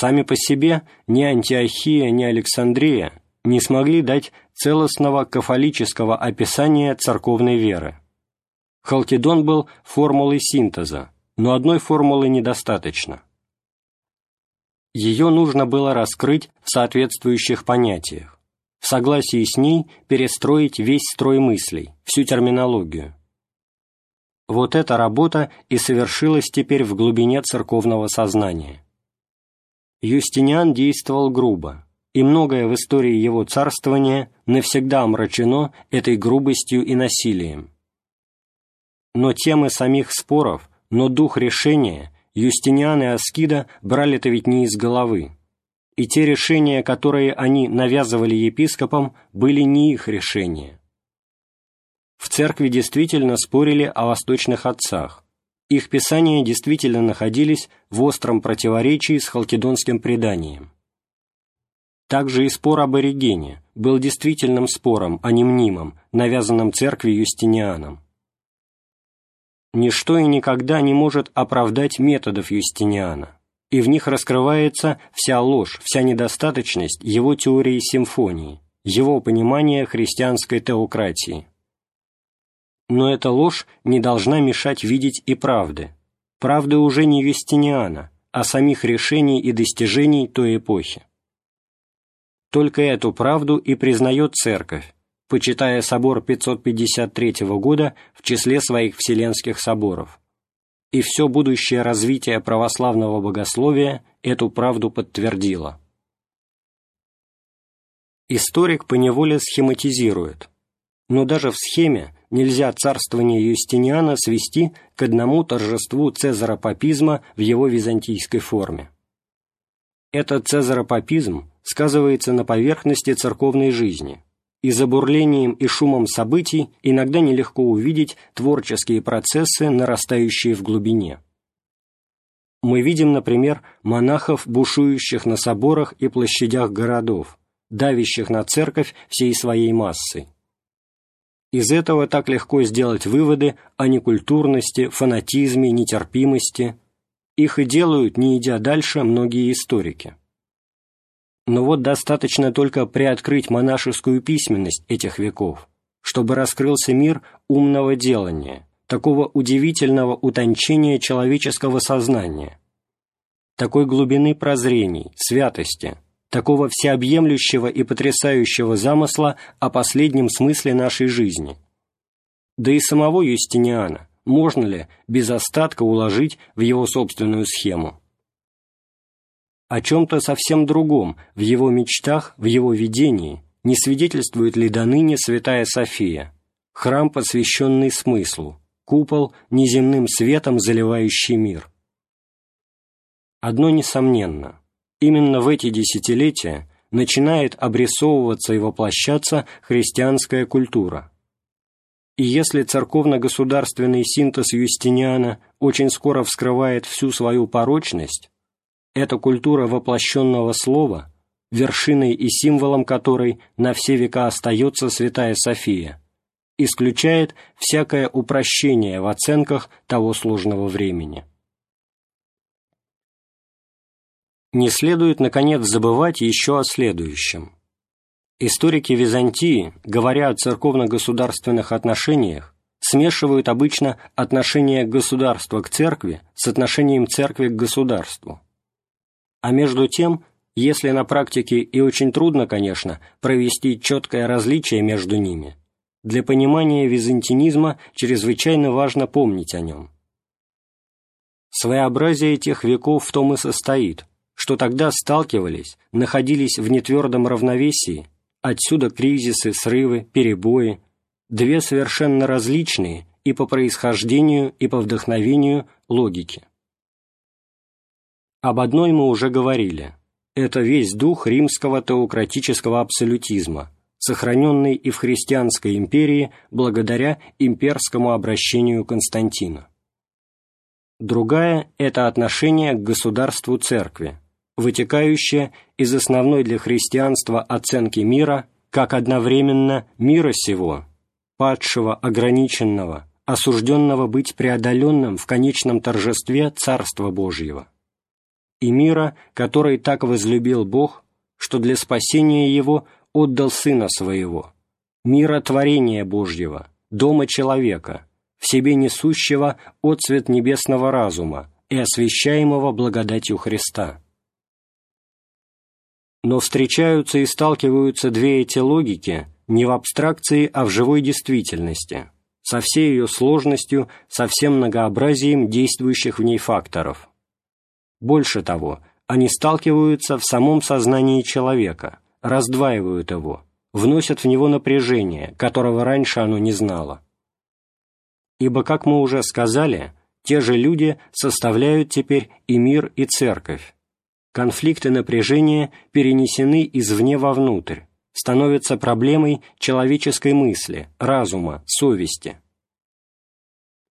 Сами по себе ни Антиохия, ни Александрия не смогли дать целостного кафолического описания церковной веры. Халкидон был формулой синтеза, но одной формулы недостаточно. Ее нужно было раскрыть в соответствующих понятиях, в согласии с ней перестроить весь строй мыслей, всю терминологию. Вот эта работа и совершилась теперь в глубине церковного сознания. Юстиниан действовал грубо, и многое в истории его царствования навсегда омрачено этой грубостью и насилием. Но темы самих споров, но дух решения Юстиниан и Аскида брали-то ведь не из головы, и те решения, которые они навязывали епископам, были не их решения. В церкви действительно спорили о восточных отцах, их писания действительно находились в остром противоречии с халкидонским преданием. Также и спор об Оригене был действительным спором, а не мнимым, навязанным церкви Юстинианом. Ничто и никогда не может оправдать методов Юстиниана, и в них раскрывается вся ложь, вся недостаточность его теории симфонии, его понимания христианской теократии. Но эта ложь не должна мешать видеть и правды. Правды уже не Юстиниана, а самих решений и достижений той эпохи. Только эту правду и признает Церковь, почитая собор 553 года в числе своих вселенских соборов. И все будущее развитие православного богословия эту правду подтвердило. Историк поневоле схематизирует, но даже в схеме нельзя царствование Юстиниана свести к одному торжеству цезаропапизма в его византийской форме. Этот цезаропапизм сказывается на поверхности церковной жизни, и за бурлением и шумом событий иногда нелегко увидеть творческие процессы, нарастающие в глубине. Мы видим, например, монахов, бушующих на соборах и площадях городов, давящих на церковь всей своей массой. Из этого так легко сделать выводы о некультурности, фанатизме, нетерпимости. Их и делают, не идя дальше, многие историки. Но вот достаточно только приоткрыть монашескую письменность этих веков, чтобы раскрылся мир умного делания, такого удивительного утончения человеческого сознания, такой глубины прозрений, святости, такого всеобъемлющего и потрясающего замысла о последнем смысле нашей жизни. Да и самого Юстиниана можно ли без остатка уложить в его собственную схему? о чем-то совсем другом, в его мечтах, в его видении, не свидетельствует ли до ныне Святая София, храм, посвященный смыслу, купол, неземным светом заливающий мир. Одно несомненно, именно в эти десятилетия начинает обрисовываться и воплощаться христианская культура. И если церковно-государственный синтез Юстиниана очень скоро вскрывает всю свою порочность, эта культура воплощенного слова, вершиной и символом которой на все века остается Святая София, исключает всякое упрощение в оценках того сложного времени. Не следует, наконец, забывать еще о следующем. Историки Византии, говоря о церковно-государственных отношениях, смешивают обычно отношение государства к церкви с отношением церкви к государству. А между тем, если на практике и очень трудно, конечно, провести четкое различие между ними, для понимания византинизма чрезвычайно важно помнить о нем. Своеобразие тех веков в том и состоит, что тогда сталкивались, находились в нетвердом равновесии, отсюда кризисы, срывы, перебои, две совершенно различные и по происхождению, и по вдохновению логики. Об одной мы уже говорили. Это весь дух римского теократического абсолютизма, сохраненный и в христианской империи благодаря имперскому обращению Константина. Другая – это отношение к государству церкви, вытекающее из основной для христианства оценки мира как одновременно мира сего, падшего, ограниченного, осужденного быть преодоленным в конечном торжестве Царства Божьего и мира, который так возлюбил Бог, что для спасения его отдал Сына Своего, мира творения Божьего, дома человека, в себе несущего отцвет небесного разума и освящаемого благодатью Христа. Но встречаются и сталкиваются две эти логики не в абстракции, а в живой действительности, со всей ее сложностью, со всем многообразием действующих в ней факторов. Больше того, они сталкиваются в самом сознании человека, раздваивают его, вносят в него напряжение, которого раньше оно не знало. Ибо, как мы уже сказали, те же люди составляют теперь и мир, и церковь. Конфликты напряжения перенесены извне вовнутрь, становятся проблемой человеческой мысли, разума, совести.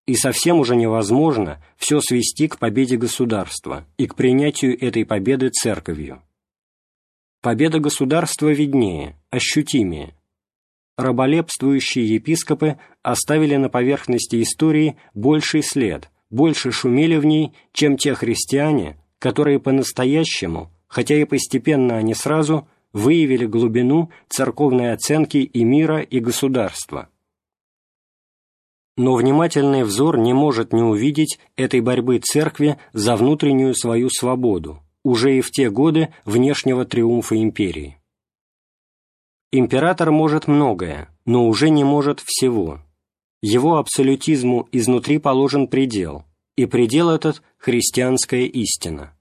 И совсем уже невозможно все свести к победе государства и к принятию этой победы церковью. Победа государства виднее, ощутимее. Раболепствующие епископы оставили на поверхности истории больший след, больше шумели в ней, чем те христиане, которые по-настоящему, хотя и постепенно, а не сразу, выявили глубину церковной оценки и мира, и государства. Но внимательный взор не может не увидеть этой борьбы церкви за внутреннюю свою свободу, уже и в те годы внешнего триумфа империи. Император может многое, но уже не может всего. Его абсолютизму изнутри положен предел, и предел этот – христианская истина.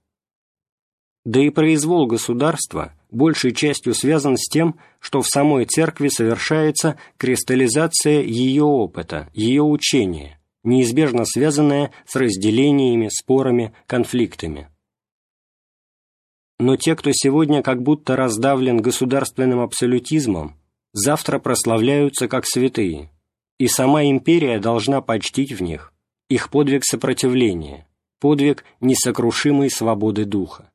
Да и произвол государства большей частью связан с тем, что в самой церкви совершается кристаллизация ее опыта, ее учения, неизбежно связанная с разделениями, спорами, конфликтами. Но те, кто сегодня как будто раздавлен государственным абсолютизмом, завтра прославляются как святые, и сама империя должна почтить в них их подвиг сопротивления, подвиг несокрушимой свободы духа.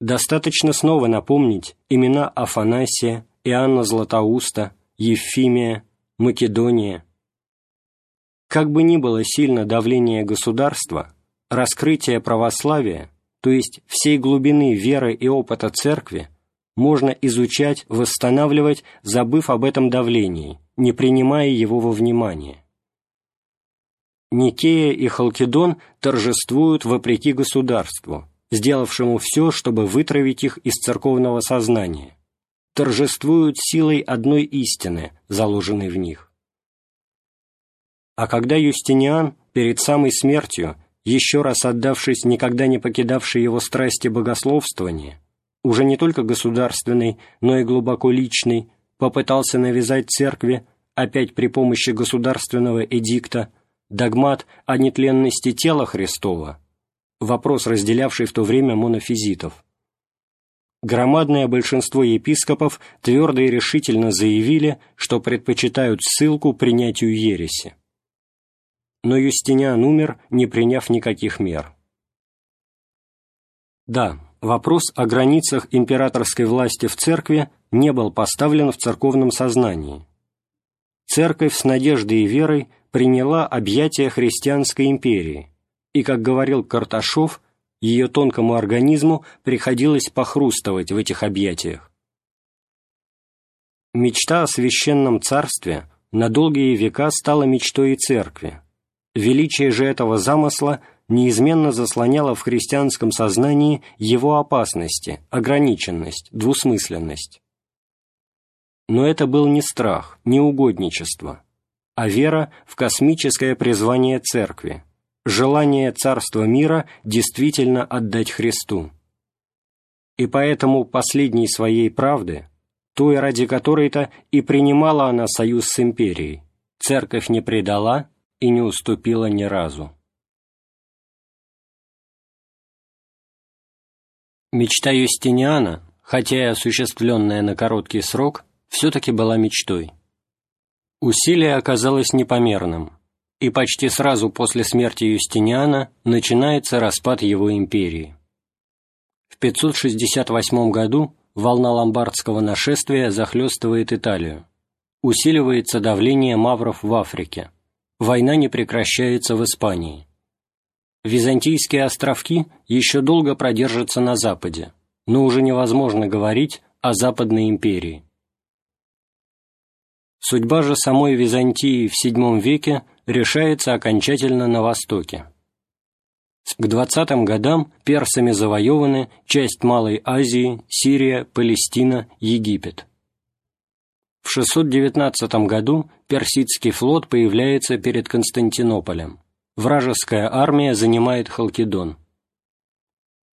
Достаточно снова напомнить имена Афанасия, Иоанна Златоуста, Евфимия, Македония. Как бы ни было сильно давление государства, раскрытие православия то есть всей глубины веры и опыта Церкви, можно изучать, восстанавливать, забыв об этом давлении, не принимая его во внимание. Никея и Халкидон торжествуют вопреки государству, сделавшему все, чтобы вытравить их из церковного сознания, торжествуют силой одной истины, заложенной в них. А когда Юстиниан перед самой смертью еще раз отдавшись никогда не покидавшей его страсти богословствования, уже не только государственной, но и глубоко личной, попытался навязать церкви, опять при помощи государственного эдикта, догмат о нетленности тела Христова, вопрос, разделявший в то время монофизитов. Громадное большинство епископов твердо и решительно заявили, что предпочитают ссылку принятию ереси но Юстиниан умер, не приняв никаких мер. Да, вопрос о границах императорской власти в церкви не был поставлен в церковном сознании. Церковь с надеждой и верой приняла объятия христианской империи, и, как говорил Карташов, ее тонкому организму приходилось похрустывать в этих объятиях. Мечта о священном царстве на долгие века стала мечтой и церкви, Величие же этого замысла неизменно заслоняло в христианском сознании его опасности, ограниченность, двусмысленность. Но это был не страх, не угодничество, а вера в космическое призвание Церкви, желание Царства мира действительно отдать Христу. И поэтому последней своей правды, той, ради которой-то и принимала она союз с империей, Церковь не предала, и не уступила ни разу. Мечта Юстиниана, хотя и осуществленная на короткий срок, все-таки была мечтой. Усилие оказалось непомерным, и почти сразу после смерти Юстиниана начинается распад его империи. В 568 году волна ломбардского нашествия захлестывает Италию. Усиливается давление мавров в Африке война не прекращается в Испании. Византийские островки еще долго продержатся на Западе, но уже невозможно говорить о Западной империи. Судьба же самой Византии в VII веке решается окончательно на Востоке. К 20 годам персами завоеваны часть Малой Азии, Сирия, Палестина, Египет. В 619 году персидский флот появляется перед Константинополем. Вражеская армия занимает Халкидон.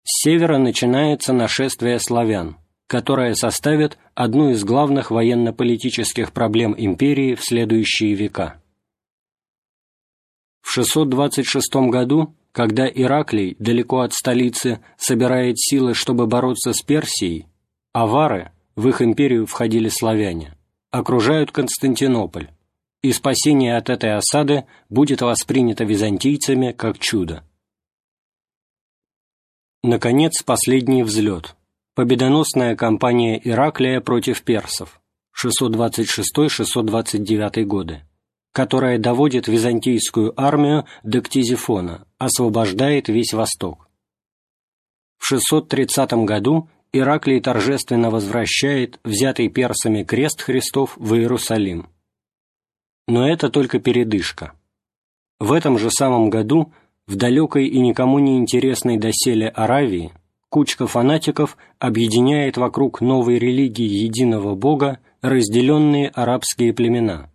С севера начинается нашествие славян, которое составит одну из главных военно-политических проблем империи в следующие века. В 626 году, когда Ираклий, далеко от столицы, собирает силы, чтобы бороться с Персией, авары, в их империю входили славяне, окружают Константинополь, и спасение от этой осады будет воспринято византийцами как чудо. Наконец, последний взлет. Победоносная кампания Ираклия против персов 626-629 годы, которая доводит византийскую армию до Ктизифона, освобождает весь Восток. В 630 году Ираклий торжественно возвращает взятый персами крест Христов в Иерусалим. Но это только передышка. В этом же самом году, в далекой и никому не интересной доселе Аравии, кучка фанатиков объединяет вокруг новой религии единого Бога разделенные арабские племена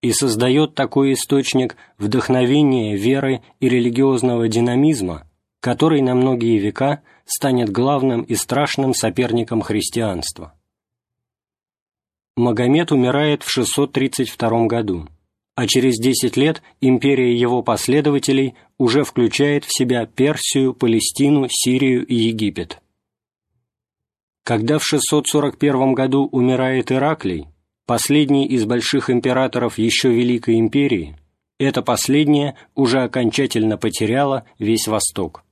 и создает такой источник вдохновения, веры и религиозного динамизма, который на многие века станет главным и страшным соперником христианства. Магомед умирает в 632 году, а через 10 лет империя его последователей уже включает в себя Персию, Палестину, Сирию и Египет. Когда в 641 году умирает Ираклий, последний из больших императоров еще Великой империи, это последнее уже окончательно потеряло весь Восток.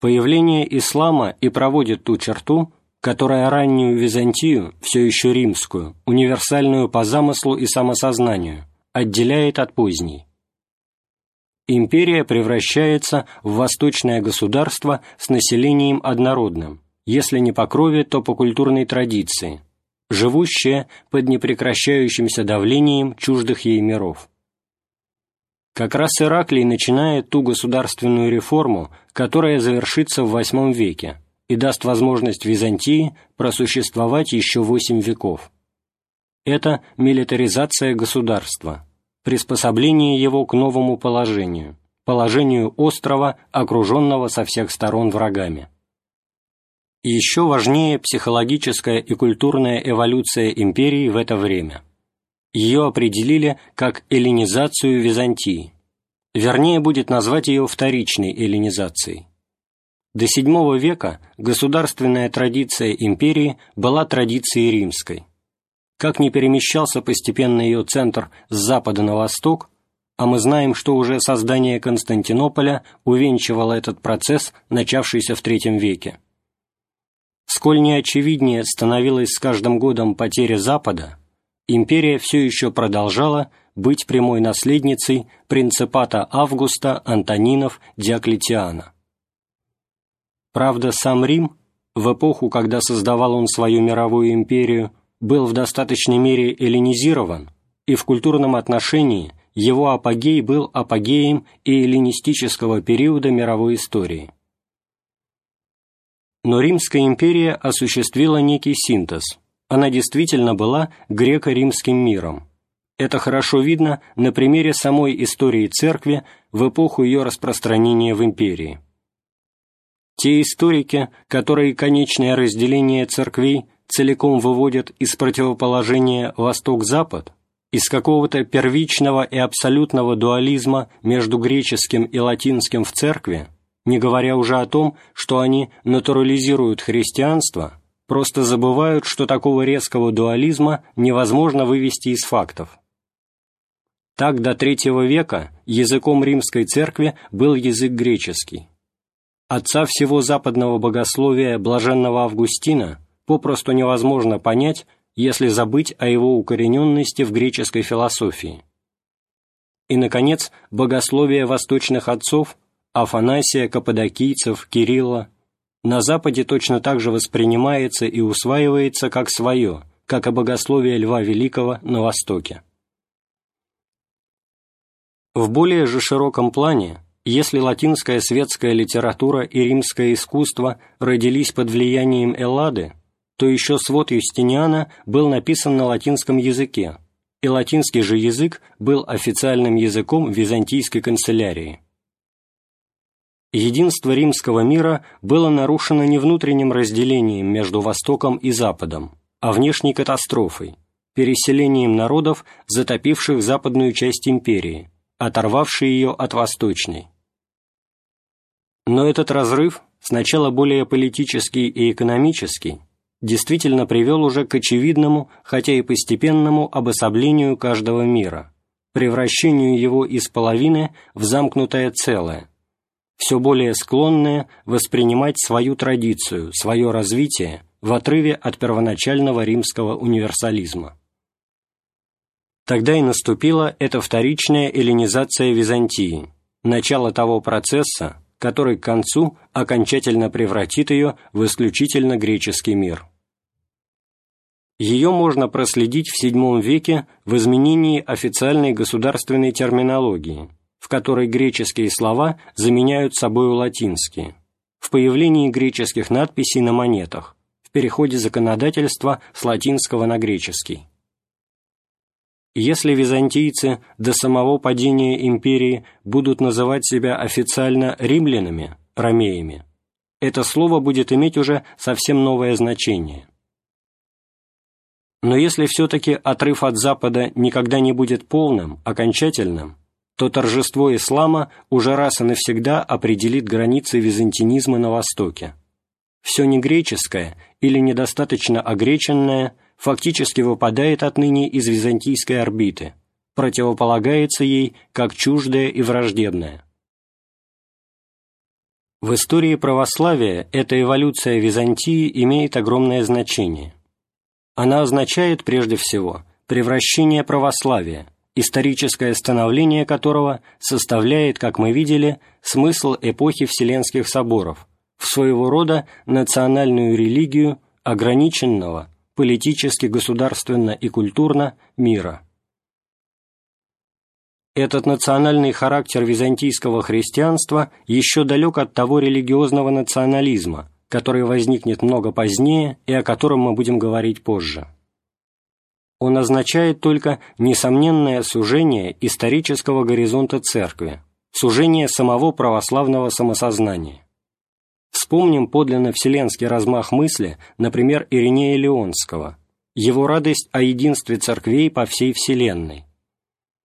Появление ислама и проводит ту черту, которая раннюю Византию, все еще римскую, универсальную по замыслу и самосознанию, отделяет от поздней. Империя превращается в восточное государство с населением однородным, если не по крови, то по культурной традиции, живущее под непрекращающимся давлением чуждых ей миров. Как раз Ираклий начинает ту государственную реформу, которая завершится в VIII веке и даст возможность Византии просуществовать еще восемь веков. Это милитаризация государства, приспособление его к новому положению, положению острова, окруженного со всех сторон врагами. еще важнее психологическая и культурная эволюция империи в это время – ее определили как эллинизацию Византии. Вернее будет назвать ее вторичной эллинизацией. До VII века государственная традиция империи была традицией римской. Как не перемещался постепенно ее центр с запада на восток, а мы знаем, что уже создание Константинополя увенчивало этот процесс, начавшийся в III веке. Сколь неочевиднее становилась с каждым годом потеря Запада, империя все еще продолжала быть прямой наследницей принципата Августа, Антонинов, Диоклетиана. Правда, сам Рим, в эпоху, когда создавал он свою мировую империю, был в достаточной мере эллинизирован, и в культурном отношении его апогей был апогеем и эллинистического периода мировой истории. Но Римская империя осуществила некий синтез – она действительно была греко-римским миром. Это хорошо видно на примере самой истории церкви в эпоху ее распространения в империи. Те историки, которые конечное разделение церквей целиком выводят из противоположения Восток-Запад, из какого-то первичного и абсолютного дуализма между греческим и латинским в церкви, не говоря уже о том, что они натурализируют христианство – просто забывают, что такого резкого дуализма невозможно вывести из фактов. Так до третьего века языком римской церкви был язык греческий. Отца всего западного богословия блаженного Августина попросту невозможно понять, если забыть о его укорененности в греческой философии. и, наконец, богословие восточных отцов Афанасия, Каппадокийцев, Кирилла на Западе точно так же воспринимается и усваивается как свое, как и богословие Льва Великого на Востоке. В более же широком плане, если латинская светская литература и римское искусство родились под влиянием Эллады, то еще свод Юстиниана был написан на латинском языке, и латинский же язык был официальным языком византийской канцелярии. Единство римского мира было нарушено не внутренним разделением между Востоком и Западом, а внешней катастрофой, переселением народов, затопивших западную часть империи, оторвавшей ее от восточной. Но этот разрыв, сначала более политический и экономический, действительно привел уже к очевидному, хотя и постепенному обособлению каждого мира, превращению его из половины в замкнутое целое, все более склонное воспринимать свою традицию, свое развитие в отрыве от первоначального римского универсализма. Тогда и наступила эта вторичная эллинизация Византии, начало того процесса, который к концу окончательно превратит ее в исключительно греческий мир. Ее можно проследить в VII веке в изменении официальной государственной терминологии, в которой греческие слова заменяют собою латинские, в появлении греческих надписей на монетах, в переходе законодательства с латинского на греческий. Если византийцы до самого падения империи будут называть себя официально римлянами, ромеями, это слово будет иметь уже совсем новое значение. Но если все-таки отрыв от Запада никогда не будет полным, окончательным, то торжество ислама уже раз и навсегда определит границы византинизма на Востоке. Все не греческое или недостаточно огреченное – фактически выпадает отныне из византийской орбиты, противополагается ей как чуждое и враждебное. В истории православия эта эволюция Византии имеет огромное значение. Она означает, прежде всего, превращение православия, историческое становление которого составляет, как мы видели, смысл эпохи Вселенских соборов, в своего рода национальную религию ограниченного, политически, государственно и культурно мира. Этот национальный характер византийского христианства еще далек от того религиозного национализма, который возникнет много позднее и о котором мы будем говорить позже. Он означает только несомненное сужение исторического горизонта церкви, сужение самого православного самосознания. Вспомним подлинно вселенский размах мысли, например, Иринея Леонского, его радость о единстве церквей по всей Вселенной,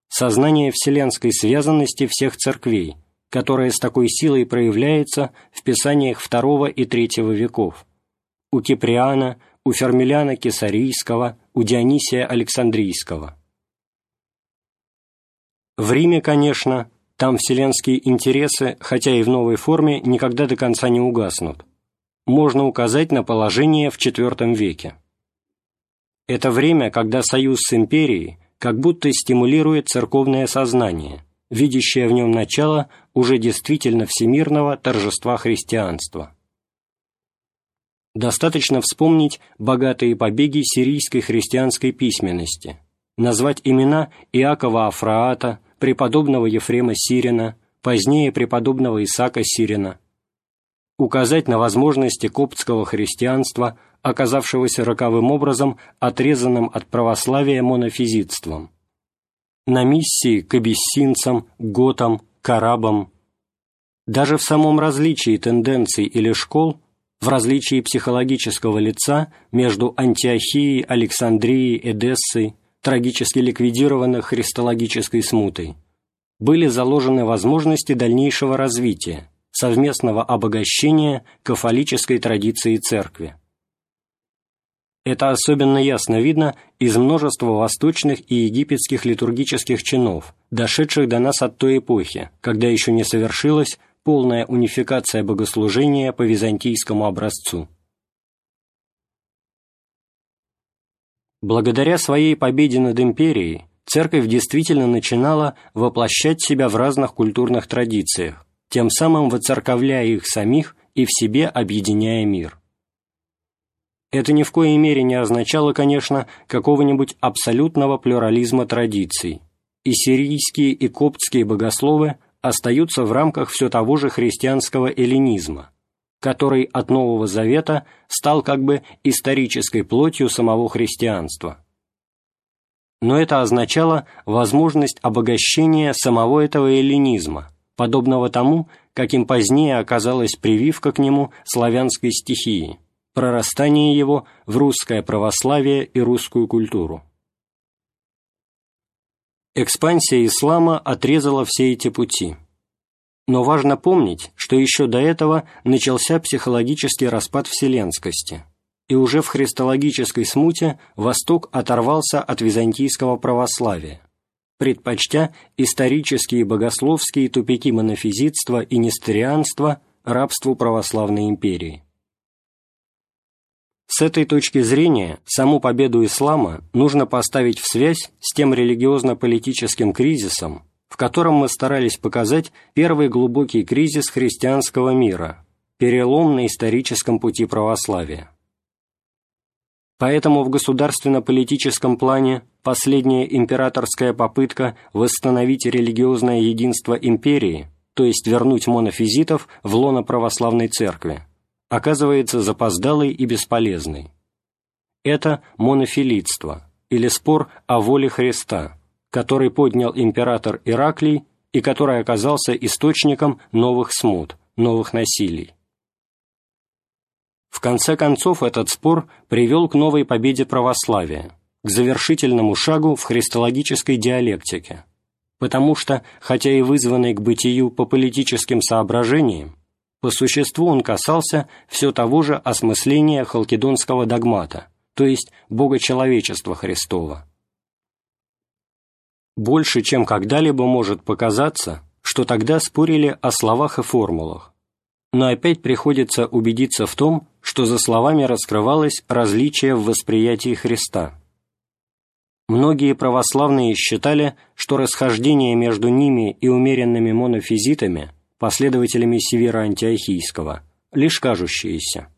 сознание вселенской связанности всех церквей, которое с такой силой проявляется в писаниях II и III веков, у Киприана, у Фермиляна Кесарийского, у Дионисия Александрийского. В Риме, конечно, там вселенские интересы, хотя и в новой форме, никогда до конца не угаснут. Можно указать на положение в IV веке. Это время, когда союз с империей как будто стимулирует церковное сознание, видящее в нем начало уже действительно всемирного торжества христианства. Достаточно вспомнить богатые побеги сирийской христианской письменности, назвать имена Иакова Афраата, преподобного Ефрема Сирина, позднее преподобного Исаака Сирина, указать на возможности коптского христианства, оказавшегося роковым образом отрезанным от православия монофизитством, на миссии к абиссинцам, готам, к арабам. Даже в самом различии тенденций или школ, в различии психологического лица между Антиохией, Александрией, Эдессой, трагически ликвидированных христологической смутой, были заложены возможности дальнейшего развития, совместного обогащения кафолической традиции церкви. Это особенно ясно видно из множества восточных и египетских литургических чинов, дошедших до нас от той эпохи, когда еще не совершилась полная унификация богослужения по византийскому образцу. Благодаря своей победе над империей церковь действительно начинала воплощать себя в разных культурных традициях, тем самым воцерковляя их самих и в себе объединяя мир. Это ни в коей мере не означало, конечно, какого-нибудь абсолютного плюрализма традиций, и сирийские и коптские богословы остаются в рамках все того же христианского эллинизма, который от Нового Завета стал как бы исторической плотью самого христианства. Но это означало возможность обогащения самого этого эллинизма, подобного тому, каким позднее оказалась прививка к нему славянской стихии, прорастание его в русское православие и русскую культуру. Экспансия ислама отрезала все эти пути. Но важно помнить, что еще до этого начался психологический распад вселенскости, и уже в христологической смуте Восток оторвался от византийского православия, предпочтя исторические богословские тупики монофизитства и нестерианства рабству православной империи. С этой точки зрения саму победу ислама нужно поставить в связь с тем религиозно-политическим кризисом, в котором мы старались показать первый глубокий кризис христианского мира, перелом на историческом пути православия. Поэтому в государственно-политическом плане последняя императорская попытка восстановить религиозное единство империи, то есть вернуть монофизитов в лоно православной церкви, оказывается запоздалой и бесполезной. Это монофилитство, или спор о воле Христа, который поднял император Ираклий и который оказался источником новых смут, новых насилий. В конце концов, этот спор привел к новой победе православия, к завершительному шагу в христологической диалектике, потому что, хотя и вызванный к бытию по политическим соображениям, по существу он касался все того же осмысления халкидонского догмата, то есть богочеловечества Христова. Больше, чем когда-либо может показаться, что тогда спорили о словах и формулах, но опять приходится убедиться в том, что за словами раскрывалось различие в восприятии Христа. Многие православные считали, что расхождение между ними и умеренными монофизитами последователями Севера Антиохийского, лишь кажущиеся.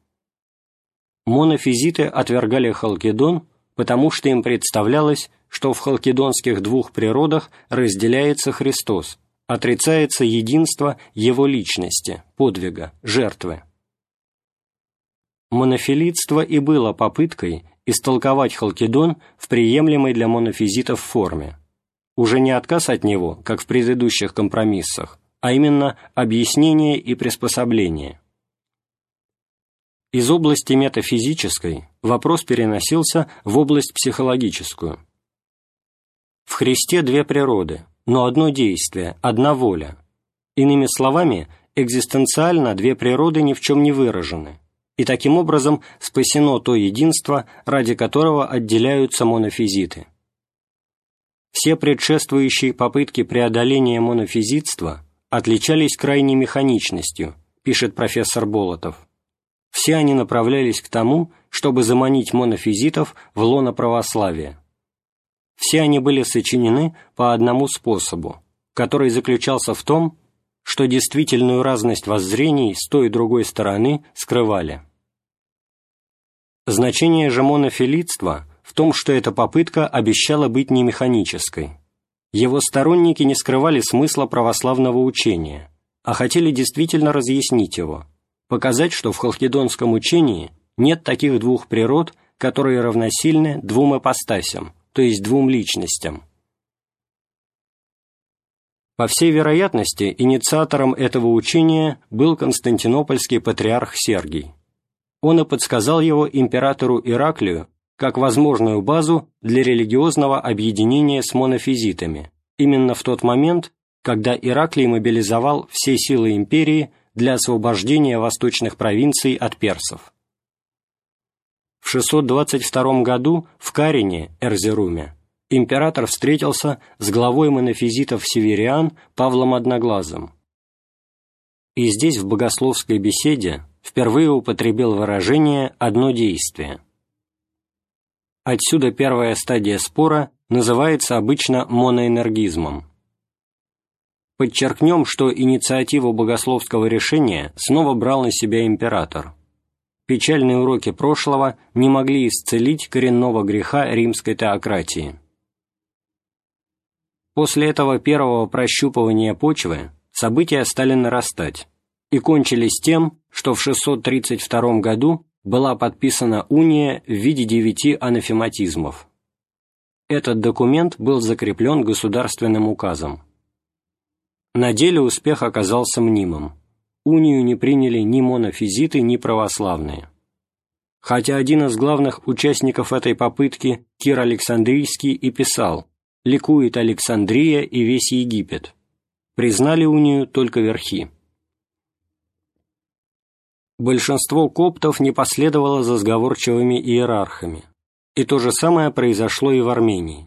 Монофизиты отвергали Халкидон, потому что им представлялось, что в халкидонских двух природах разделяется Христос, отрицается единство Его личности, подвига, жертвы. Монофилитство и было попыткой истолковать Халкидон в приемлемой для монофизитов форме. Уже не отказ от него, как в предыдущих компромиссах, а именно объяснение и приспособление. Из области метафизической вопрос переносился в область психологическую. В Христе две природы, но одно действие, одна воля. Иными словами, экзистенциально две природы ни в чем не выражены, и таким образом спасено то единство, ради которого отделяются монофизиты. Все предшествующие попытки преодоления монофизитства отличались крайней механичностью, пишет профессор Болотов. Все они направлялись к тому, чтобы заманить монофизитов в лоно православия. Все они были сочинены по одному способу, который заключался в том, что действительную разность воззрений с той и другой стороны скрывали. Значение же монофилитства в том, что эта попытка обещала быть не механической, его сторонники не скрывали смысла православного учения, а хотели действительно разъяснить его, показать, что в халкидонском учении нет таких двух природ, которые равносильны двум ипостасям, то есть двум личностям. По всей вероятности, инициатором этого учения был константинопольский патриарх Сергий. Он и подсказал его императору Ираклию как возможную базу для религиозного объединения с монофизитами, именно в тот момент, когда Ираклий мобилизовал все силы империи для освобождения восточных провинций от персов. В 622 году в Карине, Эрзеруме, император встретился с главой монофизитов северян Павлом Одноглазым. И здесь в богословской беседе впервые употребил выражение «одно действие». Отсюда первая стадия спора называется обычно моноэнергизмом. Подчеркнем, что инициативу богословского решения снова брал на себя император. Печальные уроки прошлого не могли исцелить коренного греха римской теократии. После этого первого прощупывания почвы события стали нарастать и кончились тем, что в 632 году была подписана уния в виде девяти анафематизмов. Этот документ был закреплен государственным указом. На деле успех оказался мнимым. Унию не приняли ни монофизиты, ни православные. Хотя один из главных участников этой попытки, Кир Александрийский, и писал «Ликует Александрия и весь Египет». Признали унию только верхи. Большинство коптов не последовало за сговорчивыми иерархами. И то же самое произошло и в Армении,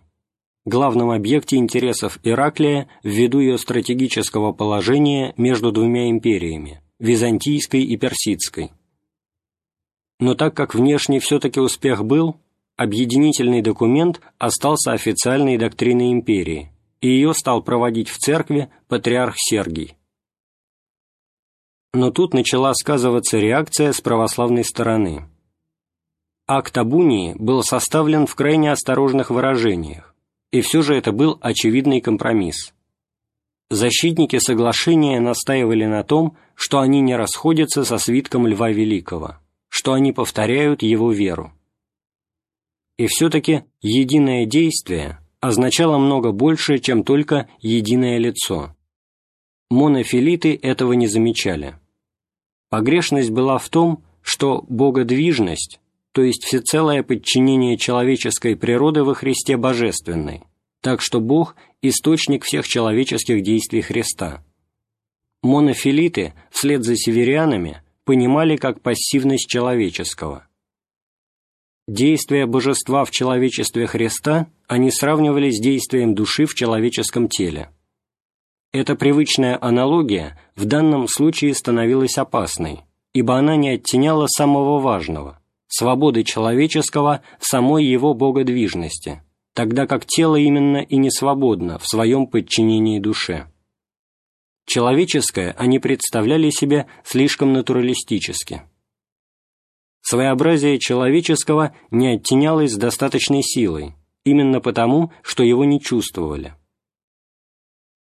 главном объекте интересов Ираклия ввиду ее стратегического положения между двумя империями – византийской и персидской. Но так как внешний все-таки успех был, объединительный документ остался официальной доктриной империи, и ее стал проводить в церкви патриарх Сергий. Но тут начала сказываться реакция с православной стороны. Акт об унии был составлен в крайне осторожных выражениях, и все же это был очевидный компромисс. Защитники соглашения настаивали на том, что они не расходятся со свитком Льва Великого, что они повторяют его веру. И все-таки единое действие означало много больше, чем только единое лицо – Монофилиты этого не замечали. Погрешность была в том, что богодвижность, то есть всецелое подчинение человеческой природы во Христе Божественной, так что Бог – источник всех человеческих действий Христа. Монофилиты, вслед за северянами, понимали как пассивность человеческого. Действия божества в человечестве Христа они сравнивали с действием души в человеческом теле. Эта привычная аналогия в данном случае становилась опасной, ибо она не оттеняла самого важного – свободы человеческого в самой его богодвижности, тогда как тело именно и не свободно в своем подчинении душе. Человеческое они представляли себе слишком натуралистически. Своеобразие человеческого не оттенялось с достаточной силой, именно потому, что его не чувствовали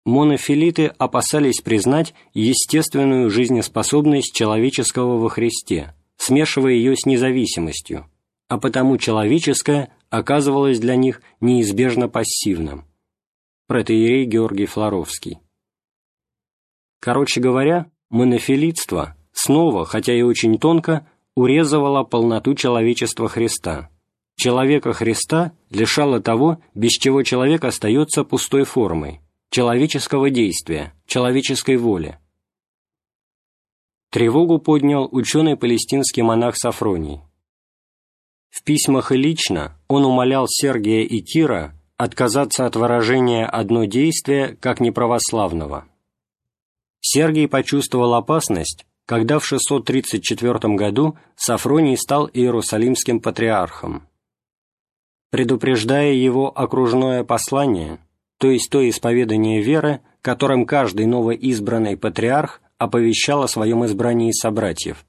монофилиты опасались признать естественную жизнеспособность человеческого во Христе, смешивая ее с независимостью, а потому человеческое оказывалось для них неизбежно пассивным. Протеерей Георгий Флоровский. Короче говоря, монофилитство снова, хотя и очень тонко, урезывало полноту человечества Христа. Человека Христа лишало того, без чего человек остается пустой формой, человеческого действия, человеческой воли. Тревогу поднял ученый палестинский монах Сафроний. В письмах и лично он умолял Сергия и Кира отказаться от выражения «одно действие» как неправославного. Сергий почувствовал опасность, когда в 634 году Сафроний стал иерусалимским патриархом. Предупреждая его окружное послание – то есть то исповедание веры, которым каждый новоизбранный патриарх оповещал о своем избрании собратьев.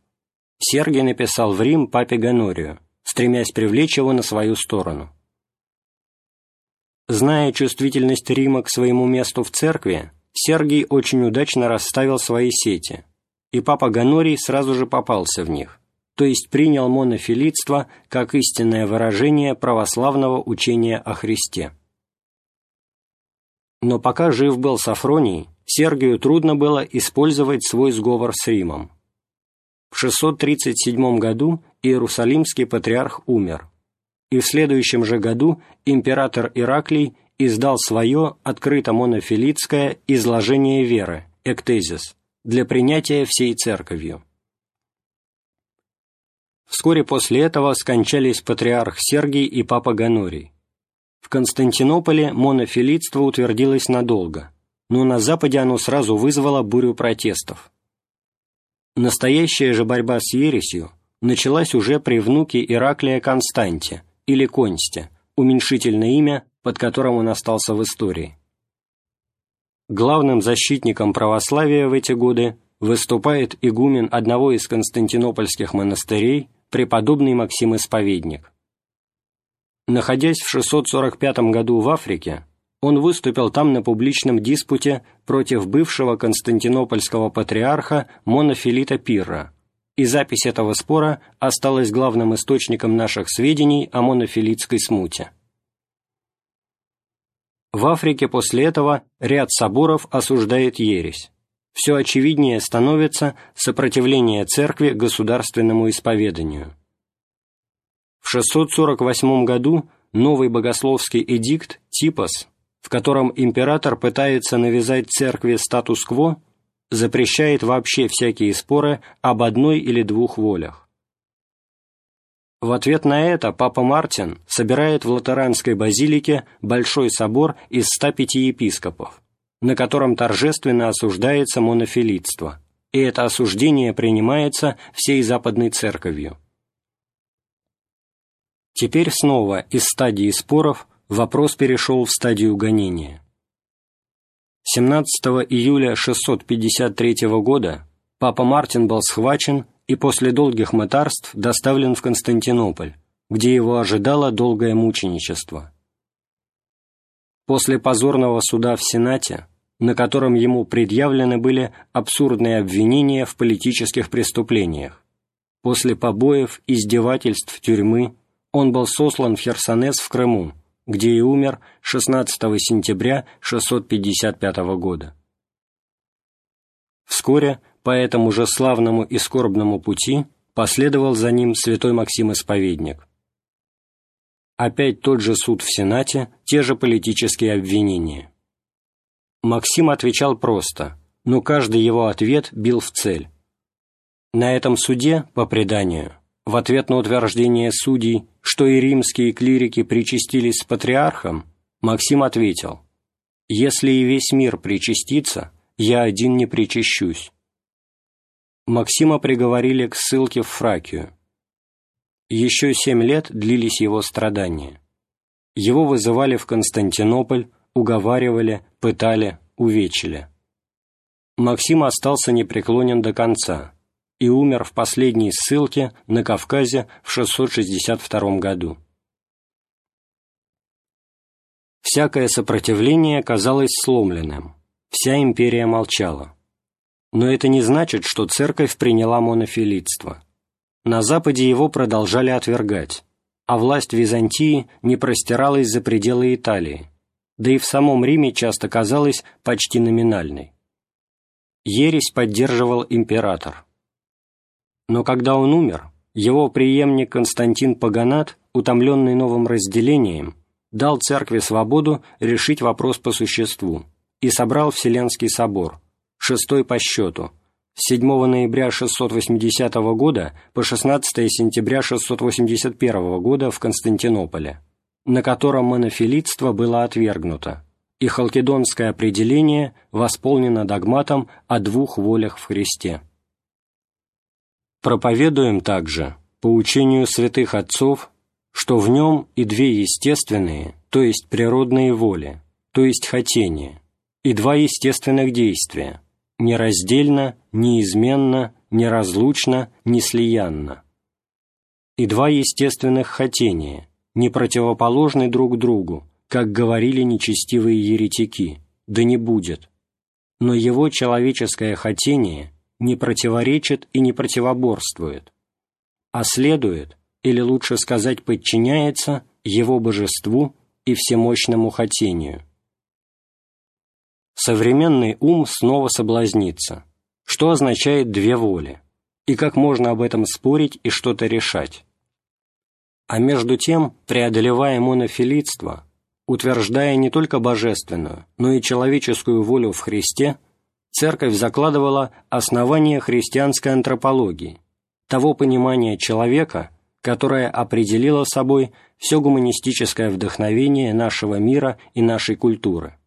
Сергий написал в Рим папе Ганорию, стремясь привлечь его на свою сторону. Зная чувствительность Рима к своему месту в церкви, Сергий очень удачно расставил свои сети, и папа Ганорий сразу же попался в них, то есть принял монофилитство как истинное выражение православного учения о Христе. Но пока жив был Сафроний, Сергию трудно было использовать свой сговор с Римом. В 637 году Иерусалимский патриарх умер, и в следующем же году император Ираклий издал свое открыто монофилитское изложение веры, эктезис, для принятия всей церковью. Вскоре после этого скончались патриарх Сергий и папа Ганорий. В Константинополе монофилитство утвердилось надолго, но на Западе оно сразу вызвало бурю протестов. Настоящая же борьба с ересью началась уже при внуке Ираклия Константе, или Консте, уменьшительное имя под которым он остался в истории. Главным защитником православия в эти годы выступает игумен одного из константинопольских монастырей, преподобный Максим Исповедник. Находясь в 645 году в Африке, он выступил там на публичном диспуте против бывшего константинопольского патриарха Монофилита Пирра, и запись этого спора осталась главным источником наших сведений о монофилитской смуте. В Африке после этого ряд соборов осуждает ересь. Все очевиднее становится сопротивление церкви государственному исповеданию. В 648 году новый богословский эдикт Типос в котором император пытается навязать церкви статус-кво, запрещает вообще всякие споры об одной или двух волях. В ответ на это папа Мартин собирает в Латеранской базилике большой собор из 105 епископов, на котором торжественно осуждается монофилитство, и это осуждение принимается всей Западной Церковью. Теперь снова из стадии споров вопрос перешел в стадию гонения. 17 июля 653 года папа Мартин был схвачен и после долгих мытарств доставлен в Константинополь, где его ожидало долгое мученичество. После позорного суда в Сенате, на котором ему предъявлены были абсурдные обвинения в политических преступлениях, после побоев, издевательств, тюрьмы, он был сослан в Херсонес в Крыму, где и умер 16 сентября 655 года. Вскоре по этому же славному и скорбному пути последовал за ним святой Максим Исповедник. Опять тот же суд в Сенате, те же политические обвинения. Максим отвечал просто, но каждый его ответ бил в цель. На этом суде, по преданию, в ответ на утверждение судей, что и римские клирики причастились с патриархом, Максим ответил, «Если и весь мир причастится, я один не причащусь». Максима приговорили к ссылке в Фракию. Еще семь лет длились его страдания. Его вызывали в Константинополь, уговаривали, пытали, увечили. Максим остался непреклонен до конца, и умер в последней ссылке на Кавказе в 662 году. Всякое сопротивление казалось сломленным, вся империя молчала. Но это не значит, что церковь приняла монофилитство. На Западе его продолжали отвергать, а власть Византии не простиралась за пределы Италии, да и в самом Риме часто казалась почти номинальной. Ересь поддерживал император. Но когда он умер, его преемник Константин Паганат, утомленный новым разделением, дал церкви свободу решить вопрос по существу и собрал Вселенский собор, шестой по счету, с 7 ноября 680 года по 16 сентября 681 года в Константинополе, на котором монофилитство было отвергнуто, и халкидонское определение восполнено догматом о двух волях в Христе. Проповедуем также, по учению святых отцов, что в нем и две естественные, то есть природные воли, то есть хотения, и два естественных действия, нераздельно, неизменно, неразлучно, неслиянно, и два естественных хотения, не противоположны друг другу, как говорили нечестивые еретики, да не будет, но его человеческое хотение не противоречит и не противоборствует, а следует, или лучше сказать подчиняется, его божеству и всемощному хотению. Современный ум снова соблазнится, что означает две воли, и как можно об этом спорить и что-то решать. А между тем, преодолевая монофилитство, утверждая не только божественную, но и человеческую волю в Христе – церковь закладывала основание христианской антропологии, того понимания человека, которое определило собой все гуманистическое вдохновение нашего мира и нашей культуры.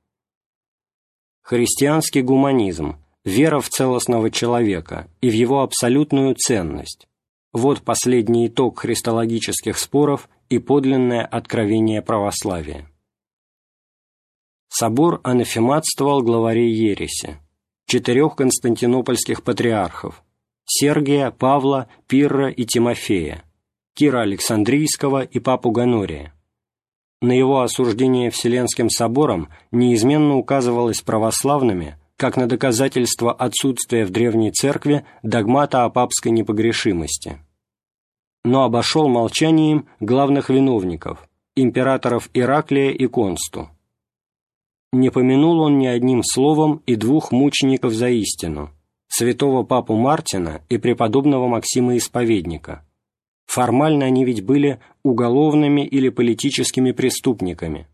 Христианский гуманизм – вера в целостного человека и в его абсолютную ценность. Вот последний итог христологических споров и подлинное откровение православия. собор анафематствовал главарей ереси, четырех константинопольских патриархов – Сергия, Павла, Пирра и Тимофея, Кира Александрийского и Папу Ганория. На его осуждение Вселенским собором неизменно указывалось православными как на доказательство отсутствия в Древней Церкви догмата о папской непогрешимости. Но обошел молчанием главных виновников – императоров Ираклия и Консту. Не помянул он ни одним словом и двух мучеников за истину – святого папу Мартина и преподобного Максима Исповедника – Формально они ведь были уголовными или политическими преступниками.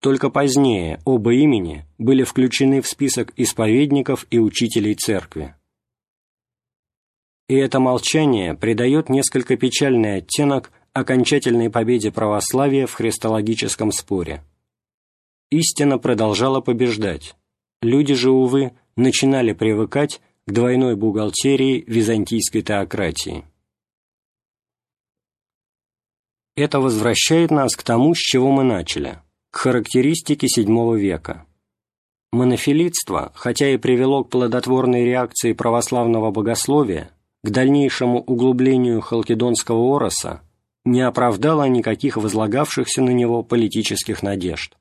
Только позднее оба имени были включены в список исповедников и учителей церкви. И это молчание придает несколько печальный оттенок окончательной победе православия в христологическом споре. Истина продолжала побеждать. Люди же, увы, начинали привыкать к двойной бухгалтерии византийской теократии. Это возвращает нас к тому, с чего мы начали, к характеристике VII века. Монофилитство, хотя и привело к плодотворной реакции православного богословия, к дальнейшему углублению халкидонского ороса, не оправдало никаких возлагавшихся на него политических надежд.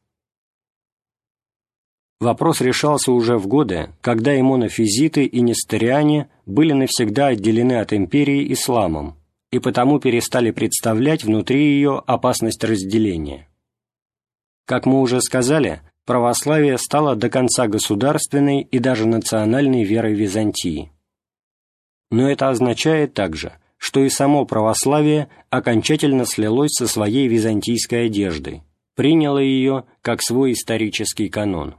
Вопрос решался уже в годы, когда и монофизиты, и нестериане были навсегда отделены от империи исламом, и потому перестали представлять внутри ее опасность разделения. Как мы уже сказали, православие стало до конца государственной и даже национальной верой Византии. Но это означает также, что и само православие окончательно слилось со своей византийской одеждой, приняло ее как свой исторический канон.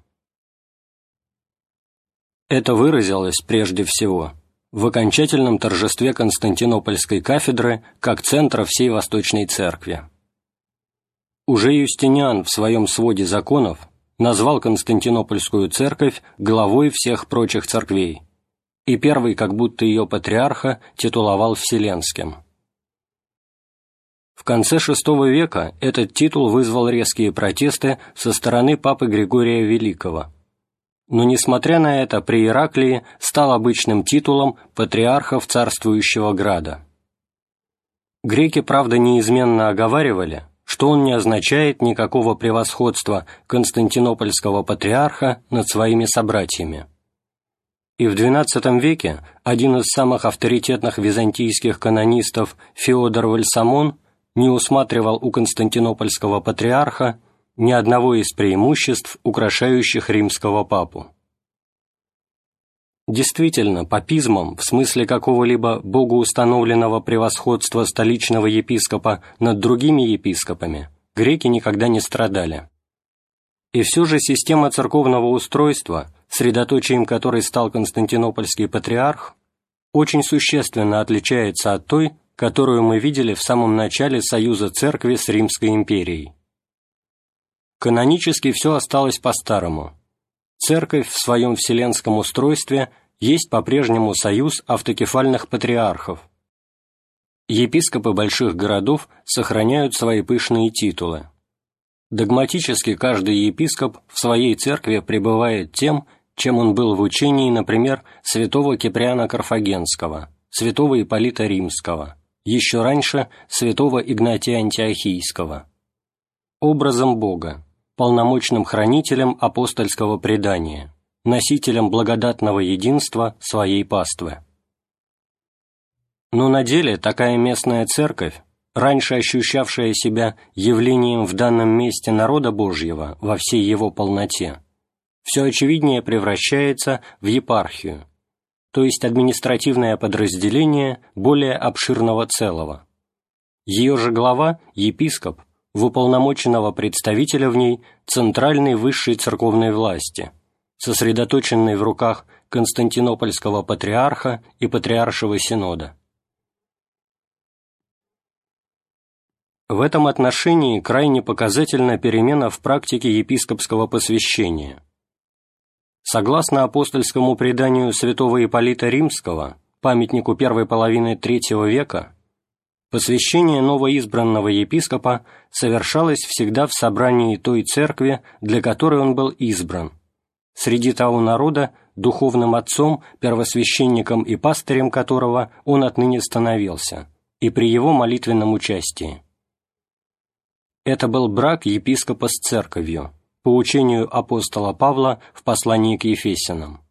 Это выразилось, прежде всего, в окончательном торжестве Константинопольской кафедры как центра всей Восточной Церкви. Уже Юстиниан в своем своде законов назвал Константинопольскую церковь главой всех прочих церквей, и первый, как будто ее патриарха, титуловал Вселенским. В конце VI века этот титул вызвал резкие протесты со стороны папы Григория Великого – но, несмотря на это, при Ираклии стал обычным титулом патриархов царствующего града. Греки, правда, неизменно оговаривали, что он не означает никакого превосходства константинопольского патриарха над своими собратьями. И в XII веке один из самых авторитетных византийских канонистов Феодор Вальсамон не усматривал у константинопольского патриарха ни одного из преимуществ, украшающих римского папу. Действительно, папизмом, в смысле какого-либо богоустановленного превосходства столичного епископа над другими епископами, греки никогда не страдали. И все же система церковного устройства, средоточием которой стал Константинопольский патриарх, очень существенно отличается от той, которую мы видели в самом начале союза церкви с Римской империей. Канонически все осталось по-старому. Церковь в своем вселенском устройстве есть по-прежнему союз автокефальных патриархов. Епископы больших городов сохраняют свои пышные титулы. Догматически каждый епископ в своей церкви пребывает тем, чем он был в учении, например, святого Киприана Карфагенского, святого Ипполита Римского, еще раньше святого Игнатия Антиохийского. Образом Бога, полномочным хранителем апостольского предания, носителем благодатного единства своей паствы. Но на деле такая местная церковь, раньше ощущавшая себя явлением в данном месте народа Божьего во всей его полноте, все очевиднее превращается в епархию, то есть административное подразделение более обширного целого. Ее же глава, епископ, в уполномоченного представителя в ней центральной высшей церковной власти, сосредоточенной в руках Константинопольского патриарха и Патриаршего Синода. В этом отношении крайне показательна перемена в практике епископского посвящения. Согласно апостольскому преданию святого Ипполита Римского, памятнику первой половины III века, посвящение новоизбранного епископа совершалось всегда в собрании той церкви, для которой он был избран, среди того народа, духовным отцом, первосвященником и пастырем которого он отныне становился, и при его молитвенном участии. Это был брак епископа с церковью, по учению апостола Павла в послании к Ефесянам.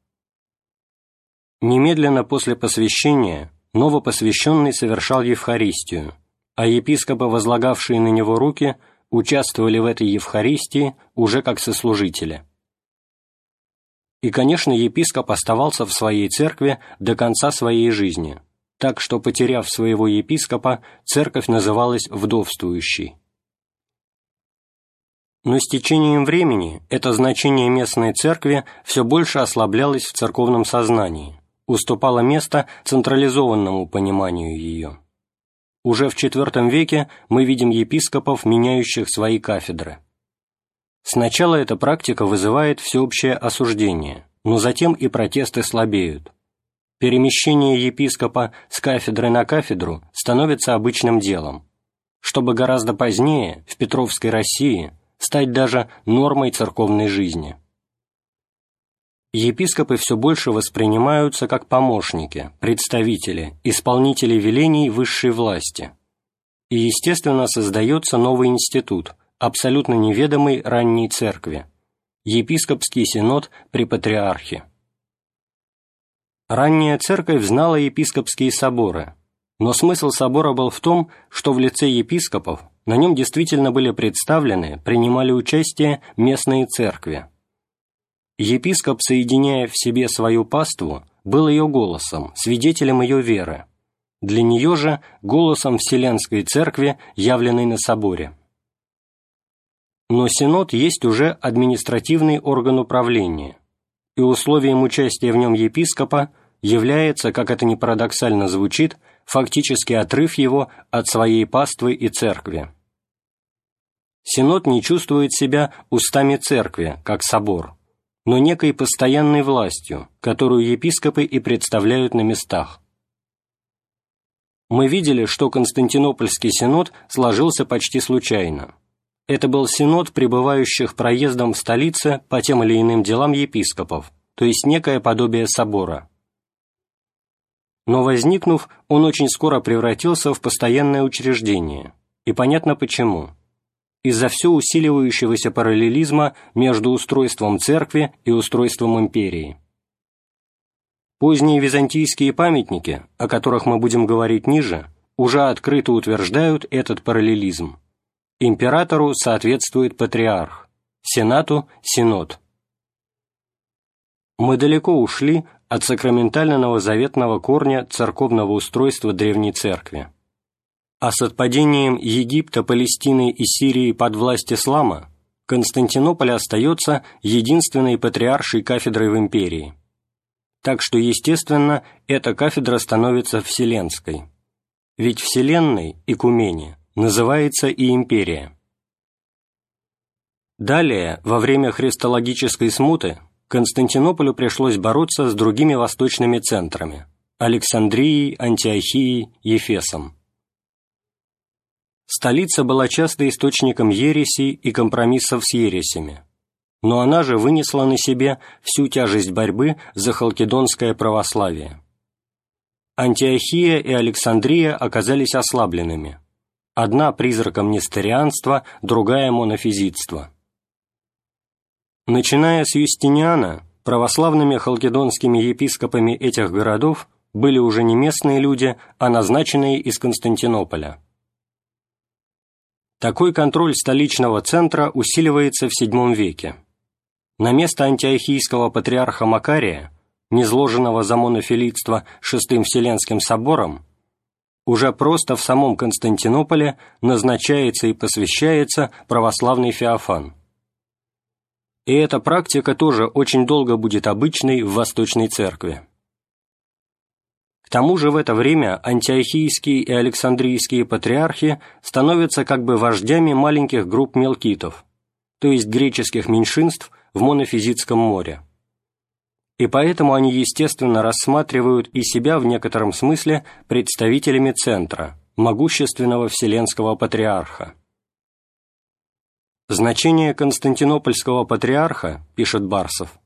Немедленно после посвящения новопосвященный совершал Евхаристию, а епископы, возлагавшие на него руки, участвовали в этой Евхаристии уже как сослужители. И, конечно, епископ оставался в своей церкви до конца своей жизни, так что, потеряв своего епископа, церковь называлась вдовствующей. Но с течением времени это значение местной церкви все больше ослаблялось в церковном сознании, уступало место централизованному пониманию ее. Уже в IV веке мы видим епископов, меняющих свои кафедры. Сначала эта практика вызывает всеобщее осуждение, но затем и протесты слабеют. Перемещение епископа с кафедры на кафедру становится обычным делом, чтобы гораздо позднее, в Петровской России, стать даже нормой церковной жизни. Епископы все больше воспринимаются как помощники, представители, исполнители велений высшей власти. И, естественно, создается новый институт, абсолютно неведомый ранней церкви – епископский синод при патриархе. Ранняя церковь знала епископские соборы, но смысл собора был в том, что в лице епископов на нем действительно были представлены, принимали участие местные церкви. Епископ, соединяя в себе свою паству, был ее голосом, свидетелем ее веры. Для нее же голосом Вселенской Церкви, явленной на соборе. Но Синод есть уже административный орган управления, и условием участия в нем епископа является, как это ни парадоксально звучит, фактически отрыв его от своей паствы и церкви. Синод не чувствует себя устами церкви, как собор, но некой постоянной властью, которую епископы и представляют на местах. Мы видели, что Константинопольский синод сложился почти случайно. Это был синод пребывающих проездом в столице по тем или иным делам епископов, то есть некое подобие собора. Но возникнув, он очень скоро превратился в постоянное учреждение, и понятно почему – из-за все усиливающегося параллелизма между устройством церкви и устройством империи. Поздние византийские памятники, о которых мы будем говорить ниже, уже открыто утверждают этот параллелизм. Императору соответствует патриарх, сенату – синод. Мы далеко ушли от сакраментального заветного корня церковного устройства Древней Церкви а с отпадением Египта, Палестины и Сирии под власть ислама Константинополь остается единственной патриаршей кафедрой в империи. Так что, естественно, эта кафедра становится вселенской. Ведь вселенной, Икумени, называется и империя. Далее, во время христологической смуты, Константинополю пришлось бороться с другими восточными центрами – Александрией, Антиохией, Ефесом. Столица была часто источником ересей и компромиссов с ересями, но она же вынесла на себе всю тяжесть борьбы за халкидонское православие. Антиохия и Александрия оказались ослабленными. Одна призраком несторианства, другая монофизитства. Начиная с Юстиниана, православными халкидонскими епископами этих городов были уже не местные люди, а назначенные из Константинополя. Такой контроль столичного центра усиливается в VII веке. На место антиохийского патриарха Макария, низложенного за монофилитство Шестым Вселенским собором, уже просто в самом Константинополе назначается и посвящается православный Феофан. И эта практика тоже очень долго будет обычной в Восточной Церкви тому же в это время антиохийские и александрийские патриархи становятся как бы вождями маленьких групп мелкитов, то есть греческих меньшинств в монофизитском море. И поэтому они естественно рассматривают и себя в некотором смысле представителями центра, могущественного Вселенского Патриарха. Значение Константинопольского Патриарха, пишет Барсов,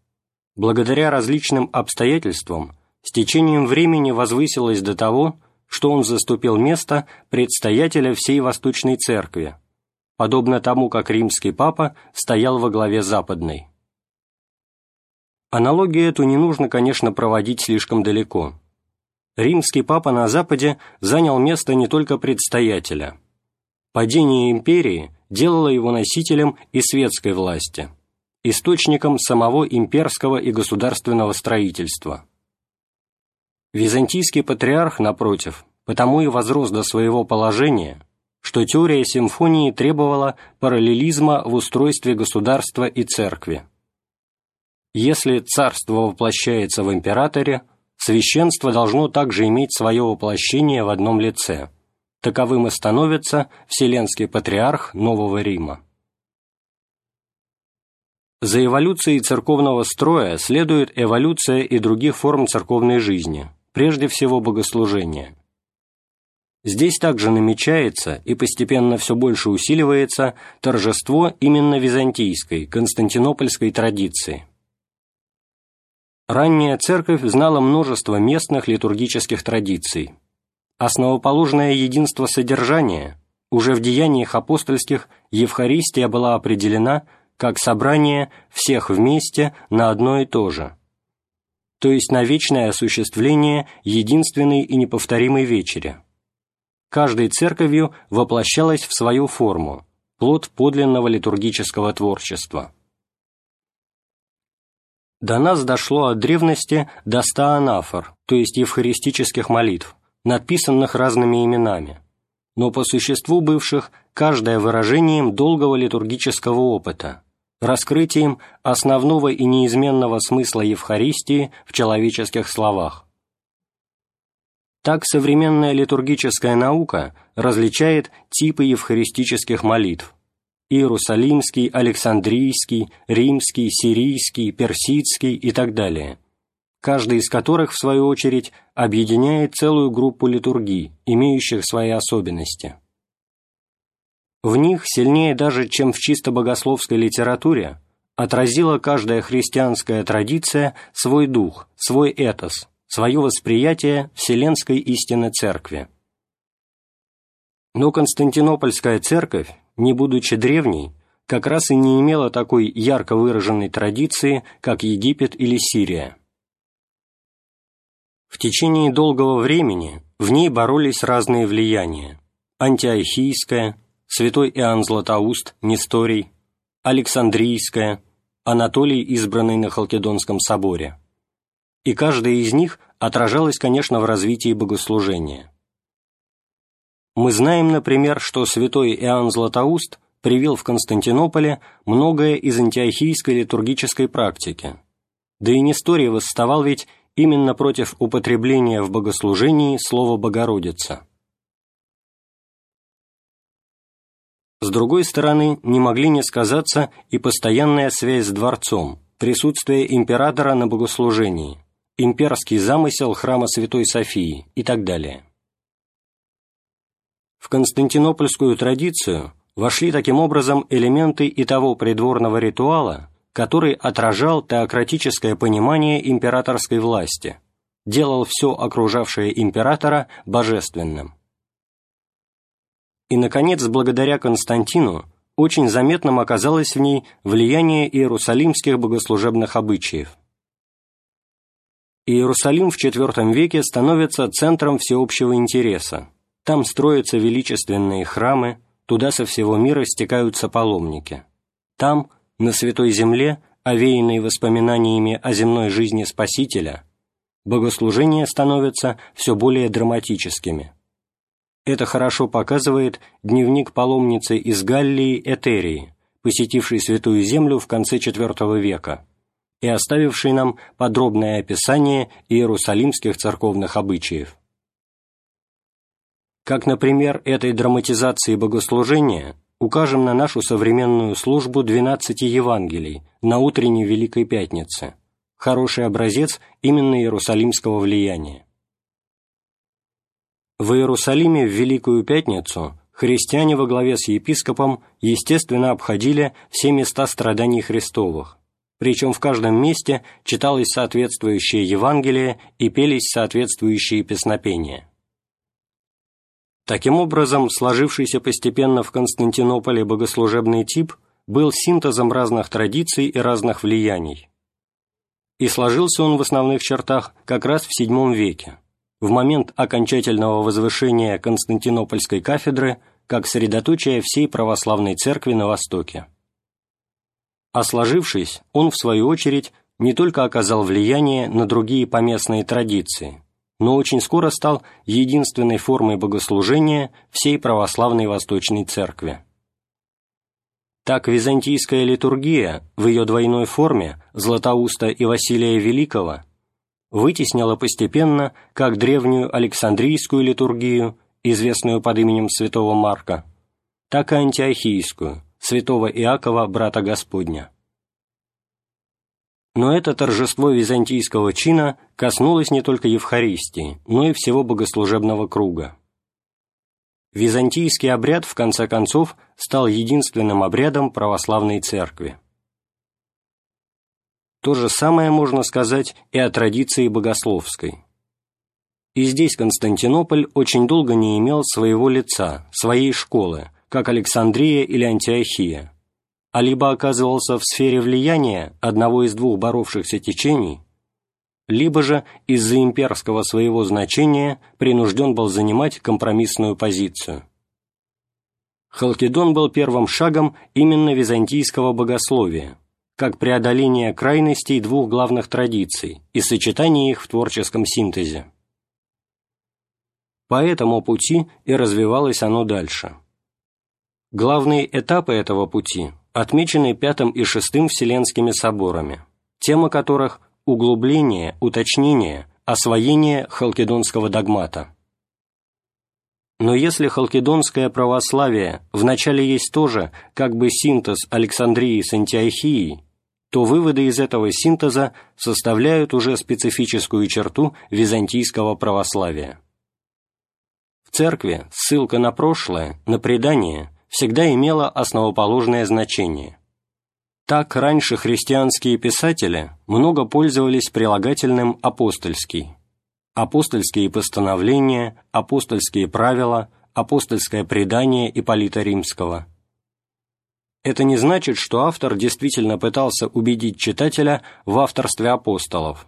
благодаря различным обстоятельствам с течением времени возвысилось до того, что он заступил место предстоятеля всей Восточной Церкви, подобно тому, как римский папа стоял во главе Западной. Аналогию эту не нужно, конечно, проводить слишком далеко. Римский папа на Западе занял место не только предстоятеля. Падение империи делало его носителем и светской власти, источником самого имперского и государственного строительства. Византийский патриарх, напротив, потому и возрос до своего положения, что теория симфонии требовала параллелизма в устройстве государства и церкви. Если царство воплощается в императоре, священство должно также иметь свое воплощение в одном лице. Таковым и становится Вселенский Патриарх Нового Рима. За эволюцией церковного строя следует эволюция и других форм церковной жизни, прежде всего богослужения. Здесь также намечается и постепенно все больше усиливается торжество именно византийской, константинопольской традиции. Ранняя церковь знала множество местных литургических традиций. Основоположное единство содержания уже в деяниях апостольских Евхаристия была определена как собрание всех вместе на одно и то же – то есть на вечное осуществление единственной и неповторимой вечери. Каждой церковью воплощалась в свою форму, плод подлинного литургического творчества. До нас дошло от древности до ста анафор, то есть евхаристических молитв, надписанных разными именами, но по существу бывших каждое выражением долгого литургического опыта, раскрытием основного и неизменного смысла Евхаристии в человеческих словах. Так современная литургическая наука различает типы евхаристических молитв – Иерусалимский, Александрийский, Римский, Сирийский, Персидский и так далее, каждый из которых, в свою очередь, объединяет целую группу литургий, имеющих свои особенности – в них, сильнее даже, чем в чисто богословской литературе, отразила каждая христианская традиция свой дух, свой этос, свое восприятие вселенской истины Церкви. Но Константинопольская Церковь, не будучи древней, как раз и не имела такой ярко выраженной традиции, как Египет или Сирия. В течение долгого времени в ней боролись разные влияния – антиохийское, святой Иоанн Златоуст, Несторий, Александрийская, Анатолий, избранный на Халкидонском соборе. И каждая из них отражалась, конечно, в развитии богослужения. Мы знаем, например, что святой Иоанн Златоуст привил в Константинополе многое из антиохийской литургической практики. Да и Несторий восставал ведь именно против употребления в богослужении слова «Богородица». С другой стороны, не могли не сказаться и постоянная связь с дворцом, присутствие императора на богослужении, имперский замысел храма Святой Софии и так далее. В константинопольскую традицию вошли таким образом элементы и того придворного ритуала, который отражал теократическое понимание императорской власти, делал все окружавшее императора божественным. И, наконец, благодаря Константину, очень заметным оказалось в ней влияние иерусалимских богослужебных обычаев. Иерусалим в IV веке становится центром всеобщего интереса. Там строятся величественные храмы, туда со всего мира стекаются паломники. Там, на Святой Земле, овеянные воспоминаниями о земной жизни Спасителя, богослужения становятся все более драматическими. Это хорошо показывает дневник паломницы из Галлии Этерии, посетившей Святую Землю в конце IV века и оставившей нам подробное описание иерусалимских церковных обычаев. Как, например, этой драматизации богослужения укажем на нашу современную службу 12 Евангелий на утренней Великой Пятнице, хороший образец именно иерусалимского влияния. В Иерусалиме в Великую Пятницу христиане во главе с епископом естественно обходили все места страданий Христовых, причем в каждом месте читалось соответствующее Евангелие и пелись соответствующие песнопения. Таким образом, сложившийся постепенно в Константинополе богослужебный тип был синтезом разных традиций и разных влияний. И сложился он в основных чертах как раз в VII веке, в момент окончательного возвышения Константинопольской кафедры как средоточия всей православной церкви на Востоке. А сложившись, он, в свою очередь, не только оказал влияние на другие поместные традиции, но очень скоро стал единственной формой богослужения всей православной Восточной Церкви. Так византийская литургия в ее двойной форме Златоуста и Василия Великого вытеснила постепенно как древнюю Александрийскую литургию, известную под именем святого Марка, так и антиохийскую, святого Иакова, брата Господня. Но это торжество византийского чина коснулось не только Евхаристии, но и всего богослужебного круга. Византийский обряд, в конце концов, стал единственным обрядом православной церкви. То же самое можно сказать и о традиции богословской. И здесь Константинополь очень долго не имел своего лица, своей школы, как Александрия или Антиохия, а либо оказывался в сфере влияния одного из двух боровшихся течений, либо же из-за имперского своего значения принужден был занимать компромиссную позицию. Халкидон был первым шагом именно византийского богословия, как преодоление крайностей двух главных традиций и сочетание их в творческом синтезе. По этому пути и развивалось оно дальше. Главные этапы этого пути отмечены Пятым и Шестым Вселенскими соборами, тема которых – углубление, уточнение, освоение халкидонского догмата. Но если халкидонское православие вначале есть тоже как бы синтез Александрии с Антиохией, то выводы из этого синтеза составляют уже специфическую черту византийского православия. В церкви ссылка на прошлое, на предание – всегда имела основоположное значение. Так раньше христианские писатели много пользовались прилагательным «апостольский». Апостольские постановления, апостольские правила, апостольское предание Ипполита Римского. Это не значит, что автор действительно пытался убедить читателя в авторстве апостолов,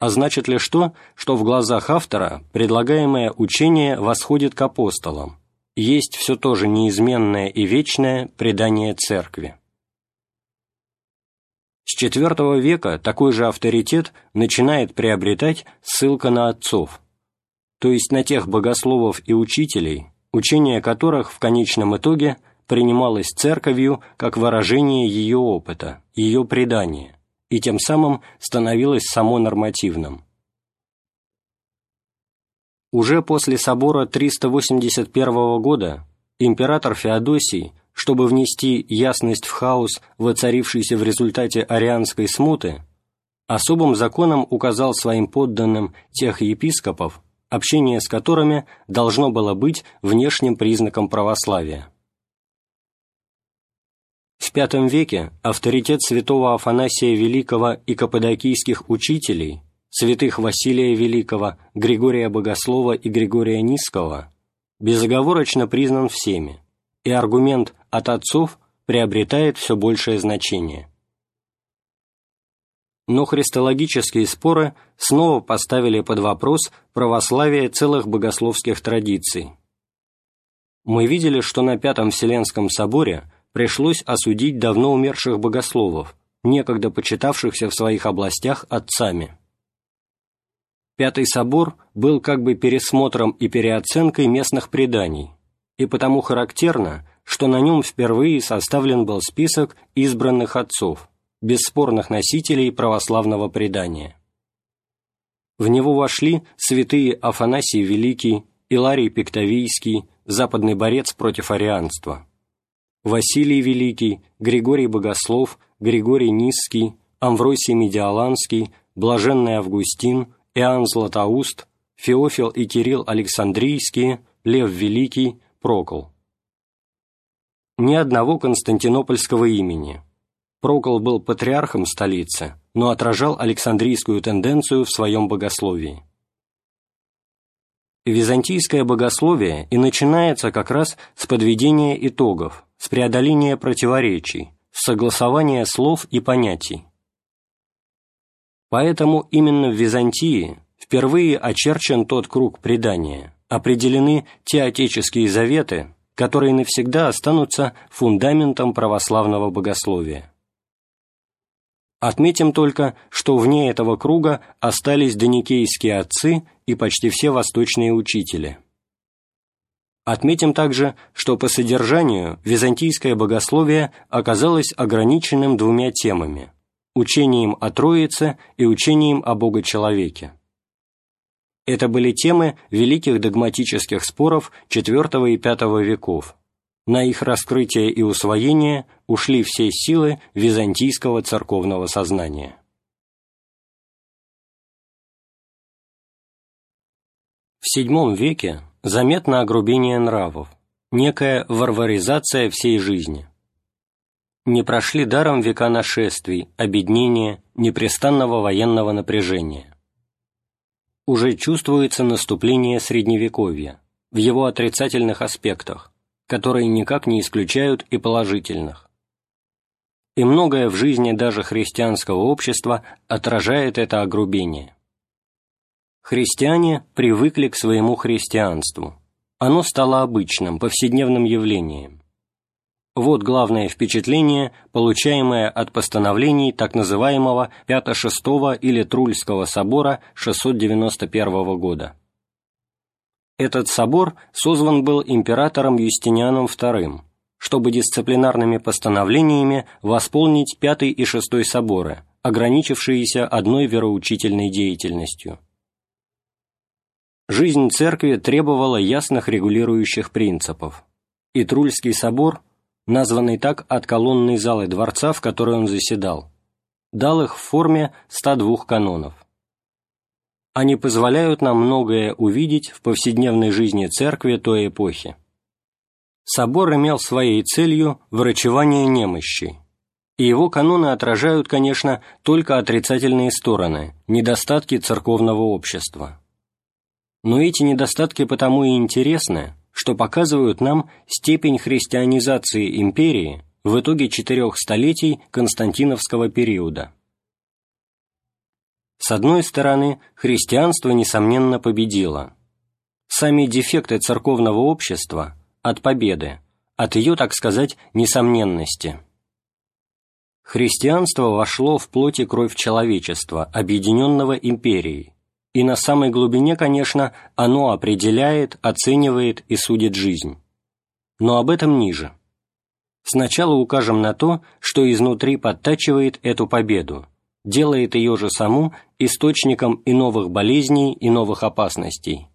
а значит лишь то, что в глазах автора предлагаемое учение восходит к апостолам, есть все то же неизменное и вечное предание Церкви. С IV века такой же авторитет начинает приобретать ссылка на отцов, то есть на тех богословов и учителей, учение которых в конечном итоге принималось церковью как выражение ее опыта, ее предания, и тем самым становилось само нормативным. Уже после собора 381 года император Феодосий, чтобы внести ясность в хаос, воцарившийся в результате арианской смуты, особым законом указал своим подданным тех епископов, общение с которыми должно было быть внешним признаком православия. В V веке авторитет святого Афанасия Великого и каппадокийских учителей – святых Василия Великого, Григория Богослова и Григория Низкого, безоговорочно признан всеми, и аргумент «от отцов» приобретает все большее значение. Но христологические споры снова поставили под вопрос православие целых богословских традиций. Мы видели, что на Пятом Вселенском соборе пришлось осудить давно умерших богословов, некогда почитавшихся в своих областях отцами. Пятый собор был как бы пересмотром и переоценкой местных преданий, и потому характерно, что на нем впервые составлен был список избранных отцов, бесспорных носителей православного предания. В него вошли святые Афанасий Великий, Иларий Пиктовийский, западный борец против арианства, Василий Великий, Григорий Богослов, Григорий Низкий, Амвросий Медиаланский, Блаженный Августин – Иоанн Златоуст, Феофил и Кирилл Александрийские, Лев Великий, Прокол. Ни одного константинопольского имени. Прокол был патриархом столицы, но отражал Александрийскую тенденцию в своем богословии. Византийское богословие и начинается как раз с подведения итогов, с преодоления противоречий, с согласования слов и понятий. Поэтому именно в Византии впервые очерчен тот круг предания, определены те отеческие заветы, которые навсегда останутся фундаментом православного богословия. Отметим только, что вне этого круга остались доникейские отцы и почти все восточные учители. Отметим также, что по содержанию византийское богословие оказалось ограниченным двумя темами – учением о Троице и учением о Богочеловеке. Это были темы великих догматических споров IV и V веков, на их раскрытие и усвоение ушли все силы византийского церковного сознания. В VII веке заметно огрубение нравов, некая варваризация всей жизни. Не прошли даром века нашествий, обеднения, непрестанного военного напряжения. Уже чувствуется наступление Средневековья в его отрицательных аспектах, которые никак не исключают и положительных. И многое в жизни даже христианского общества отражает это огрубение. Христиане привыкли к своему христианству. Оно стало обычным, повседневным явлением. Вот главное впечатление, получаемое от постановлений так называемого Пято-6 или Трульского собора 691 года. Этот собор созван был императором Юстинианом II, чтобы дисциплинарными постановлениями восполнить Пятый и Шестой соборы, ограничившиеся одной вероучительной деятельностью. Жизнь церкви требовала ясных регулирующих принципов, и Трульский собор, названный так от колонной залы дворца, в которой он заседал, дал их в форме 102 канонов. Они позволяют нам многое увидеть в повседневной жизни церкви той эпохи. Собор имел своей целью врачевание немощи, и его каноны отражают, конечно, только отрицательные стороны, недостатки церковного общества. Но эти недостатки потому и интересны, что показывают нам степень христианизации империи в итоге четырех столетий Константиновского периода. С одной стороны, христианство, несомненно, победило. Сами дефекты церковного общества от победы, от ее, так сказать, несомненности. Христианство вошло в плоть и кровь человечества, объединенного империей, и на самой глубине, конечно, оно определяет, оценивает и судит жизнь. Но об этом ниже. Сначала укажем на то, что изнутри подтачивает эту победу, делает ее же саму источником и новых болезней, и новых опасностей.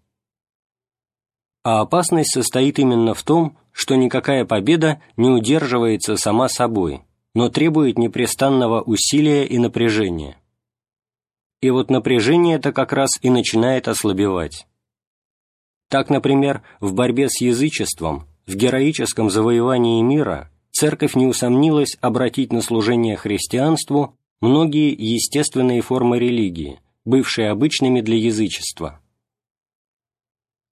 А опасность состоит именно в том, что никакая победа не удерживается сама собой, но требует непрестанного усилия и напряжения. И вот напряжение это как раз и начинает ослабевать. Так, например, в борьбе с язычеством, в героическом завоевании мира, церковь не усомнилась обратить на служение христианству многие естественные формы религии, бывшие обычными для язычества.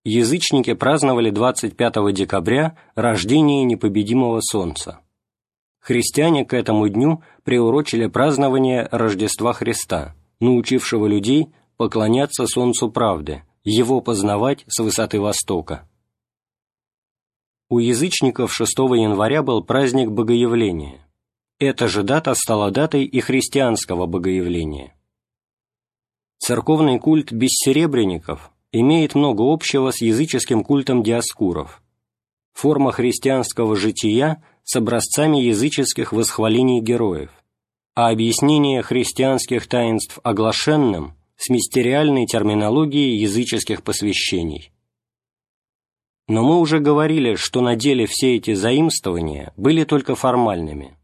Язычники праздновали 25 декабря рождение непобедимого Солнца. Христиане к этому дню приурочили празднование Рождества Христа, научившего людей поклоняться Солнцу правды, его познавать с высоты Востока. У язычников 6 января был праздник Богоявления, эта же дата стала датой и христианского богоявления. Церковный культ бессеребренников имеет много общего с языческим культом диаскуров. Форма христианского жития с образцами языческих восхвалений героев, а объяснение христианских таинств оглашенным с мистериальной терминологией языческих посвящений. Но мы уже говорили, что на деле все эти заимствования были только формальными –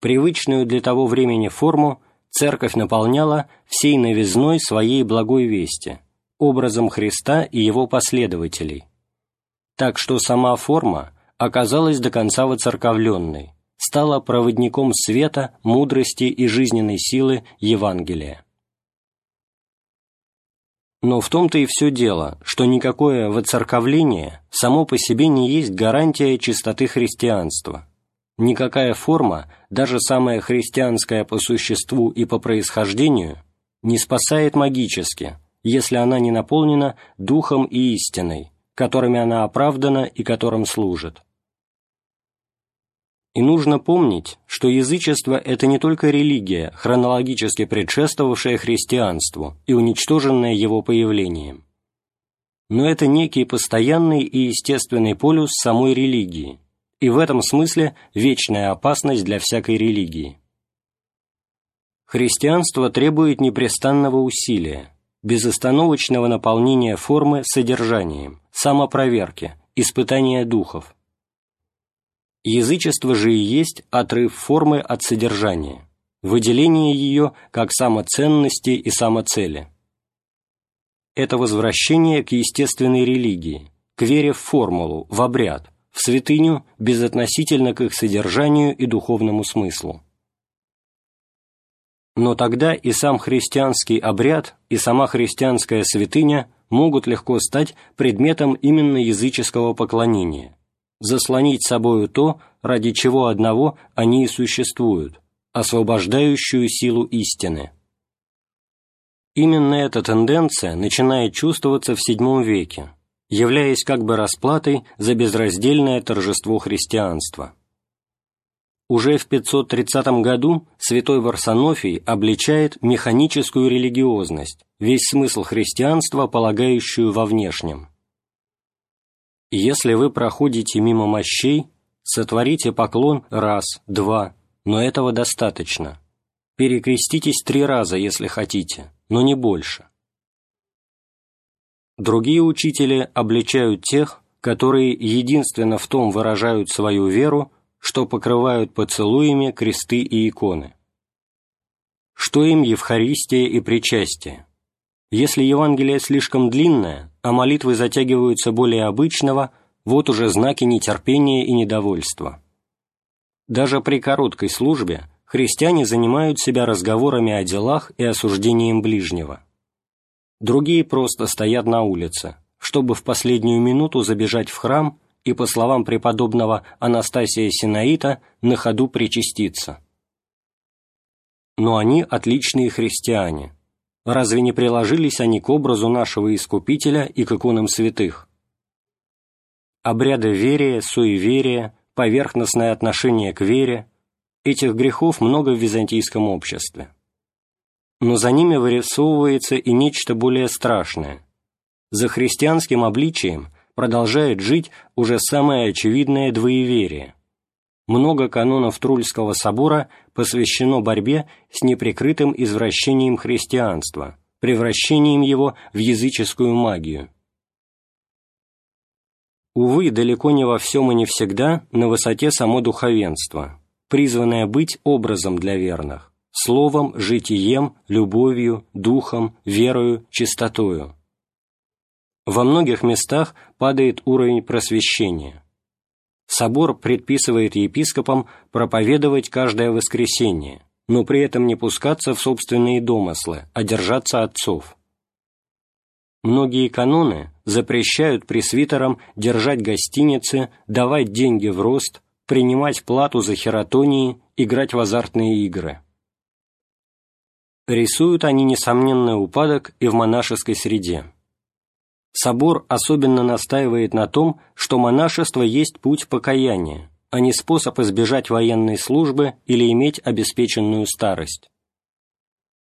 Привычную для того времени форму церковь наполняла всей новизной своей благой вести, образом Христа и его последователей, так что сама форма оказалась до конца воцерковленной, стала проводником света, мудрости и жизненной силы Евангелия. Но в том-то и все дело, что никакое воцерковление само по себе не есть гарантия чистоты христианства. Никакая форма, даже самая христианская по существу и по происхождению, не спасает магически, если она не наполнена духом и истиной, которыми она оправдана и которым служит. И нужно помнить, что язычество – это не только религия, хронологически предшествовавшая христианству и уничтоженная его появлением, но это некий постоянный и естественный полюс самой религии, и в этом смысле вечная опасность для всякой религии. Христианство требует непрестанного усилия, безостановочного наполнения формы содержанием, самопроверки, испытания духов – Язычество же и есть отрыв формы от содержания, выделение ее как самоценности и самоцели. Это возвращение к естественной религии, к вере в формулу, в обряд, в святыню безотносительно к их содержанию и духовному смыслу. Но тогда и сам христианский обряд, и сама христианская святыня могут легко стать предметом именно языческого поклонения – заслонить собою то, ради чего одного они и существуют, освобождающую силу истины. Именно эта тенденция начинает чувствоваться в VII веке, являясь как бы расплатой за безраздельное торжество христианства. Уже в 530 году святой Варсонофий обличает механическую религиозность, весь смысл христианства, полагающую во внешнем. Если вы проходите мимо мощей, сотворите поклон раз, два, но этого достаточно. Перекреститесь три раза, если хотите, но не больше. Другие учители обличают тех, которые единственно в том выражают свою веру, что покрывают поцелуями кресты и иконы. Что им Евхаристия и причастие? Если Евангелие слишком длинное, а молитвы затягиваются более обычного, вот уже знаки нетерпения и недовольства. Даже при короткой службе христиане занимают себя разговорами о делах и осуждением ближнего. Другие просто стоят на улице, чтобы в последнюю минуту забежать в храм и, по словам преподобного Анастасия Синаита, на ходу причаститься. Но они отличные христиане – Разве не приложились они к образу нашего Искупителя и к иконам святых? Обряды верия, суеверия, поверхностное отношение к вере – этих грехов много в византийском обществе. Но за ними вырисовывается и нечто более страшное. За христианским обличием продолжает жить уже самое очевидное двоеверие – много канонов Трульского собора посвящено борьбе с неприкрытым извращением христианства, превращением его в языческую магию. Увы, далеко не во всем и не всегда на высоте само духовенство, призванное быть образом для верных, словом, житием, любовью, духом, верою, чистотою. Во многих местах падает уровень просвещения – собор предписывает епископам проповедовать каждое воскресенье, но при этом не пускаться в собственные домыслы, а держаться отцов. Многие каноны запрещают пресвитерам держать гостиницы, давать деньги в рост, принимать плату за хератонии, играть в азартные игры. Рисуют они несомненный упадок и в монашеской среде. Собор особенно настаивает на том, что монашество есть путь покаяния, а не способ избежать военной службы или иметь обеспеченную старость.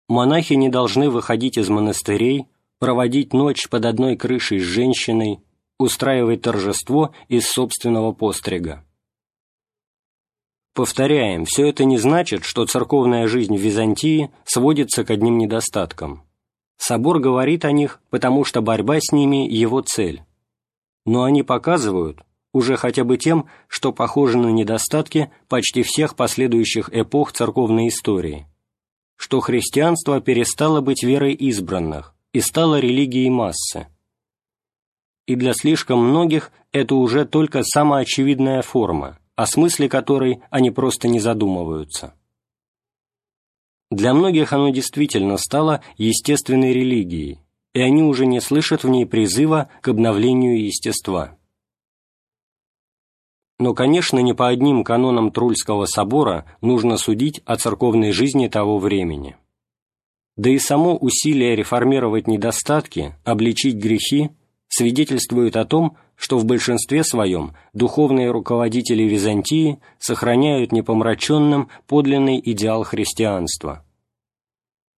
Монахи не должны выходить из монастырей, проводить ночь под одной крышей с женщиной, устраивать торжество из собственного пострига. Повторяем, все это не значит, что церковная жизнь в Византии сводится к одним недостаткам. Собор говорит о них, потому что борьба с ними – его цель. Но они показывают, уже хотя бы тем, что похожи на недостатки почти всех последующих эпох церковной истории, что христианство перестало быть верой избранных, и стала религией массы. И для слишком многих это уже только самая очевидная форма, о смысле которой они просто не задумываются. Для многих оно действительно стало естественной религией, и они уже не слышат в ней призыва к обновлению естества. Но, конечно, не по одним канонам Трульского собора нужно судить о церковной жизни того времени. Да и само усилие реформировать недостатки, обличить грехи, свидетельствует о том, что в большинстве своем духовные руководители Византии сохраняют непомраченным подлинный идеал христианства.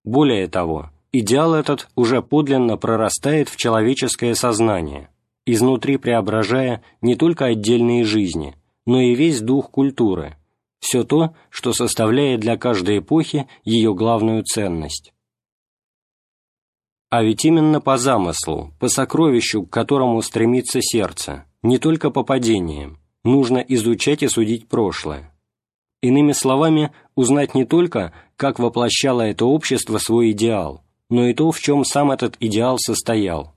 Более того, идеал этот уже подлинно прорастает в человеческое сознание, изнутри преображая не только отдельные жизни, но и весь дух культуры, все то, что составляет для каждой эпохи ее главную ценность. А ведь именно по замыслу, по сокровищу, к которому стремится сердце, не только по падениям, нужно изучать и судить прошлое. Иными словами, узнать не только, как воплощало это общество свой идеал, но и то, в чем сам этот идеал состоял.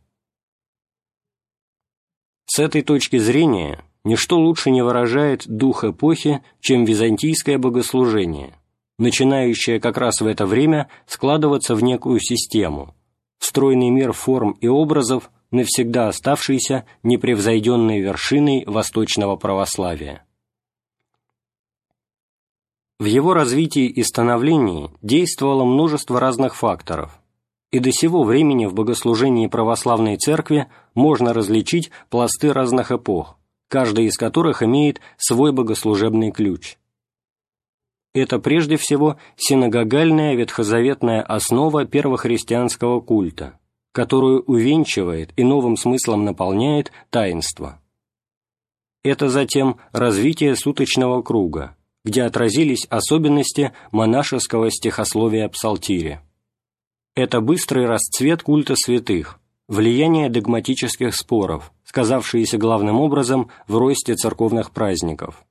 С этой точки зрения, ничто лучше не выражает дух эпохи, чем византийское богослужение, начинающее как раз в это время складываться в некую систему, стройный мир форм и образов, навсегда оставшийся непревзойденной вершиной восточного православия. В его развитии и становлении действовало множество разных факторов, и до сего времени в богослужении православной церкви можно различить пласты разных эпох, каждая из которых имеет свой богослужебный ключ. Это прежде всего синагогальная ветхозаветная основа первохристианского культа, которую увенчивает и новым смыслом наполняет таинство. Это затем развитие суточного круга, где отразились особенности монашеского стихословия псалтири. Это быстрый расцвет культа святых, влияние догматических споров, сказавшиеся главным образом в росте церковных праздников.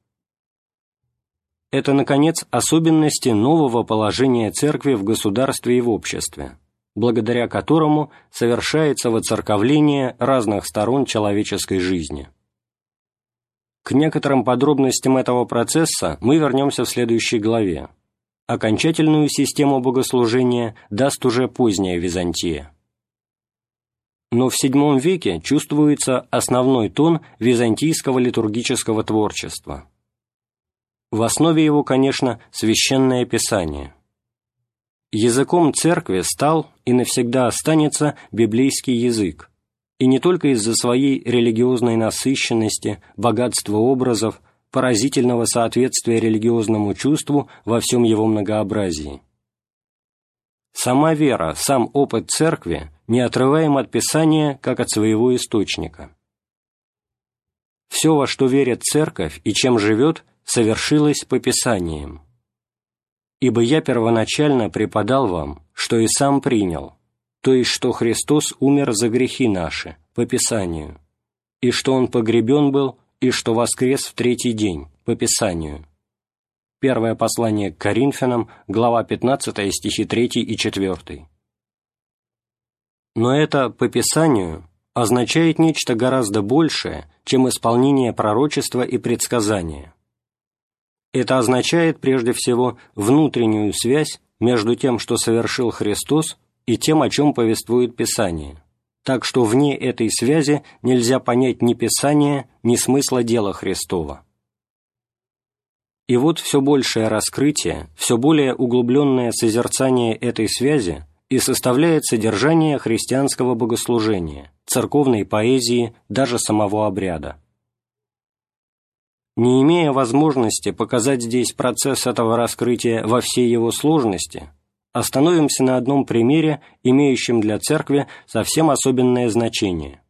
Это, наконец, особенности нового положения церкви в государстве и в обществе, благодаря которому совершается воцерковление разных сторон человеческой жизни. К некоторым подробностям этого процесса мы вернемся в следующей главе. Окончательную систему богослужения даст уже поздняя Византия но в VII веке чувствуется основной тон византийского литургического творчества. В основе его, конечно, священное писание. Языком церкви стал и навсегда останется библейский язык, и не только из-за своей религиозной насыщенности, богатства образов, поразительного соответствия религиозному чувству во всем его многообразии. Сама вера, сам опыт церкви не отрываем от Писания, как от своего источника. Все, во что верит церковь и чем живет, совершилось по Писаниям. Ибо я первоначально преподал вам, что и сам принял, то есть, что Христос умер за грехи наши, по Писанию, и что Он погребен был, и что воскрес в третий день, по Писанию Первое послание к Коринфянам, глава 15, стихи 3 и 4. Но это по Писанию означает нечто гораздо большее, чем исполнение пророчества и предсказания. Это означает прежде всего внутреннюю связь между тем, что совершил Христос, и тем, о чем повествует Писание, так что вне этой связи нельзя понять ни Писания, ни смысла дела Христова. И вот все большее раскрытие, все более углубленное созерцание этой связи и составляет содержание христианского богослужения, церковной поэзии, даже самого обряда. Не имея возможности показать здесь процесс этого раскрытия во всей его сложности, остановимся на одном примере, имеющем для церкви совсем особенное значение.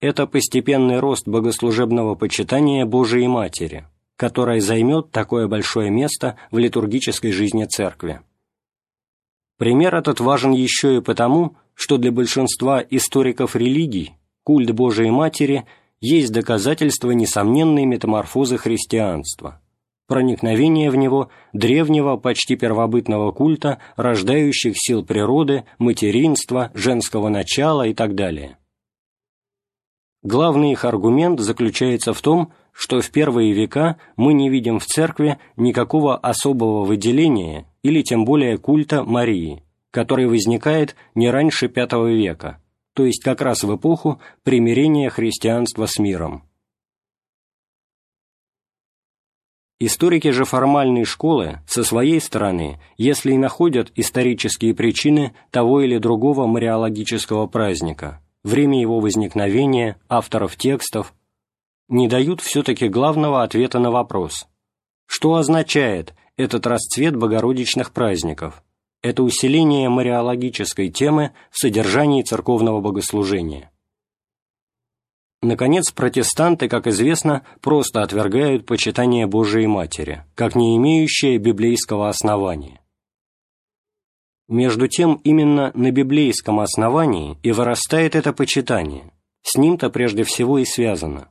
Это постепенный рост богослужебного почитания Божией Матери – которая займет такое большое место в литургической жизни Церкви. Пример этот важен еще и потому, что для большинства историков религий культ Божией Матери есть доказательство несомненной метаморфозы христианства, проникновение в него древнего почти первобытного культа, рождающих сил природы, материнства, женского начала и так далее. Главный их аргумент заключается в том, что в первые века мы не видим в церкви никакого особого выделения или тем более культа Марии, который возникает не раньше V века, то есть как раз в эпоху примирения христианства с миром. Историки же формальной школы, со своей стороны, если и находят исторические причины того или другого мариологического праздника, время его возникновения, авторов текстов, не дают все-таки главного ответа на вопрос, что означает этот расцвет богородичных праздников, это усиление мариологической темы в содержании церковного богослужения. Наконец, протестанты, как известно, просто отвергают почитание Божией Матери, как не имеющее библейского основания. Между тем, именно на библейском основании и вырастает это почитание, с ним-то прежде всего и связано.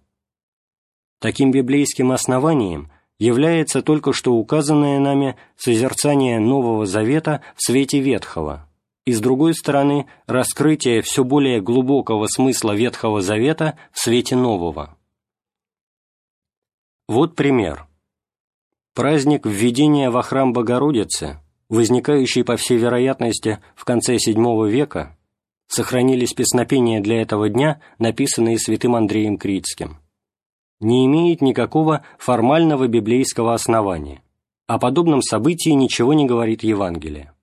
Таким библейским основанием является только что указанное нами созерцание Нового Завета в свете Ветхого, и, с другой стороны, раскрытие все более глубокого смысла Ветхого Завета в свете Нового. Вот пример. Праздник введения во храм Богородицы, возникающий, по всей вероятности, в конце VII века, сохранились песнопения для этого дня, написанные святым Андреем Критским не имеет никакого формального библейского основания. О подобном событии ничего не говорит Евангелие.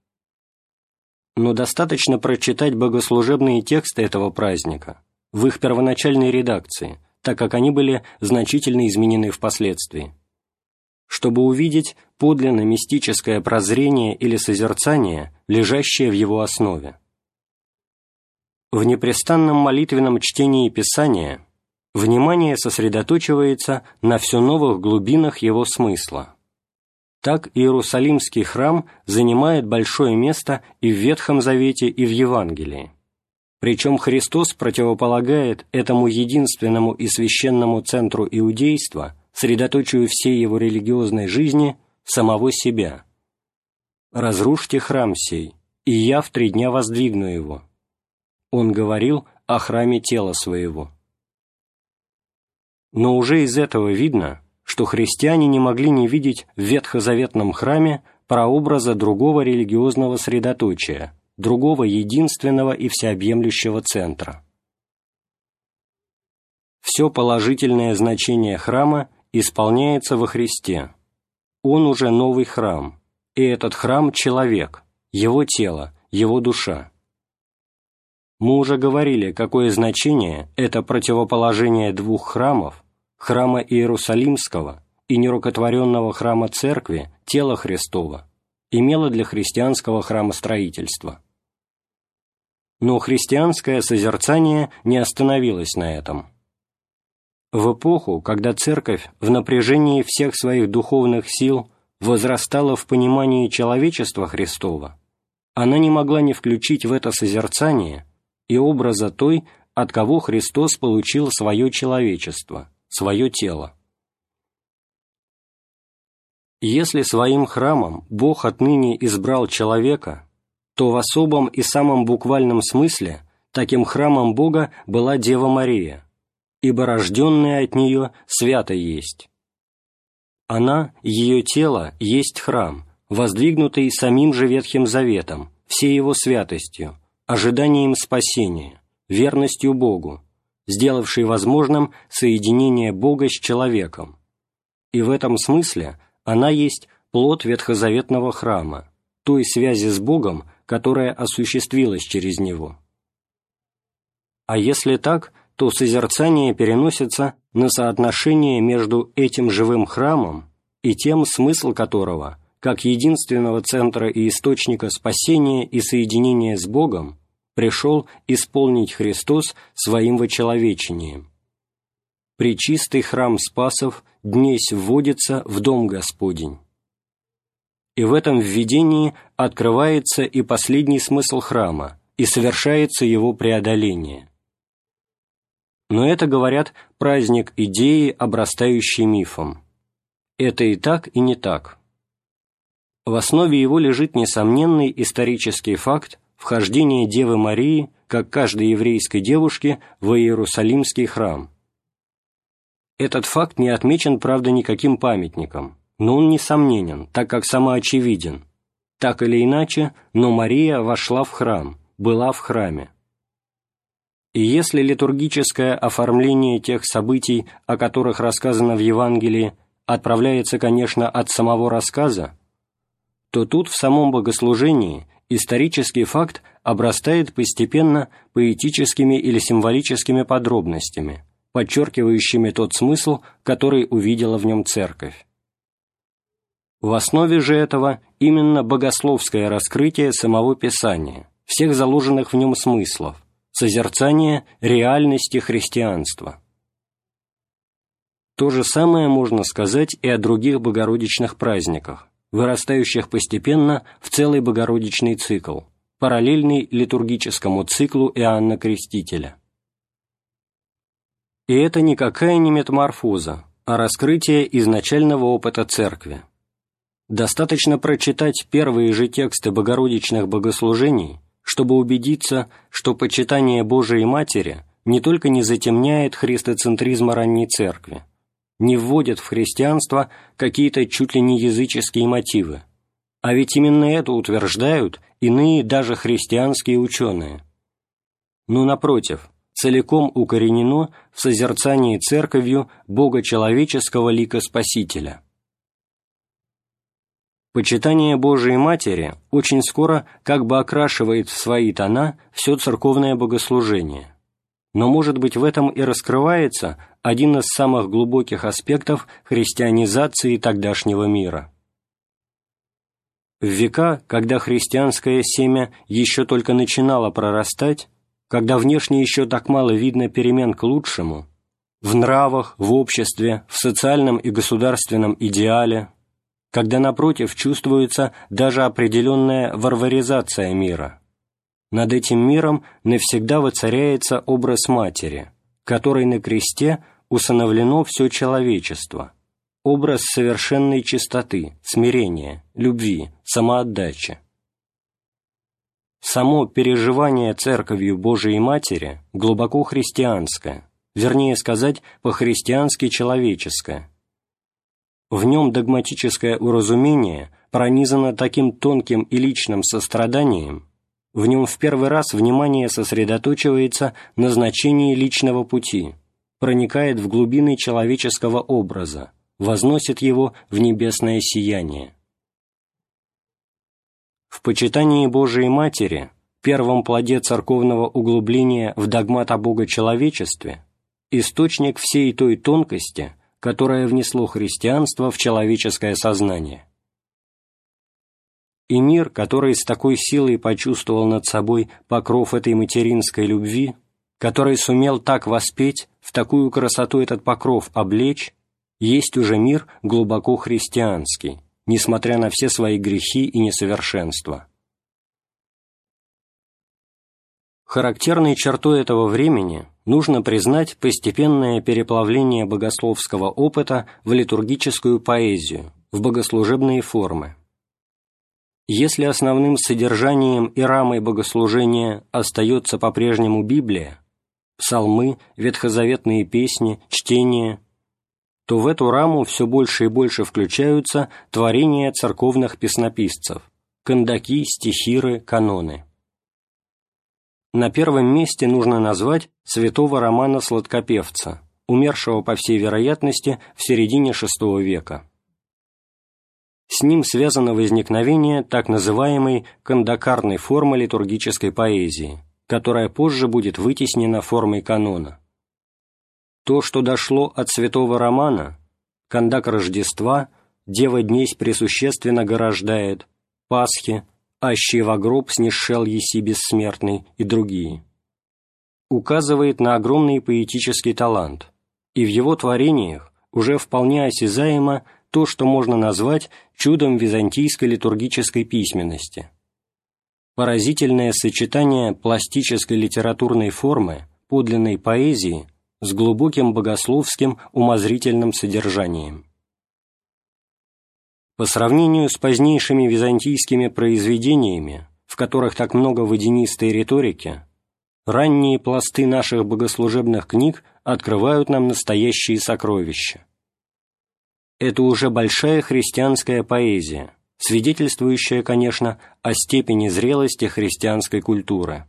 Но достаточно прочитать богослужебные тексты этого праздника в их первоначальной редакции, так как они были значительно изменены впоследствии, чтобы увидеть подлинно мистическое прозрение или созерцание, лежащее в его основе. В непрестанном молитвенном чтении Писания внимание сосредоточивается на все новых глубинах его смысла. Так Иерусалимский храм занимает большое место и в Ветхом Завете, и в Евангелии. Причем Христос противополагает этому единственному и священному центру иудейства, средоточию всей его религиозной жизни, самого себя. «Разрушьте храм сей, и я в три дня воздвигну его». Он говорил о храме тела своего. Но уже из этого видно, что христиане не могли не видеть в ветхозаветном храме прообраза другого религиозного средоточия, другого единственного и всеобъемлющего центра. Все положительное значение храма исполняется во Христе. Он уже новый храм, и этот храм – человек, его тело, его душа. Мы уже говорили, какое значение это противоположение двух храмов, храма Иерусалимского и нерукотворенного храма Церкви, тела Христова, имело для христианского храмостроительства. Но христианское созерцание не остановилось на этом. В эпоху, когда Церковь в напряжении всех своих духовных сил возрастала в понимании человечества Христова, она не могла не включить в это созерцание и образа той, от кого Христос получил свое человечество, свое тело. Если своим храмом Бог отныне избрал человека, то в особом и самом буквальном смысле таким храмом Бога была Дева Мария, ибо рожденная от нее свято есть. Она, ее тело, есть храм, воздвигнутый самим же Ветхим Заветом, всей его святостью, ожиданием спасения, верностью Богу, сделавший возможным соединение Бога с человеком. И в этом смысле она есть плод ветхозаветного храма, той связи с Богом, которая осуществилась через него. А если так, то созерцание переносится на соотношение между этим живым храмом и тем, смысл которого, как единственного центра и источника спасения и соединения с Богом, пришел исполнить Христос своим вочеловечением. Пречистый храм Спасов днесь вводится в Дом Господень. И в этом введении открывается и последний смысл храма, и совершается его преодоление. Но это, говорят, праздник идеи, обрастающий мифом. Это и так, и не так. В основе его лежит несомненный исторический факт вхождения Девы Марии, как каждой еврейской девушки, в Иерусалимский храм. Этот факт не отмечен, правда, никаким памятником, но он несомненен, так как самоочевиден. Так или иначе, но Мария вошла в храм, была в храме. И если литургическое оформление тех событий, о которых рассказано в Евангелии, отправляется, конечно, от самого рассказа, то тут в самом богослужении исторический факт обрастает постепенно поэтическими или символическими подробностями, подчеркивающими тот смысл, который увидела в нем Церковь. В основе же этого именно богословское раскрытие самого Писания, всех заложенных в нем смыслов, созерцание реальности христианства. То же самое можно сказать и о других богородичных праздниках, вырастающих постепенно в целый богородичный цикл, параллельный литургическому циклу Иоанна Крестителя. И это никакая не метаморфоза, а раскрытие изначального опыта Церкви. Достаточно прочитать первые же тексты богородичных богослужений, чтобы убедиться, что почитание Божией Матери не только не затемняет христоцентризма ранней Церкви, не вводит в христианство какие-то чуть ли не языческие мотивы, а ведь именно это утверждают иные даже христианские ученые. Но, напротив, целиком укоренено в созерцании Церковью Бога человеческого лика Спасителя – Почитание Божией Матери очень скоро как бы окрашивает в свои тона все церковное богослужение. Но, может быть, в этом и раскрывается один из самых глубоких аспектов христианизации тогдашнего мира. В века, когда христианское семя еще только начинало прорастать, когда внешне еще так мало видно перемен к лучшему, в нравах, в обществе, в социальном и государственном идеале, когда, напротив, чувствуется даже определенная варваризация мира. Над этим миром навсегда воцаряется образ матери, которой на кресте усыновлено все человечество, образ совершенной чистоты, смирения, любви, самоотдачи. Само переживание Церковью Божией Матери глубоко христианское, вернее сказать, по-христиански человеческое – в нем догматическое уразумение пронизано таким тонким и личным состраданием, в нем в первый раз внимание сосредоточивается на значении личного пути, проникает в глубины человеческого образа, возносит его в небесное сияние. В почитании Божией Матери, первом плоде церковного углубления в догмат о Богочеловечестве, источник всей той тонкости, которое внесло христианство в человеческое сознание. И мир, который с такой силой почувствовал над собой покров этой материнской любви, который сумел так воспеть, в такую красоту этот покров облечь, есть уже мир глубоко христианский, несмотря на все свои грехи и несовершенства. Характерной чертой этого времени нужно признать постепенное переплавление богословского опыта в литургическую поэзию, в богослужебные формы. Если основным содержанием и рамой богослужения остается по-прежнему Библия, псалмы, ветхозаветные песни, чтения, то в эту раму все больше и больше включаются творения церковных песнописцев, кандаки, стихиры, каноны. На первом месте нужно назвать святого Романа Сладкопевца, умершего, по всей вероятности, в середине VI века. С ним связано возникновение так называемой кандакарной формы литургической поэзии, которая позже будет вытеснена формой канона. То, что дошло от святого Романа, кандак Рождества, Дева днесь присущественно горождает, Пасхи, «Аще во гроб снишел еси бессмертный» и другие, указывает на огромный поэтический талант, и в его творениях уже вполне осязаемо то, что можно назвать чудом византийской литургической письменности. Поразительное сочетание пластической литературной формы, подлинной поэзии с глубоким богословским умозрительным содержанием. По сравнению с позднейшими византийскими произведениями, в которых так много водянистой риторики, ранние пласты наших богослужебных книг открывают нам настоящие сокровища. Это уже большая христианская поэзия, свидетельствующая, конечно, о степени зрелости христианской культуры.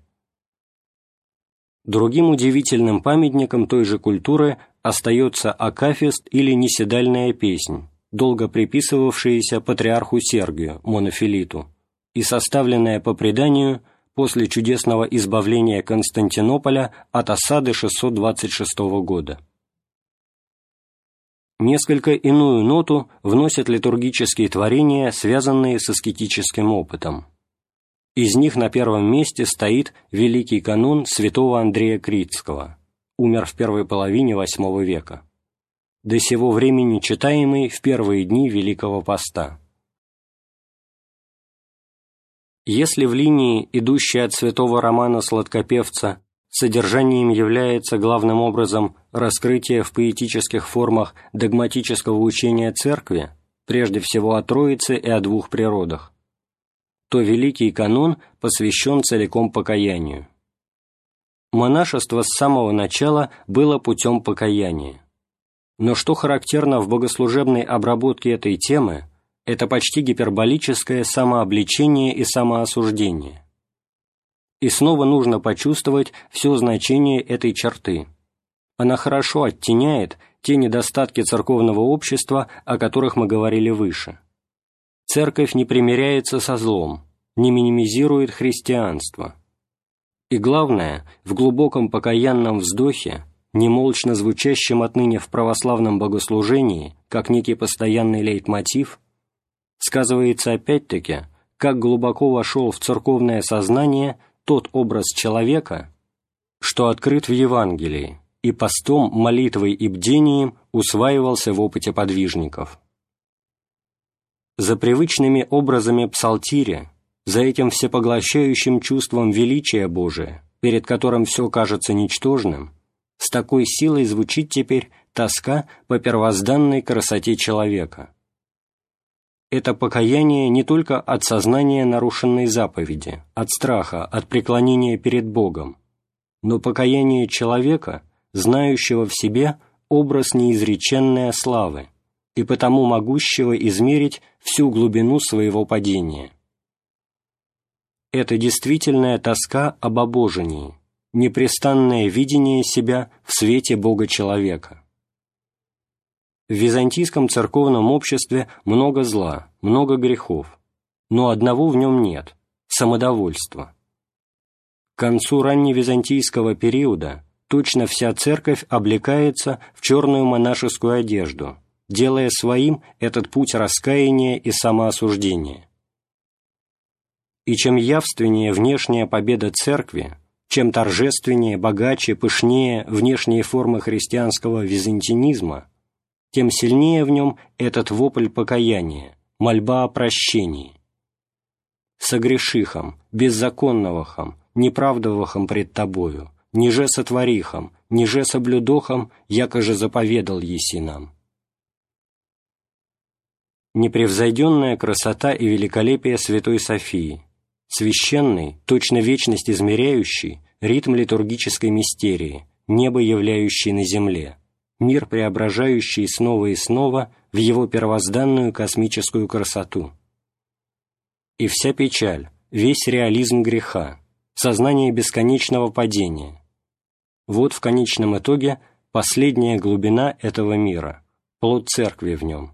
Другим удивительным памятником той же культуры остается акафист или неседальная песнь, долго приписывавшаяся патриарху Сергию, монофилиту, и составленная по преданию после чудесного избавления Константинополя от осады 626 года. Несколько иную ноту вносят литургические творения, связанные с аскетическим опытом. Из них на первом месте стоит великий канон святого Андрея Критского, умер в первой половине VIII века, до сего времени читаемый в первые дни Великого Поста. Если в линии, идущей от святого романа сладкопевца, Содержанием является главным образом раскрытие в поэтических формах догматического учения Церкви, прежде всего о Троице и о двух природах, то Великий канон посвящен целиком покаянию. Монашество с самого начала было путем покаяния. Но что характерно в богослужебной обработке этой темы, это почти гиперболическое самообличение и самоосуждение – и снова нужно почувствовать все значение этой черты. Она хорошо оттеняет те недостатки церковного общества, о которых мы говорили выше. Церковь не примиряется со злом, не минимизирует христианство. И главное, в глубоком покаянном вздохе, немолчно звучащем отныне в православном богослужении, как некий постоянный лейтмотив, сказывается опять-таки, как глубоко вошел в церковное сознание тот образ человека, что открыт в Евангелии и постом, молитвой и бдением усваивался в опыте подвижников. За привычными образами псалтиря, за этим всепоглощающим чувством величия Божия, перед которым все кажется ничтожным, с такой силой звучит теперь тоска по первозданной красоте человека – это покаяние не только от сознания нарушенной заповеди, от страха, от преклонения перед Богом, но покаяние человека, знающего в себе образ неизреченной славы и потому могущего измерить всю глубину своего падения. Это действительная тоска об обожении, непрестанное видение себя в свете Бога-человека. В византийском церковном обществе много зла, много грехов, но одного в нем нет – самодовольства. К концу ранневизантийского периода точно вся церковь облекается в черную монашескую одежду, делая своим этот путь раскаяния и самоосуждения. И чем явственнее внешняя победа церкви, чем торжественнее, богаче, пышнее внешние формы христианского византинизма – тем сильнее в нем этот вопль покаяния, мольба о прощении. «Согрешихом, беззаконновахом, неправдовахом пред тобою, ниже сотворихом, ниже соблюдохом, якоже заповедал еси нам». Непревзойденная красота и великолепие Святой Софии, священный, точно вечность измеряющий, ритм литургической мистерии, небо, являющий на земле – мир, преображающий снова и снова в его первозданную космическую красоту. И вся печаль, весь реализм греха, сознание бесконечного падения. Вот в конечном итоге последняя глубина этого мира, плод церкви в нем.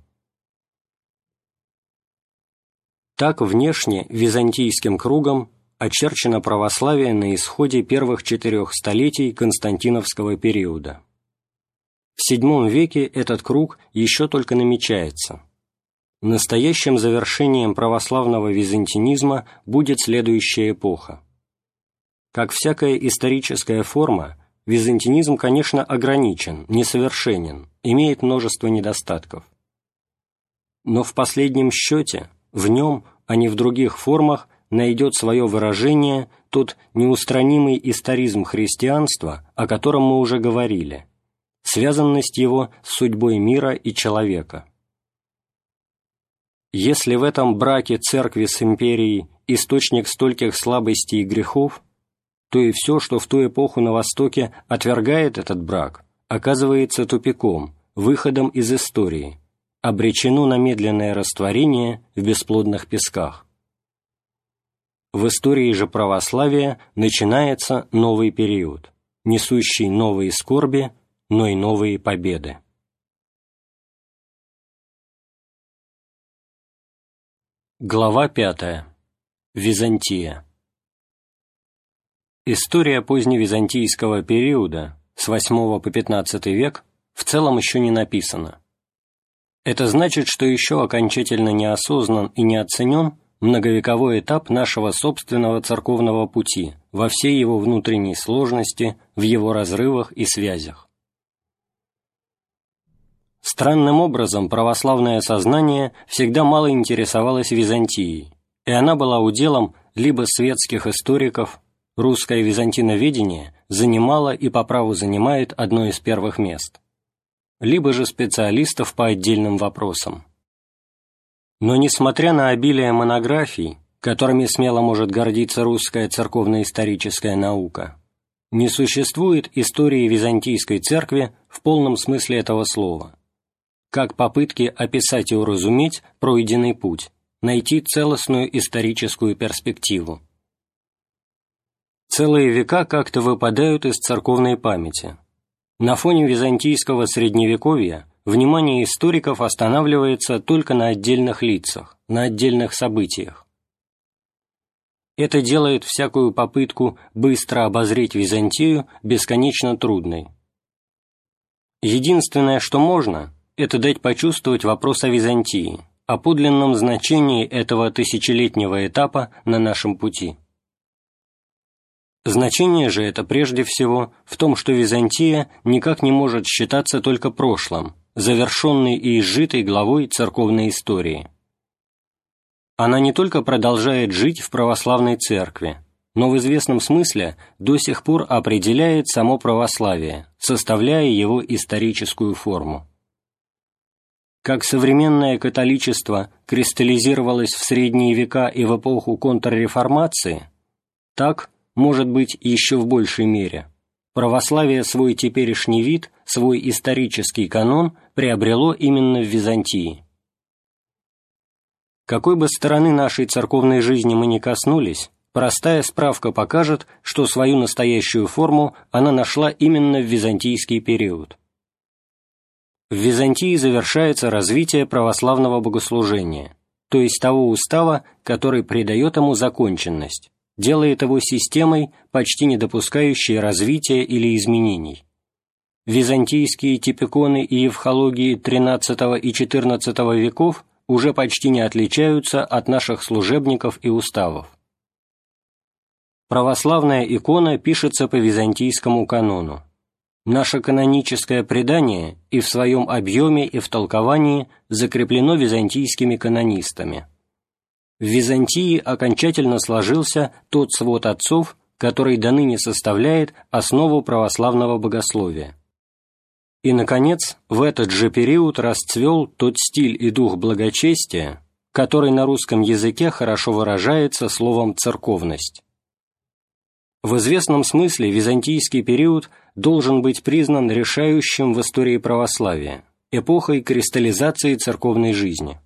Так внешне византийским кругом очерчено православие на исходе первых четырех столетий Константиновского периода. В VII веке этот круг еще только намечается. Настоящим завершением православного византинизма будет следующая эпоха. Как всякая историческая форма, византинизм, конечно, ограничен, несовершенен, имеет множество недостатков. Но в последнем счете в нем, а не в других формах, найдет свое выражение тот неустранимый историзм христианства, о котором мы уже говорили – связанность его с судьбой мира и человека. Если в этом браке церкви с империей источник стольких слабостей и грехов, то и все, что в ту эпоху на Востоке отвергает этот брак, оказывается тупиком, выходом из истории, обречено на медленное растворение в бесплодных песках. В истории же православия начинается новый период, несущий новые скорби, но и новые победы. Глава 5. Византия. История поздневизантийского периода с 8 по 15 век в целом еще не написана. Это значит, что еще окончательно не осознан и не оценен многовековой этап нашего собственного церковного пути во всей его внутренней сложности, в его разрывах и связях. Странным образом православное сознание всегда мало интересовалось Византией, и она была уделом либо светских историков, русское византиноведение занимало и по праву занимает одно из первых мест, либо же специалистов по отдельным вопросам. Но несмотря на обилие монографий, которыми смело может гордиться русская церковно-историческая наука, не существует истории Византийской церкви в полном смысле этого слова – как попытки описать и уразуметь пройденный путь, найти целостную историческую перспективу. Целые века как-то выпадают из церковной памяти. На фоне византийского средневековья внимание историков останавливается только на отдельных лицах, на отдельных событиях. Это делает всякую попытку быстро обозреть Византию бесконечно трудной. Единственное, что можно, это дать почувствовать вопрос о Византии, о подлинном значении этого тысячелетнего этапа на нашем пути. Значение же это прежде всего в том, что Византия никак не может считаться только прошлым, завершенной и изжитой главой церковной истории. Она не только продолжает жить в православной церкви, но в известном смысле до сих пор определяет само православие, составляя его историческую форму как современное католичество кристаллизировалось в средние века и в эпоху контрреформации, так, может быть, еще в большей мере, православие свой теперешний вид, свой исторический канон приобрело именно в Византии. Какой бы стороны нашей церковной жизни мы ни коснулись, простая справка покажет, что свою настоящую форму она нашла именно в византийский период – в Византии завершается развитие православного богослужения, то есть того устава, который придает ему законченность, делает его системой, почти не допускающей развития или изменений. Византийские типиконы и евхологии XIII и XIV веков уже почти не отличаются от наших служебников и уставов. Православная икона пишется по византийскому канону, Наше каноническое предание и в своем объеме, и в толковании закреплено византийскими канонистами. В Византии окончательно сложился тот свод отцов, который до ныне составляет основу православного богословия. И, наконец, в этот же период расцвел тот стиль и дух благочестия, который на русском языке хорошо выражается словом «церковность». В известном смысле византийский период должен быть признан решающим в истории православия, эпохой кристаллизации церковной жизни.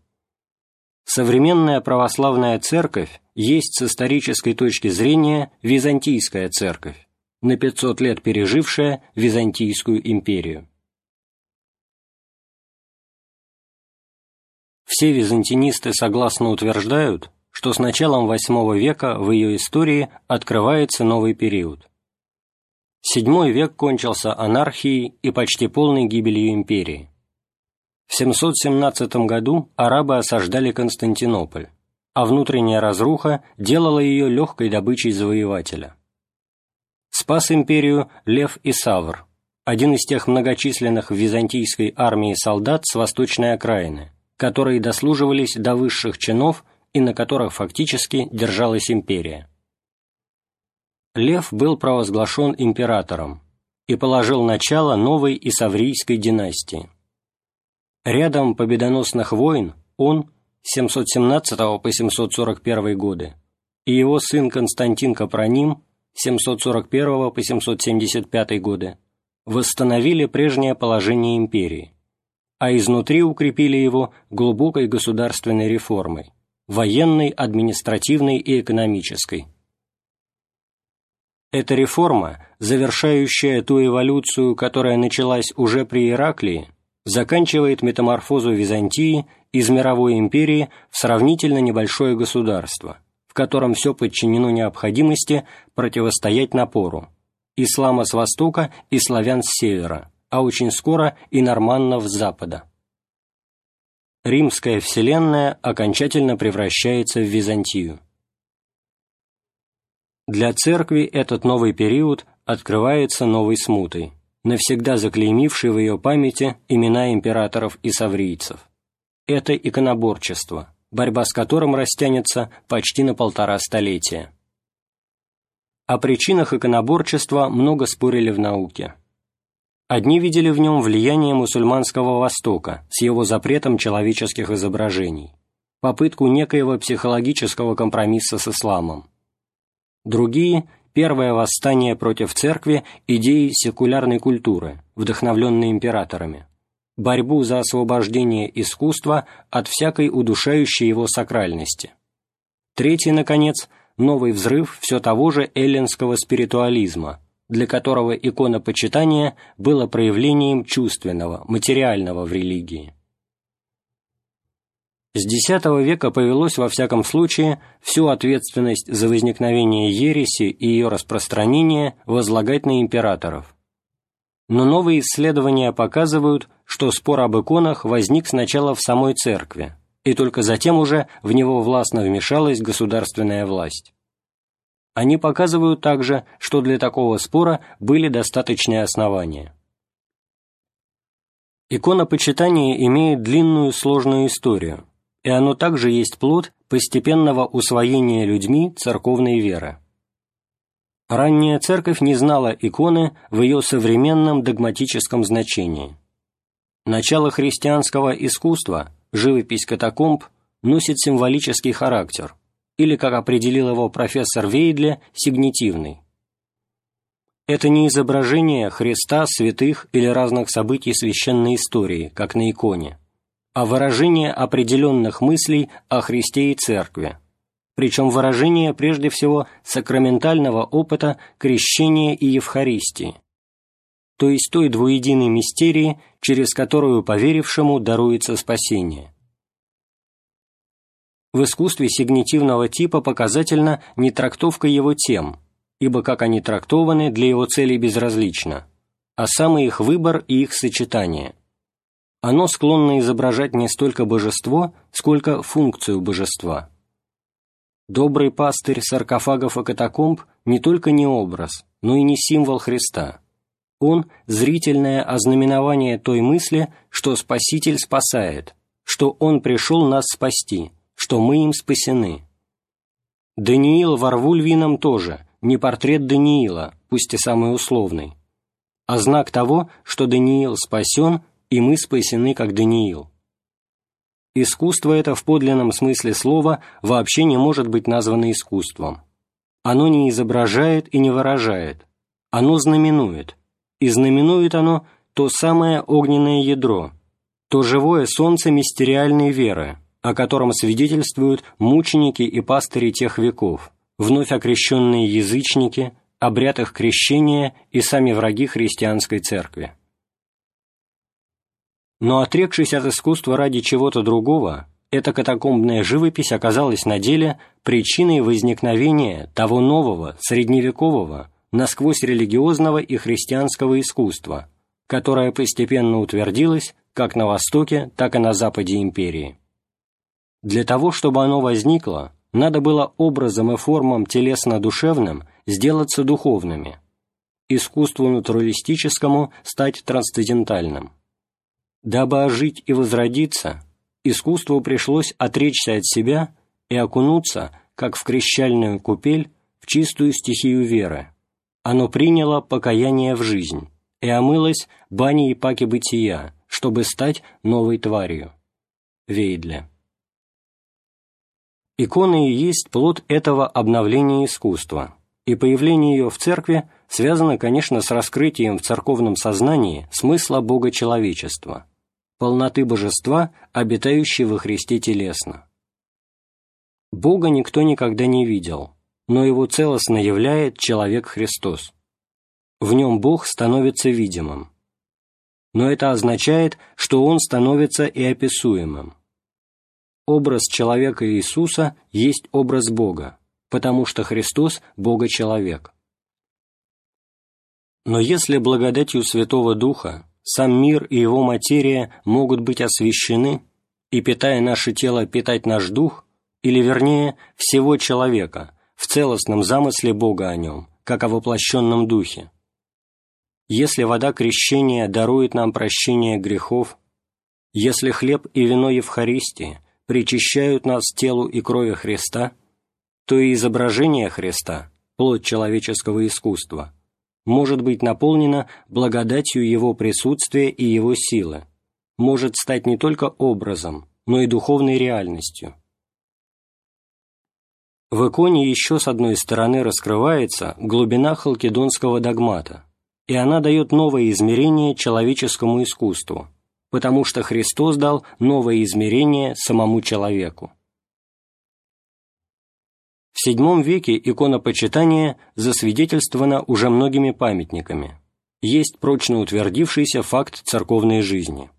Современная православная церковь есть с исторической точки зрения византийская церковь, на 500 лет пережившая Византийскую империю. Все византинисты согласно утверждают, что с началом VIII века в ее истории открывается новый период. VII век кончился анархией и почти полной гибелью империи. В 717 году арабы осаждали Константинополь, а внутренняя разруха делала ее легкой добычей завоевателя. Спас империю Лев и Савр, один из тех многочисленных в византийской армии солдат с восточной окраины, которые дослуживались до высших чинов и на которых фактически держалась империя. Лев был провозглашен императором и положил начало новой Исаврийской династии. Рядом победоносных войн он, 717 по 741 годы и его сын Константин Капроним 741 по 775 годы восстановили прежнее положение империи, а изнутри укрепили его глубокой государственной реформой, военной, административной и экономической. Эта реформа, завершающая ту эволюцию, которая началась уже при Ираклии, заканчивает метаморфозу Византии из мировой империи в сравнительно небольшое государство, в котором все подчинено необходимости противостоять напору, ислама с востока и славян с севера, а очень скоро и норманнов с запада. Римская вселенная окончательно превращается в Византию. Для церкви этот новый период открывается новой смутой, навсегда заклеймившей в ее памяти имена императоров и саврийцев. Это иконоборчество, борьба с которым растянется почти на полтора столетия. О причинах иконоборчества много спорили в науке. Одни видели в нем влияние мусульманского Востока с его запретом человеческих изображений, попытку некоего психологического компромисса с исламом. Другие – первое восстание против церкви идеи секулярной культуры, вдохновленной императорами, борьбу за освобождение искусства от всякой удушающей его сакральности. Третий, наконец, новый взрыв все того же эллинского спиритуализма, для которого иконопочитание было проявлением чувственного, материального в религии. С X века повелось во всяком случае всю ответственность за возникновение ереси и ее распространение возлагать на императоров. Но новые исследования показывают, что спор об иконах возник сначала в самой церкви, и только затем уже в него властно вмешалась государственная власть. Они показывают также, что для такого спора были достаточные основания. Иконопочитание имеет длинную сложную историю, и оно также есть плод постепенного усвоения людьми церковной веры. Ранняя церковь не знала иконы в ее современном догматическом значении. Начало христианского искусства, живопись катакомб, носит символический характер, или, как определил его профессор Вейдле, сигнитивный. Это не изображение Христа, святых или разных событий священной истории, как на иконе, а выражение определенных мыслей о Христе и Церкви, причем выражение прежде всего сакраментального опыта крещения и Евхаристии, то есть той двуединой мистерии, через которую поверившему даруется спасение. В искусстве сигнитивного типа показательна не трактовка его тем, ибо как они трактованы для его целей безразлично, а самый их выбор и их сочетание. Оно склонно изображать не столько божество, сколько функцию божества. Добрый пастырь саркофагов и катакомб не только не образ, но и не символ Христа. Он – зрительное ознаменование той мысли, что Спаситель спасает, что Он пришел нас спасти – что мы им спасены. Даниил во рву львином тоже, не портрет Даниила, пусть и самый условный, а знак того, что Даниил спасен, и мы спасены, как Даниил. Искусство это в подлинном смысле слова вообще не может быть названо искусством. Оно не изображает и не выражает, оно знаменует, и знаменует оно то самое огненное ядро, то живое солнце мистериальной веры, о котором свидетельствуют мученики и пастыри тех веков, вновь окрещенные язычники, обряд их крещения и сами враги христианской церкви. Но отрекшись от искусства ради чего-то другого, эта катакомбная живопись оказалась на деле причиной возникновения того нового, средневекового, насквозь религиозного и христианского искусства, которое постепенно утвердилось как на Востоке, так и на Западе империи. Для того, чтобы оно возникло, надо было образом и формам телесно-душевным сделаться духовными, искусству натуралистическому стать трансцендентальным. Дабы ожить и возродиться, искусству пришлось отречься от себя и окунуться, как в крещальную купель, в чистую стихию веры. Оно приняло покаяние в жизнь и омылось баней паки бытия, чтобы стать новой тварью. Вейдле. Икона и есть плод этого обновления искусства, и появление ее в церкви связано, конечно, с раскрытием в церковном сознании смысла Бога человечества, полноты божества, обитающей во Христе телесно. Бога никто никогда не видел, но его целостно являет человек Христос. В нем Бог становится видимым. Но это означает, что Он становится и описуемым. Образ человека Иисуса есть образ Бога, потому что Христос – Бога-человек. Но если благодатью Святого Духа сам мир и его материя могут быть освящены, и, питая наше тело, питать наш дух, или, вернее, всего человека, в целостном замысле Бога о нем, как о воплощенном духе. Если вода крещения дарует нам прощение грехов, если хлеб и вино Евхаристии причащают нас телу и крови Христа, то и изображение Христа, плоть человеческого искусства, может быть наполнено благодатью Его присутствия и Его силы, может стать не только образом, но и духовной реальностью. В иконе еще с одной стороны раскрывается глубина халкидонского догмата, и она дает новое измерение человеческому искусству, потому что Христос дал новое измерение самому человеку. В VII веке иконопочитание засвидетельствовано уже многими памятниками. Есть прочно утвердившийся факт церковной жизни.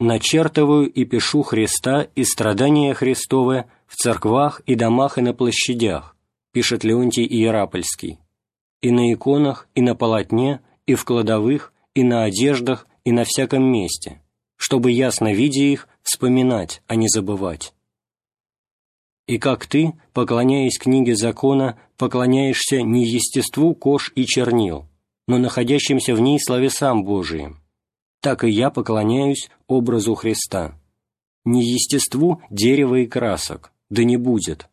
«Начертываю и пишу Христа и страдания Христовы в церквах и домах и на площадях», пишет Леонтий Иерапольский, «и на иконах, и на полотне, и в кладовых, и на одеждах, и на всяком месте, чтобы, ясно видя их, вспоминать, а не забывать. И как ты, поклоняясь книге закона, поклоняешься не естеству кож и чернил, но находящимся в ней словесам Божиим, так и я поклоняюсь образу Христа. Не естеству дерева и красок, да не будет.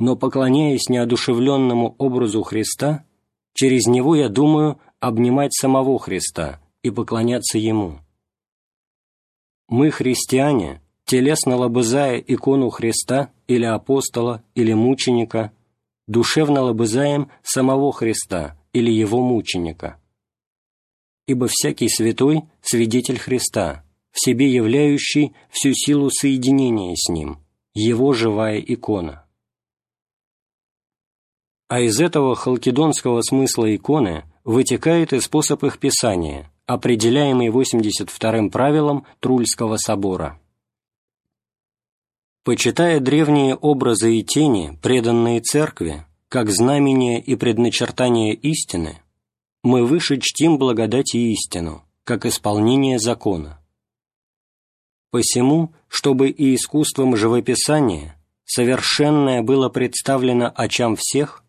Но поклоняясь неодушевленному образу Христа, через него я думаю обнимать самого Христа и поклоняться Ему. Мы, христиане, телесно лобызая икону Христа или апостола или мученика, душевно лобызаем самого Христа или Его мученика. Ибо всякий святой – свидетель Христа, в себе являющий всю силу соединения с Ним, Его живая икона. А из этого халкидонского смысла иконы вытекает и способ их писания – определяемый 82-м правилом Трульского собора. Почитая древние образы и тени, преданные церкви, как знамение и предначертание истины, мы выше чтим благодать и истину, как исполнение закона. Посему, чтобы и искусством живописания совершенное было представлено очам всех,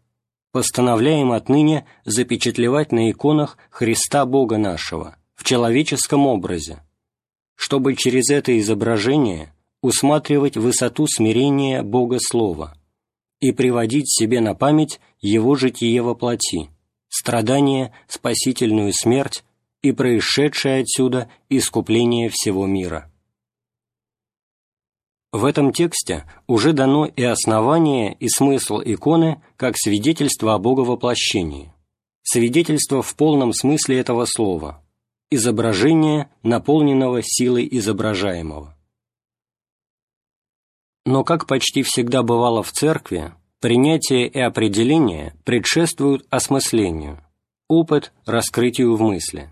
постановляем отныне запечатлевать на иконах Христа Бога нашего в человеческом образе, чтобы через это изображение усматривать высоту смирения Бога Слова и приводить себе на память Его житие во плоти, страдания, спасительную смерть и происшедшее отсюда искупление всего мира. В этом тексте уже дано и основание, и смысл иконы как свидетельство о Боговоплощении, свидетельство в полном смысле этого слова, изображение, наполненного силой изображаемого. Но, как почти всегда бывало в церкви, принятие и определение предшествуют осмыслению, опыт – раскрытию в мысли.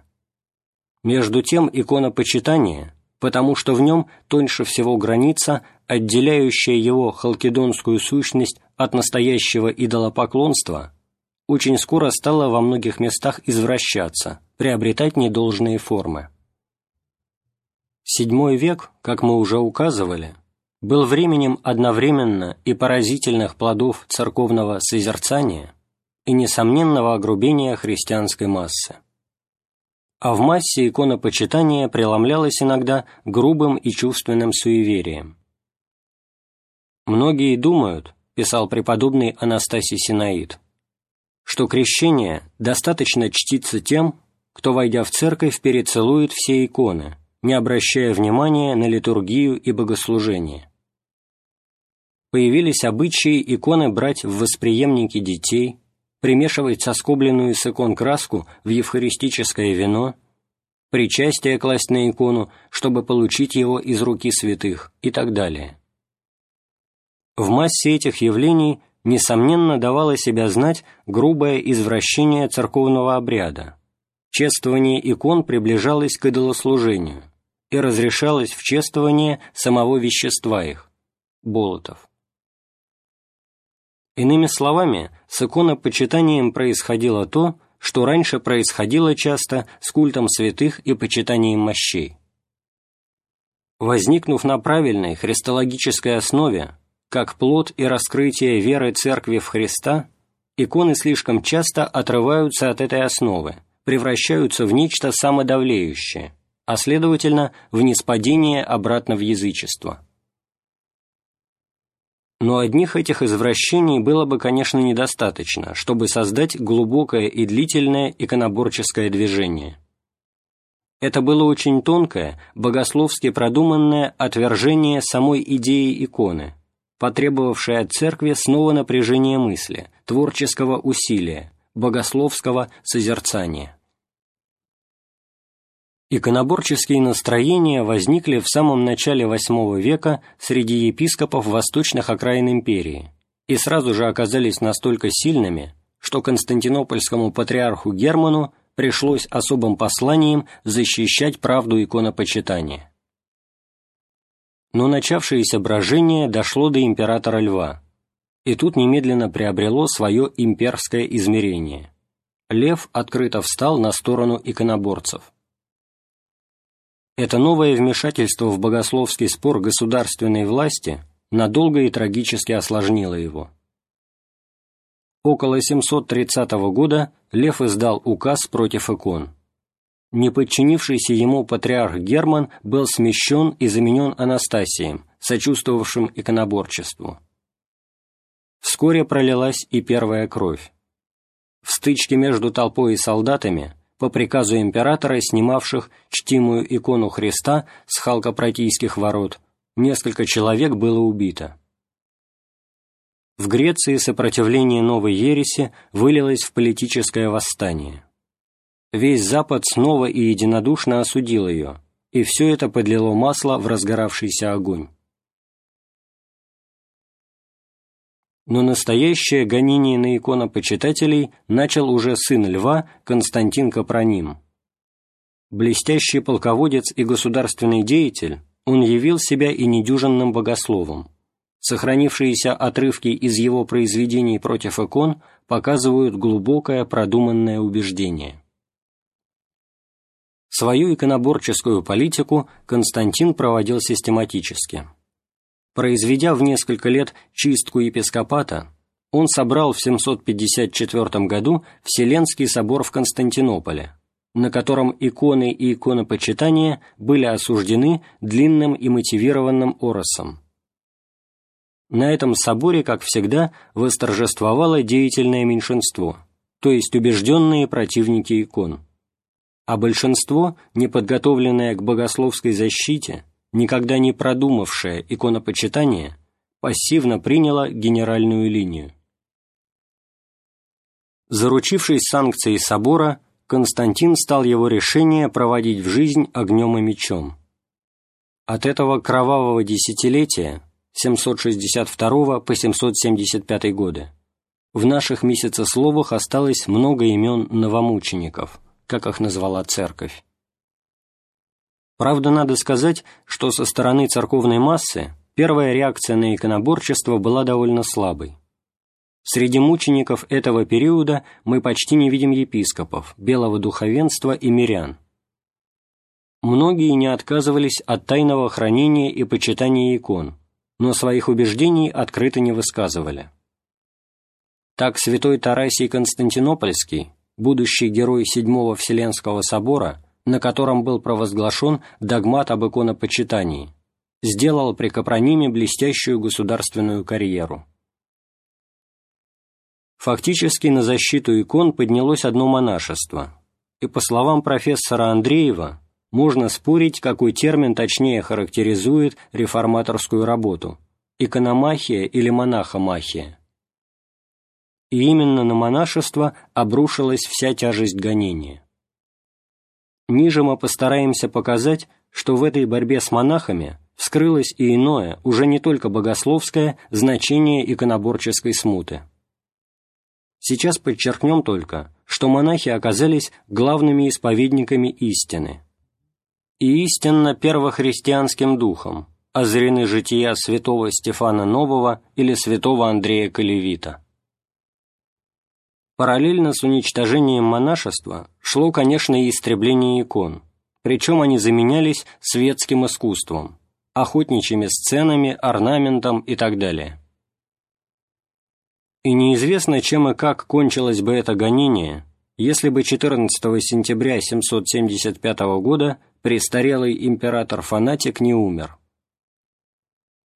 Между тем иконопочитание потому что в нем тоньше всего граница, отделяющая его халкидонскую сущность от настоящего идолопоклонства, очень скоро стала во многих местах извращаться, приобретать недолжные формы. Седьмой век, как мы уже указывали, был временем одновременно и поразительных плодов церковного созерцания и несомненного огрубения христианской массы а в массе иконопочитание преломлялось иногда грубым и чувственным суеверием. «Многие думают, — писал преподобный Анастасий Синаид, — что крещение достаточно чтится тем, кто, войдя в церковь, перецелует все иконы, не обращая внимания на литургию и богослужение. Появились обычаи иконы брать в восприемники детей, примешивать соскобленную с икон краску в евхаристическое вино, причастие класть на икону, чтобы получить его из руки святых и так далее. В массе этих явлений, несомненно, давало себя знать грубое извращение церковного обряда. Чествование икон приближалось к идолослужению и разрешалось в чествование самого вещества их – болотов. Иными словами, с иконопочитанием происходило то, что раньше происходило часто с культом святых и почитанием мощей. Возникнув на правильной христологической основе, как плод и раскрытие веры Церкви в Христа, иконы слишком часто отрываются от этой основы, превращаются в нечто самодавлеющее, а следовательно, в ниспадение обратно в язычество. Но одних этих извращений было бы, конечно, недостаточно, чтобы создать глубокое и длительное иконоборческое движение. Это было очень тонкое, богословски продуманное отвержение самой идеи иконы, потребовавшее от церкви снова напряжения мысли, творческого усилия, богословского созерцания. Иконоборческие настроения возникли в самом начале VIII века среди епископов восточных окраин империи и сразу же оказались настолько сильными, что константинопольскому патриарху Герману пришлось особым посланием защищать правду иконопочитания. Но начавшееся брожение дошло до императора Льва, и тут немедленно приобрело свое имперское измерение. Лев открыто встал на сторону иконоборцев. Это новое вмешательство в богословский спор государственной власти надолго и трагически осложнило его. Около 730 года Лев издал указ против икон. Неподчинившийся ему патриарх Герман был смещен и заменен Анастасием, сочувствовавшим иконоборчеству. Вскоре пролилась и первая кровь. В стычке между толпой и солдатами по приказу императора, снимавших чтимую икону Христа с халкопротийских ворот, несколько человек было убито. В Греции сопротивление новой ереси вылилось в политическое восстание. Весь Запад снова и единодушно осудил ее, и все это подлило масло в разгоравшийся огонь. Но настоящее гонение на иконопочитателей начал уже сын льва Константин Капроним. Блестящий полководец и государственный деятель, он явил себя и недюжинным богословом. Сохранившиеся отрывки из его произведений против икон показывают глубокое продуманное убеждение. Свою иконоборческую политику Константин проводил систематически. Произведя в несколько лет чистку епископата, он собрал в 754 году Вселенский собор в Константинополе, на котором иконы и иконопочитания были осуждены длинным и мотивированным оросом. На этом соборе, как всегда, восторжествовало деятельное меньшинство, то есть убежденные противники икон. А большинство, неподготовленное к богословской защите, никогда не продумавшая иконопочитание, пассивно приняла генеральную линию. Заручившись санкцией собора, Константин стал его решение проводить в жизнь огнем и мечом. От этого кровавого десятилетия, 762 по 775 годы, в наших месяцесловах осталось много имен новомучеников, как их назвала церковь. Правда, надо сказать, что со стороны церковной массы первая реакция на иконоборчество была довольно слабой. Среди мучеников этого периода мы почти не видим епископов, белого духовенства и мирян. Многие не отказывались от тайного хранения и почитания икон, но своих убеждений открыто не высказывали. Так святой Тарасий Константинопольский, будущий герой Седьмого Вселенского собора, на котором был провозглашен догмат об иконопочитании, сделал при Капрониме блестящую государственную карьеру. Фактически на защиту икон поднялось одно монашество, и по словам профессора Андреева, можно спорить, какой термин точнее характеризует реформаторскую работу икономахия или монахомахия. И именно на монашество обрушилась вся тяжесть гонения. Ниже мы постараемся показать, что в этой борьбе с монахами вскрылось и иное, уже не только богословское, значение иконоборческой смуты. Сейчас подчеркнем только, что монахи оказались главными исповедниками истины. И истинно первохристианским духом озрены жития святого Стефана Нового или святого Андрея Калевита. Параллельно с уничтожением монашества шло, конечно, и истребление икон, причем они заменялись светским искусством, охотничьими сценами, орнаментом и так далее. И неизвестно, чем и как кончилось бы это гонение, если бы 14 сентября 775 года престарелый император-фанатик не умер.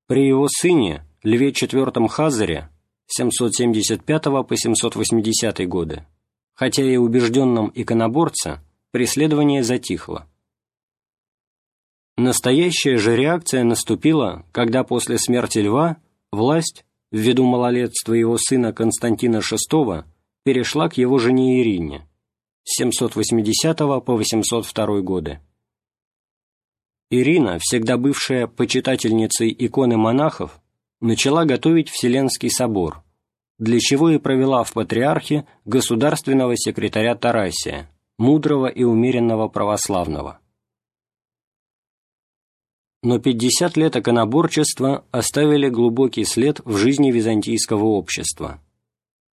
При его сыне, Льве IV Хазаре, 775 по 780 годы, хотя и убежденном иконоборце, преследование затихло. Настоящая же реакция наступила, когда после смерти Льва власть, ввиду малолетства его сына Константина VI, перешла к его жене Ирине с 780 по 802 годы. Ирина, всегда бывшая почитательницей иконы монахов, начала готовить Вселенский собор, для чего и провела в патриархе государственного секретаря Тарасия, мудрого и умеренного православного. Но 50 лет иконоборчества оставили глубокий след в жизни византийского общества.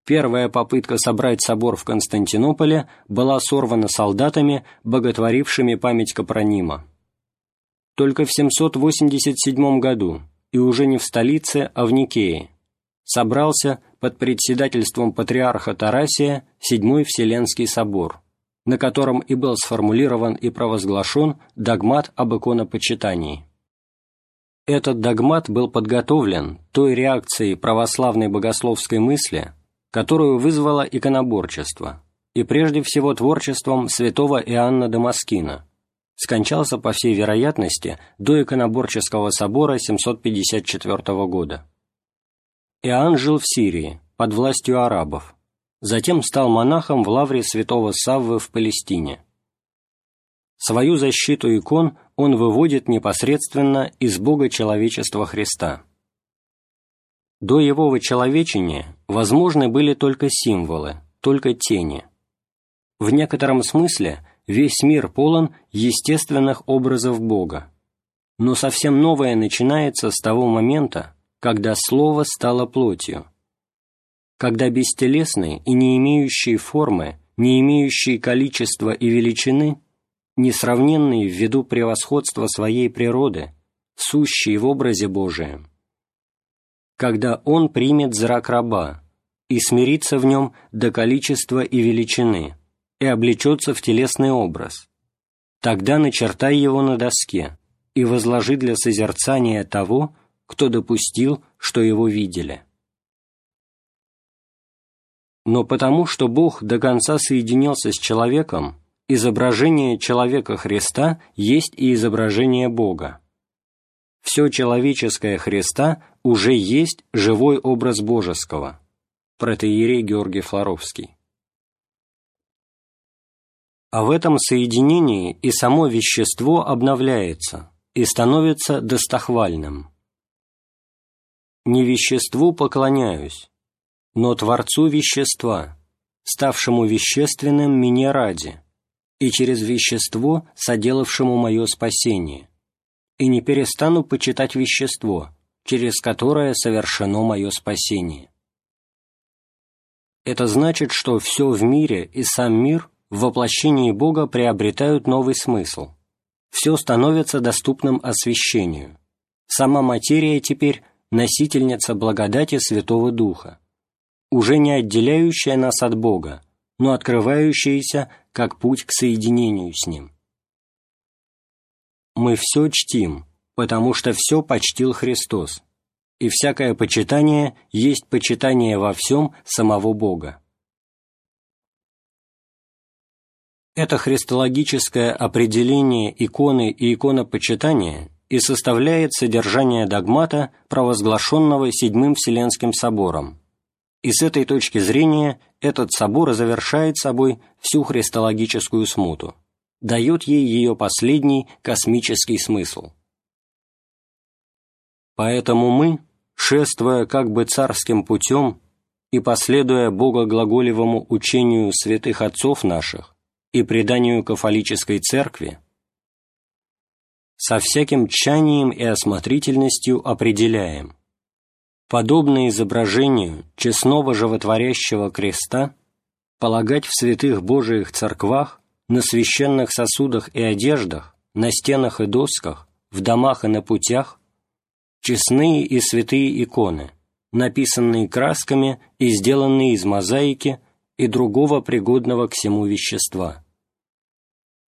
Первая попытка собрать собор в Константинополе была сорвана солдатами, боготворившими память Капронима. Только в 787 году и уже не в столице, а в Никее, собрался под председательством патриарха Тарасия Седьмой Вселенский собор, на котором и был сформулирован и провозглашен догмат об иконопочитании. Этот догмат был подготовлен той реакцией православной богословской мысли, которую вызвало иконоборчество, и прежде всего творчеством святого Иоанна Дамаскина, скончался, по всей вероятности, до иконоборческого собора 754 года. Иоанн жил в Сирии, под властью арабов, затем стал монахом в лавре святого Саввы в Палестине. Свою защиту икон он выводит непосредственно из Бога человечества Христа. До его вычеловечения возможны были только символы, только тени. В некотором смысле весь мир полон естественных образов Бога. Но совсем новое начинается с того момента, когда Слово стало плотью. Когда бестелесные и не имеющие формы, не имеющие количества и величины, несравненные ввиду превосходства своей природы, сущие в образе Божием. Когда Он примет зрак раба и смирится в нем до количества и величины – и облечется в телесный образ. Тогда начертай его на доске и возложи для созерцания того, кто допустил, что его видели. Но потому, что Бог до конца соединился с человеком, изображение человека Христа есть и изображение Бога. Все человеческое Христа уже есть живой образ божеского. Протеерей Георгий Флоровский. А в этом соединении и само вещество обновляется и становится достохвальным. Не веществу поклоняюсь, но Творцу вещества, ставшему вещественным мне ради, и через вещество, соделавшему мое спасение, и не перестану почитать вещество, через которое совершено мое спасение. Это значит, что все в мире и сам мир в воплощении Бога приобретают новый смысл. Все становится доступным освящению. Сама материя теперь носительница благодати Святого Духа, уже не отделяющая нас от Бога, но открывающаяся как путь к соединению с Ним. Мы все чтим, потому что все почтил Христос, и всякое почитание есть почитание во всем самого Бога. Это христологическое определение иконы и иконопочитания и составляет содержание догмата, провозглашенного Седьмым Вселенским Собором. И с этой точки зрения этот собор завершает собой всю христологическую смуту, дает ей ее последний космический смысл. Поэтому мы, шествуя как бы царским путем и последуя богоглаголевому учению святых отцов наших и преданию кафолической церкви, со всяким тщанием и осмотрительностью определяем, подобное изображению честного животворящего креста полагать в святых Божиих церквах, на священных сосудах и одеждах, на стенах и досках, в домах и на путях, честные и святые иконы, написанные красками и сделанные из мозаики и другого пригодного к всему вещества.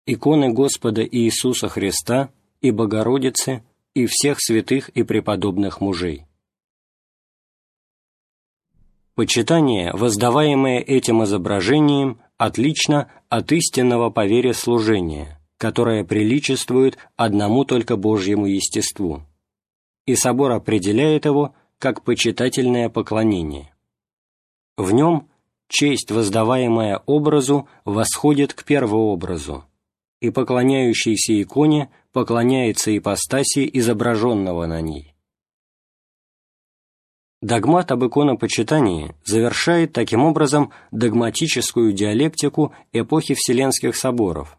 Иконы Господа Иисуса Христа – и Богородицы, и всех святых и преподобных мужей. Почитание, воздаваемое этим изображением, отлично от истинного по служения, которое приличествует одному только Божьему естеству, и собор определяет его как почитательное поклонение. В нем честь, воздаваемая образу, восходит к первообразу, и поклоняющийся иконе поклоняется ипостаси изображенного на ней. Догмат об иконопочитании завершает таким образом догматическую диалектику эпохи Вселенских соборов,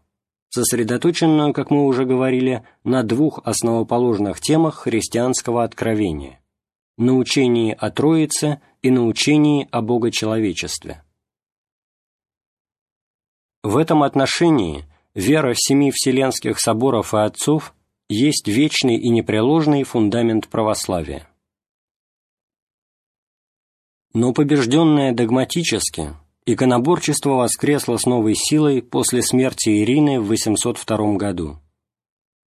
сосредоточенную, как мы уже говорили, на двух основоположных темах христианского откровения – на учении о Троице и на учении о Богочеловечестве. В этом отношении – Вера семи вселенских соборов и отцов есть вечный и непреложный фундамент православия. Но побежденное догматически, иконоборчество воскресло с новой силой после смерти Ирины в 802 году.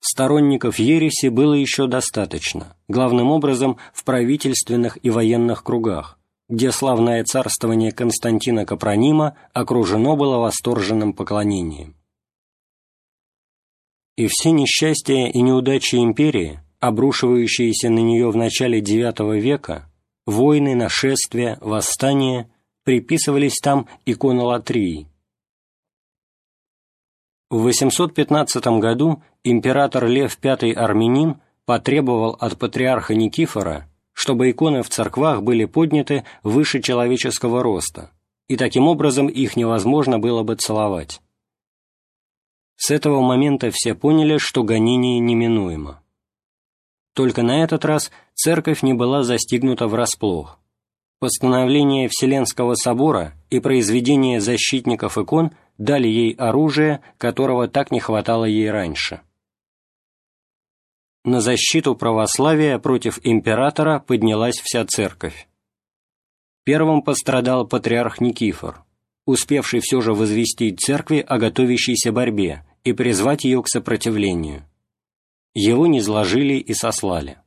Сторонников ереси было еще достаточно, главным образом в правительственных и военных кругах, где славное царствование Константина Капронима окружено было восторженным поклонением и все несчастья и неудачи империи, обрушивающиеся на нее в начале IX века, войны, нашествия, восстания, приписывались там иконолатрии. В 815 году император Лев V Армянин потребовал от патриарха Никифора, чтобы иконы в церквах были подняты выше человеческого роста, и таким образом их невозможно было бы целовать. С этого момента все поняли, что гонение неминуемо. Только на этот раз церковь не была застигнута врасплох. Постановление Вселенского собора и произведение защитников икон дали ей оружие, которого так не хватало ей раньше. На защиту православия против императора поднялась вся церковь. Первым пострадал патриарх Никифор, успевший все же возвестить церкви о готовящейся борьбе и призвать ее к сопротивлению. Его низложили и сослали.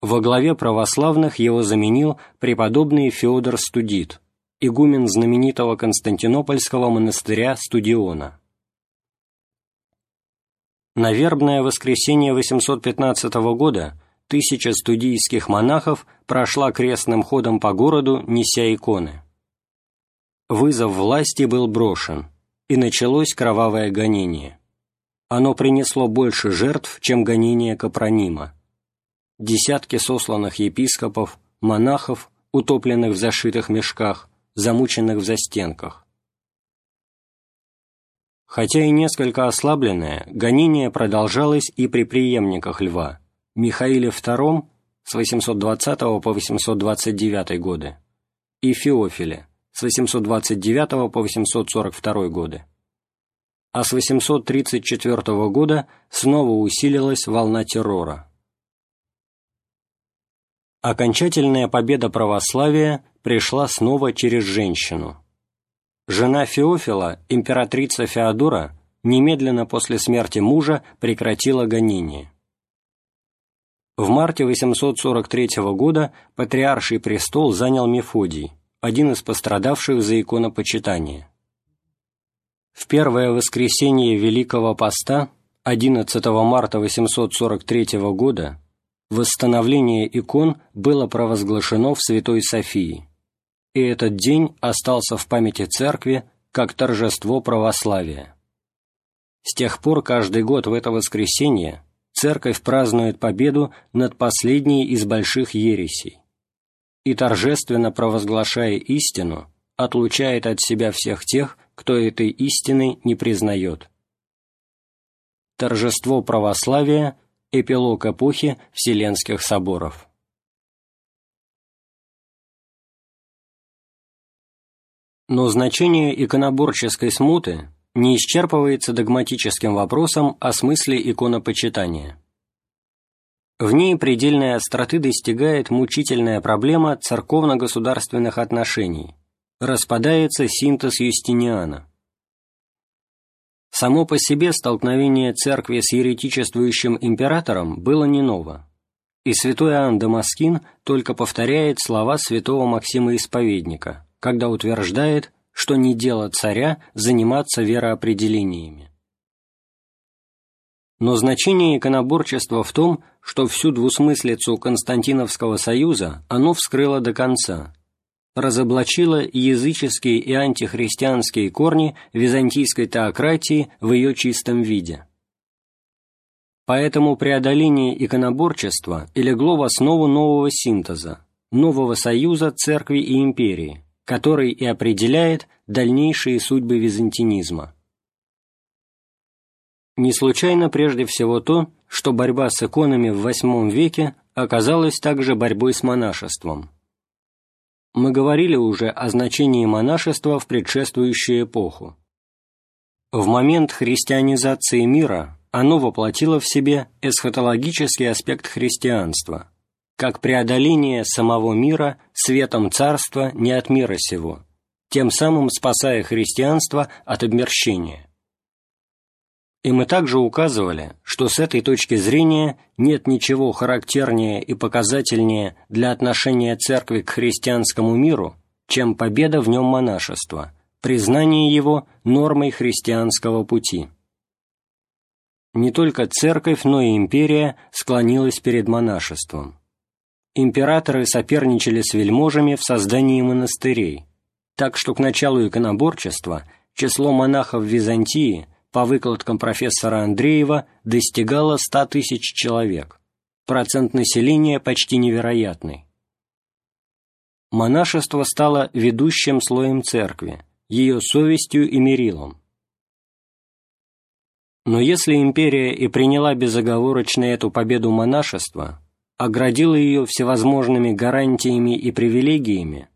Во главе православных его заменил преподобный Феодор Студит, игумен знаменитого Константинопольского монастыря Студиона. На вербное воскресенье 815 года тысяча студийских монахов прошла крестным ходом по городу, неся иконы. Вызов власти был брошен – и началось кровавое гонение. Оно принесло больше жертв, чем гонение Капронима. Десятки сосланных епископов, монахов, утопленных в зашитых мешках, замученных в застенках. Хотя и несколько ослабленное, гонение продолжалось и при преемниках льва, Михаиле II с 820 по 829 годы и Феофиле с 829 по 842 годы. А с 834 года снова усилилась волна террора. Окончательная победа православия пришла снова через женщину. Жена Феофила, императрица Феодора, немедленно после смерти мужа прекратила гонение. В марте 843 года патриарший престол занял Мефодий, один из пострадавших за иконопочитание. В первое воскресенье Великого Поста 11 марта 843 года восстановление икон было провозглашено в Святой Софии, и этот день остался в памяти Церкви как торжество православия. С тех пор каждый год в это воскресенье Церковь празднует победу над последней из больших ересей и, торжественно провозглашая истину, отлучает от себя всех тех, кто этой истины не признает. Торжество православия – эпилог эпохи Вселенских соборов. Но значение иконоборческой смуты не исчерпывается догматическим вопросом о смысле иконопочитания. В ней предельной остроты достигает мучительная проблема церковно-государственных отношений, распадается синтез Юстиниана. Само по себе столкновение церкви с еретичествующим императором было не ново, и святой Иоанн Дамаскин только повторяет слова святого Максима Исповедника, когда утверждает, что не дело царя заниматься вероопределениями. Но значение иконоборчества в том, что всю двусмыслицу Константиновского союза оно вскрыло до конца, разоблачило языческие и антихристианские корни византийской теократии в ее чистом виде. Поэтому преодоление иконоборчества и легло в основу нового синтеза, нового союза церкви и империи, который и определяет дальнейшие судьбы византинизма. Не случайно прежде всего то, что борьба с иконами в VIII веке оказалась также борьбой с монашеством. Мы говорили уже о значении монашества в предшествующую эпоху. В момент христианизации мира оно воплотило в себе эсхатологический аспект христианства – как преодоление самого мира светом царства не от мира сего, тем самым спасая христианство от обмерщения. И мы также указывали, что с этой точки зрения нет ничего характернее и показательнее для отношения церкви к христианскому миру, чем победа в нем монашества, признание его нормой христианского пути. Не только церковь, но и империя склонилась перед монашеством императоры соперничали с вельможами в создании монастырей, так что к началу иконоборчества число монахов Византии по выкладкам профессора Андреева достигало 100 тысяч человек, процент населения почти невероятный. Монашество стало ведущим слоем церкви, ее совестью и мерилом. Но если империя и приняла безоговорочно эту победу монашества, оградила ее всевозможными гарантиями и привилегиями,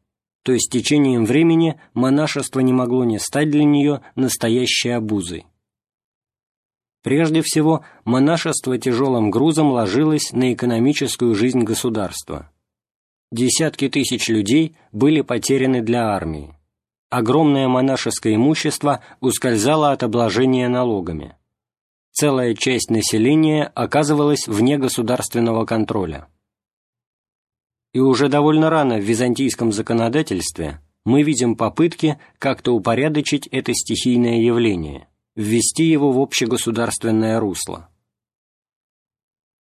то есть течением времени монашество не могло не стать для нее настоящей обузой. Прежде всего, монашество тяжелым грузом ложилось на экономическую жизнь государства. Десятки тысяч людей были потеряны для армии. Огромное монашеское имущество ускользало от обложения налогами целая часть населения оказывалась вне государственного контроля. И уже довольно рано в византийском законодательстве мы видим попытки как-то упорядочить это стихийное явление, ввести его в общегосударственное русло.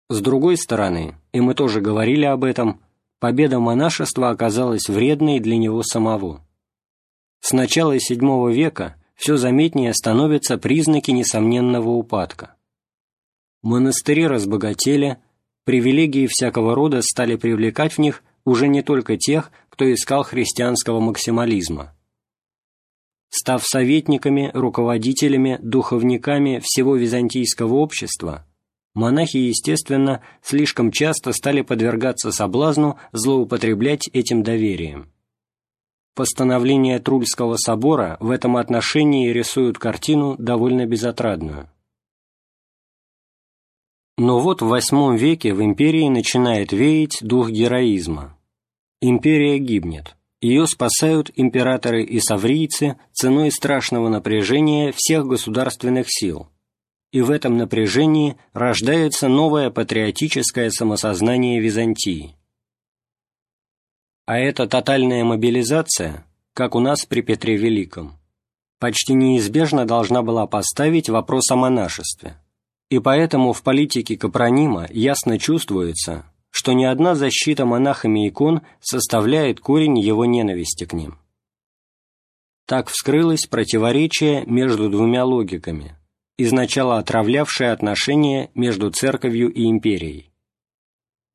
С другой стороны, и мы тоже говорили об этом, победа монашества оказалась вредной для него самого. С начала VII века все заметнее становятся признаки несомненного упадка. Монастыри разбогатели, привилегии всякого рода стали привлекать в них уже не только тех, кто искал христианского максимализма. Став советниками, руководителями, духовниками всего византийского общества, монахи, естественно, слишком часто стали подвергаться соблазну злоупотреблять этим доверием. Постановления Трульского собора в этом отношении рисуют картину довольно безотрадную. Но вот в VIII веке в империи начинает веять дух героизма. Империя гибнет. Ее спасают императоры и саврийцы ценой страшного напряжения всех государственных сил. И в этом напряжении рождается новое патриотическое самосознание Византии. А эта тотальная мобилизация, как у нас при Петре Великом, почти неизбежно должна была поставить вопрос о монашестве, И поэтому в политике Капронима ясно чувствуется, что ни одна защита монахами икон составляет корень его ненависти к ним. Так вскрылось противоречие между двумя логиками, изначало отравлявшее отношения между церковью и империей.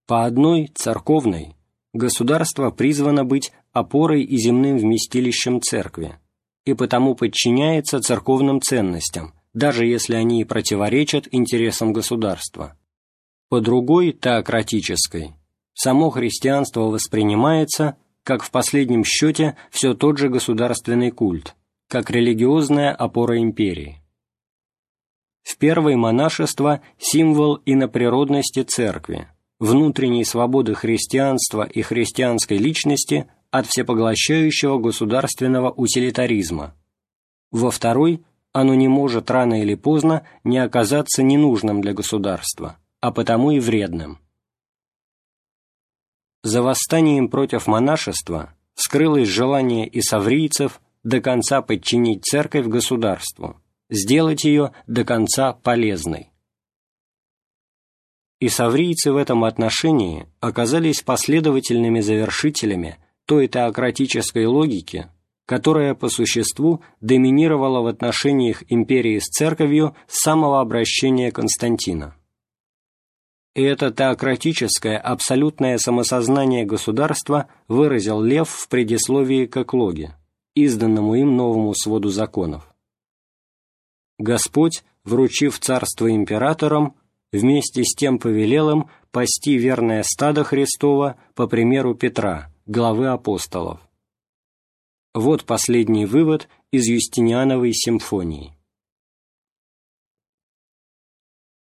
По одной, церковной, государство призвано быть опорой и земным вместилищем церкви, и потому подчиняется церковным ценностям, даже если они и противоречат интересам государства. По другой, теократической, само христианство воспринимается как в последнем счете все тот же государственный культ, как религиозная опора империи. В первой монашество – символ иноприродности церкви, внутренней свободы христианства и христианской личности от всепоглощающего государственного утилитаризма. Во второй оно не может рано или поздно не оказаться ненужным для государства, а потому и вредным. За восстанием против монашества скрылось желание исаврийцев до конца подчинить церковь государству, сделать ее до конца полезной. Исаврийцы в этом отношении оказались последовательными завершителями той теократической логики, которая по существу доминировала в отношениях империи с церковью с самого обращения Константина. И это теократическое абсолютное самосознание государства выразил Лев в предисловии к эклоге, изданному им новому своду законов. Господь, вручив царство императорам, вместе с тем повелел им пасти верное стадо Христова по примеру Петра, главы апостолов. Вот последний вывод из Юстиниановой симфонии.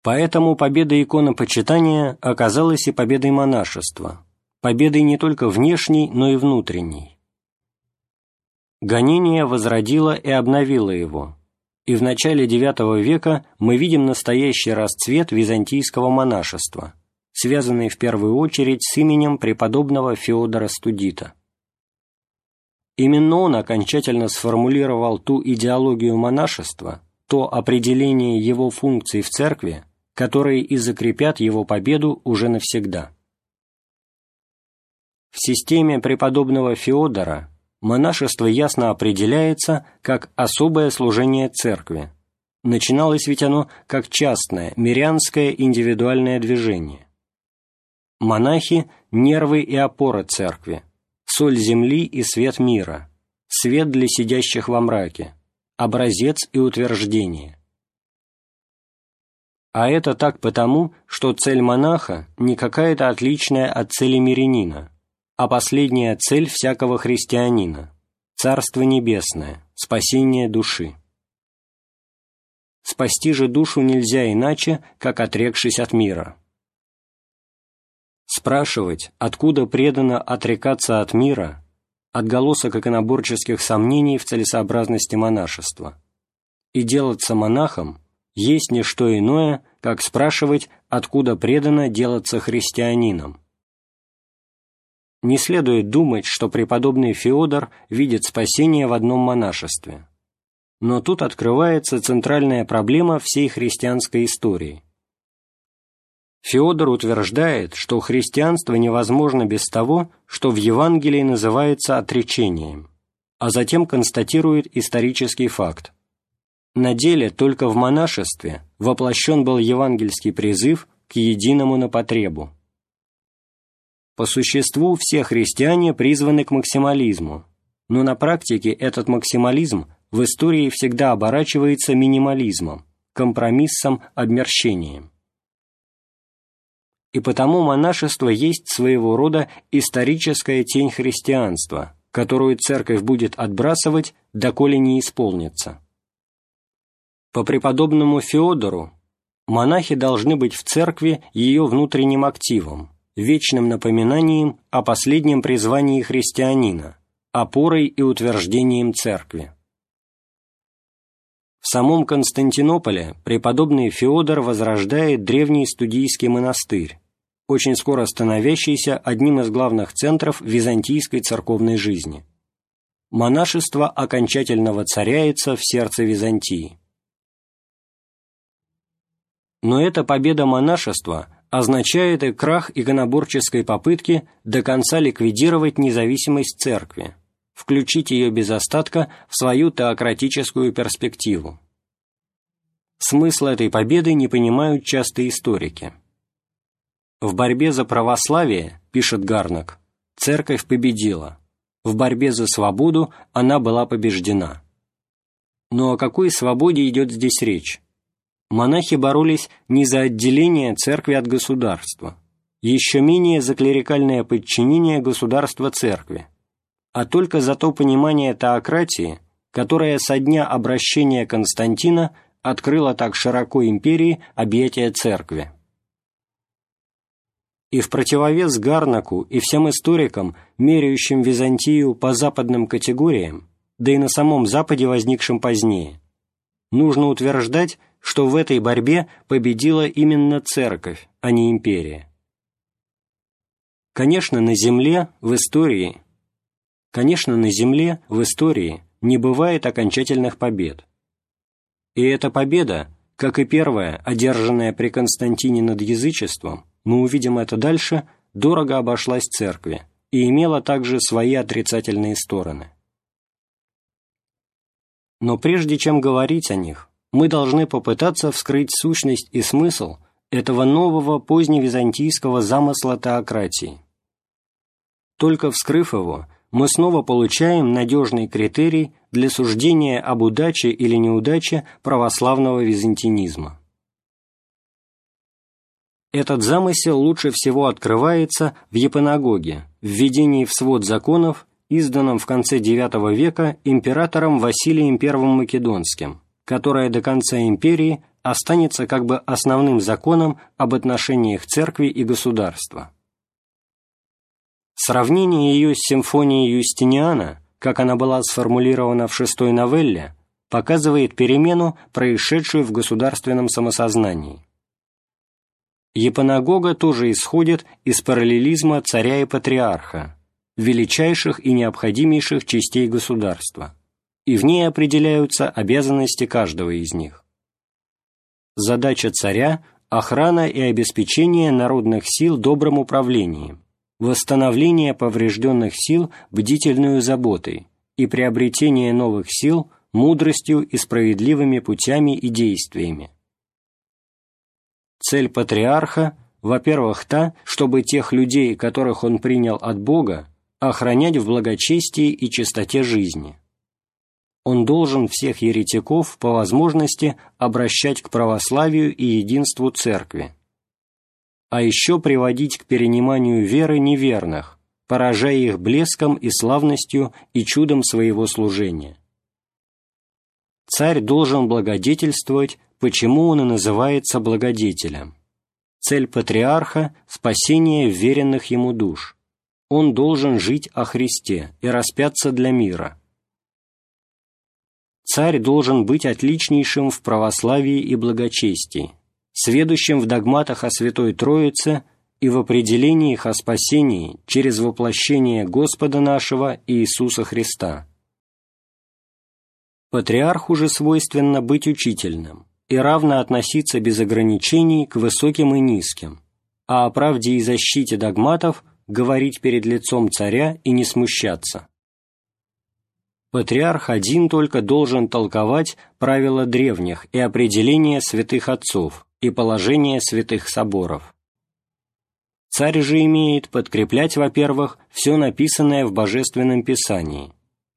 Поэтому победа иконопочитания оказалась и победой монашества, победой не только внешней, но и внутренней. Гонение возродило и обновило его, и в начале IX века мы видим настоящий расцвет византийского монашества, связанный в первую очередь с именем преподобного Феодора Студита. Именно он окончательно сформулировал ту идеологию монашества, то определение его функций в церкви, которые и закрепят его победу уже навсегда. В системе преподобного Феодора монашество ясно определяется как особое служение церкви. Начиналось ведь оно как частное, мирянское индивидуальное движение. Монахи – нервы и опора церкви, соль земли и свет мира, свет для сидящих во мраке, образец и утверждение. А это так потому, что цель монаха не какая-то отличная от цели мирянина, а последняя цель всякого христианина – Царство Небесное, спасение души. Спасти же душу нельзя иначе, как отрекшись от мира. Спрашивать, откуда предано отрекаться от мира, отголосок иконоборческих сомнений в целесообразности монашества. И делаться монахом есть не что иное, как спрашивать, откуда предано делаться христианином. Не следует думать, что преподобный Феодор видит спасение в одном монашестве. Но тут открывается центральная проблема всей христианской истории – Феодор утверждает, что христианство невозможно без того, что в Евангелии называется отречением, а затем констатирует исторический факт. На деле только в монашестве воплощен был евангельский призыв к единому на потребу. По существу все христиане призваны к максимализму, но на практике этот максимализм в истории всегда оборачивается минимализмом, компромиссом, обмерщением и потому монашество есть своего рода историческая тень христианства, которую церковь будет отбрасывать, доколе не исполнится. По преподобному Феодору монахи должны быть в церкви ее внутренним активом, вечным напоминанием о последнем призвании христианина, опорой и утверждением церкви. В самом Константинополе преподобный Феодор возрождает древний студийский монастырь, очень скоро становящийся одним из главных центров византийской церковной жизни. Монашество окончательно воцаряется в сердце Византии. Но эта победа монашества означает и крах иконоборческой попытки до конца ликвидировать независимость церкви, включить ее без остатка в свою теократическую перспективу. Смысл этой победы не понимают часто историки. В борьбе за православие, пишет Гарнак, церковь победила, в борьбе за свободу она была побеждена. Но о какой свободе идет здесь речь? Монахи боролись не за отделение церкви от государства, еще менее за клерикальное подчинение государства церкви, а только за то понимание теократии, которое со дня обращения Константина открыло так широко империи объятия церкви. И в противовес Гарнаку и всем историкам, меряющим Византию по западным категориям, да и на самом Западе, возникшем позднее, нужно утверждать, что в этой борьбе победила именно церковь, а не империя. Конечно, на земле, в истории, конечно, на земле, в истории не бывает окончательных побед. И эта победа, как и первая, одержанная при Константине над язычеством, мы увидим это дальше, дорого обошлась церкви и имела также свои отрицательные стороны. Но прежде чем говорить о них, мы должны попытаться вскрыть сущность и смысл этого нового поздневизантийского замысла теократии. Только вскрыв его, мы снова получаем надежный критерий для суждения об удаче или неудаче православного византинизма. Этот замысел лучше всего открывается в Епанагоге, введении в свод законов, изданном в конце IX века императором Василием I Македонским, которое до конца империи останется как бы основным законом об отношениях церкви и государства. Сравнение ее с симфонией Юстиниана, как она была сформулирована в шестой новелле, показывает перемену, происшедшую в государственном самосознании. Епанагога тоже исходит из параллелизма царя и патриарха, величайших и необходимейших частей государства, и в ней определяются обязанности каждого из них. Задача царя – охрана и обеспечение народных сил добрым управлением, восстановление поврежденных сил бдительную заботой и приобретение новых сил мудростью и справедливыми путями и действиями, Цель патриарха, во-первых, та, чтобы тех людей, которых он принял от Бога, охранять в благочестии и чистоте жизни. Он должен всех еретиков по возможности обращать к православию и единству Церкви, а еще приводить к перениманию веры неверных, поражая их блеском и славностью и чудом своего служения. Царь должен благодетельствовать почему он и называется благодетелем. Цель патриарха – спасение веренных ему душ. Он должен жить о Христе и распяться для мира. Царь должен быть отличнейшим в православии и благочестии, сведущим в догматах о Святой Троице и в определениях о спасении через воплощение Господа нашего Иисуса Христа. Патриарху же свойственно быть учительным – и равно относиться без ограничений к высоким и низким, а о правде и защите догматов говорить перед лицом царя и не смущаться. Патриарх один только должен толковать правила древних и определение святых отцов и положение святых соборов. Царь же имеет подкреплять, во-первых, все написанное в Божественном Писании,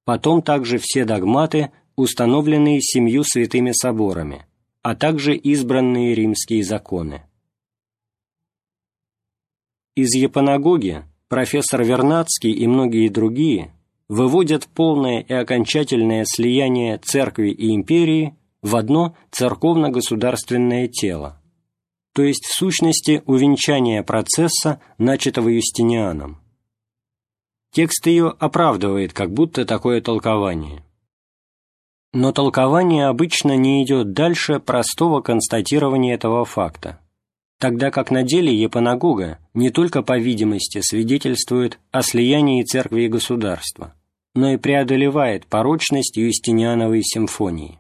потом также все догматы, установленные семью святыми соборами, а также избранные римские законы. Из Японагоги профессор Вернадский и многие другие выводят полное и окончательное слияние церкви и империи в одно церковно-государственное тело, то есть в сущности увенчание процесса, начатого Юстинианом. Текст ее оправдывает как будто такое толкование. Но толкование обычно не идет дальше простого констатирования этого факта, тогда как на деле Епанагога не только по видимости свидетельствует о слиянии церкви и государства, но и преодолевает порочность Юстиниановой симфонии.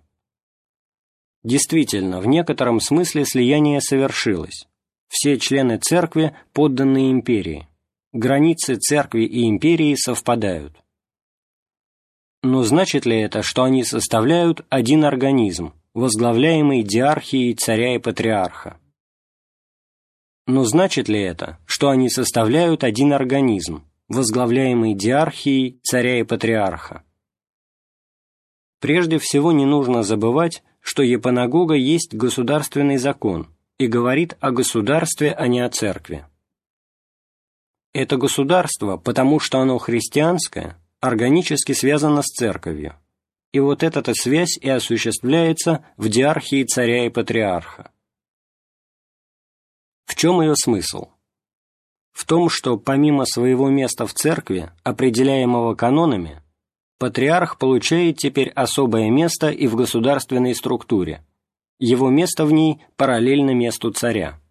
Действительно, в некотором смысле слияние совершилось. Все члены церкви подданные империи. Границы церкви и империи совпадают. Но значит ли это, что они составляют один организм, возглавляемый диархией царя и патриарха? Но значит ли это, что они составляют один организм, возглавляемый диархией царя и патриарха? Прежде всего не нужно забывать, что Епанагога есть государственный закон и говорит о государстве, а не о церкви. Это государство, потому что оно христианское, органически связано с церковью, и вот эта-то связь и осуществляется в диархии царя и патриарха. В чем ее смысл? В том, что помимо своего места в церкви, определяемого канонами, патриарх получает теперь особое место и в государственной структуре. Его место в ней параллельно месту царя.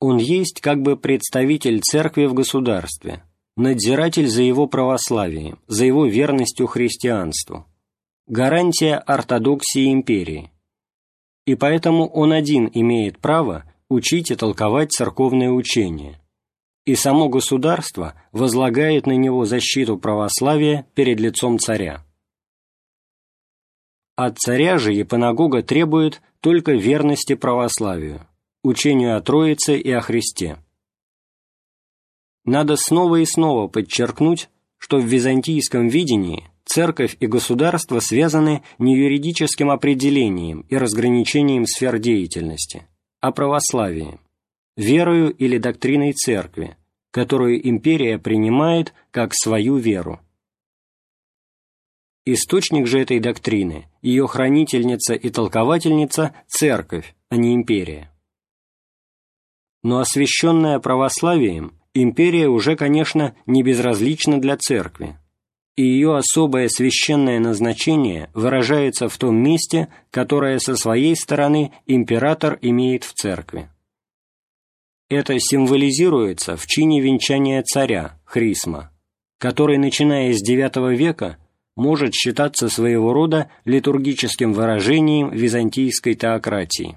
Он есть как бы представитель церкви в государстве, надзиратель за его православием, за его верностью христианству, гарантия ортодоксии империи. И поэтому он один имеет право учить и толковать церковное учение, и само государство возлагает на него защиту православия перед лицом царя. От царя же Епанагога требует только верности православию, учению о Троице и о Христе. Надо снова и снова подчеркнуть, что в византийском видении церковь и государство связаны не юридическим определением и разграничением сфер деятельности, а православием, верою или доктриной церкви, которую империя принимает как свою веру. Источник же этой доктрины, ее хранительница и толковательница – церковь, а не империя. Но освященная православием, империя уже, конечно, не безразлична для церкви, и ее особое священное назначение выражается в том месте, которое со своей стороны император имеет в церкви. Это символизируется в чине венчания царя, Хрисма, который, начиная с IX века, может считаться своего рода литургическим выражением византийской теократии.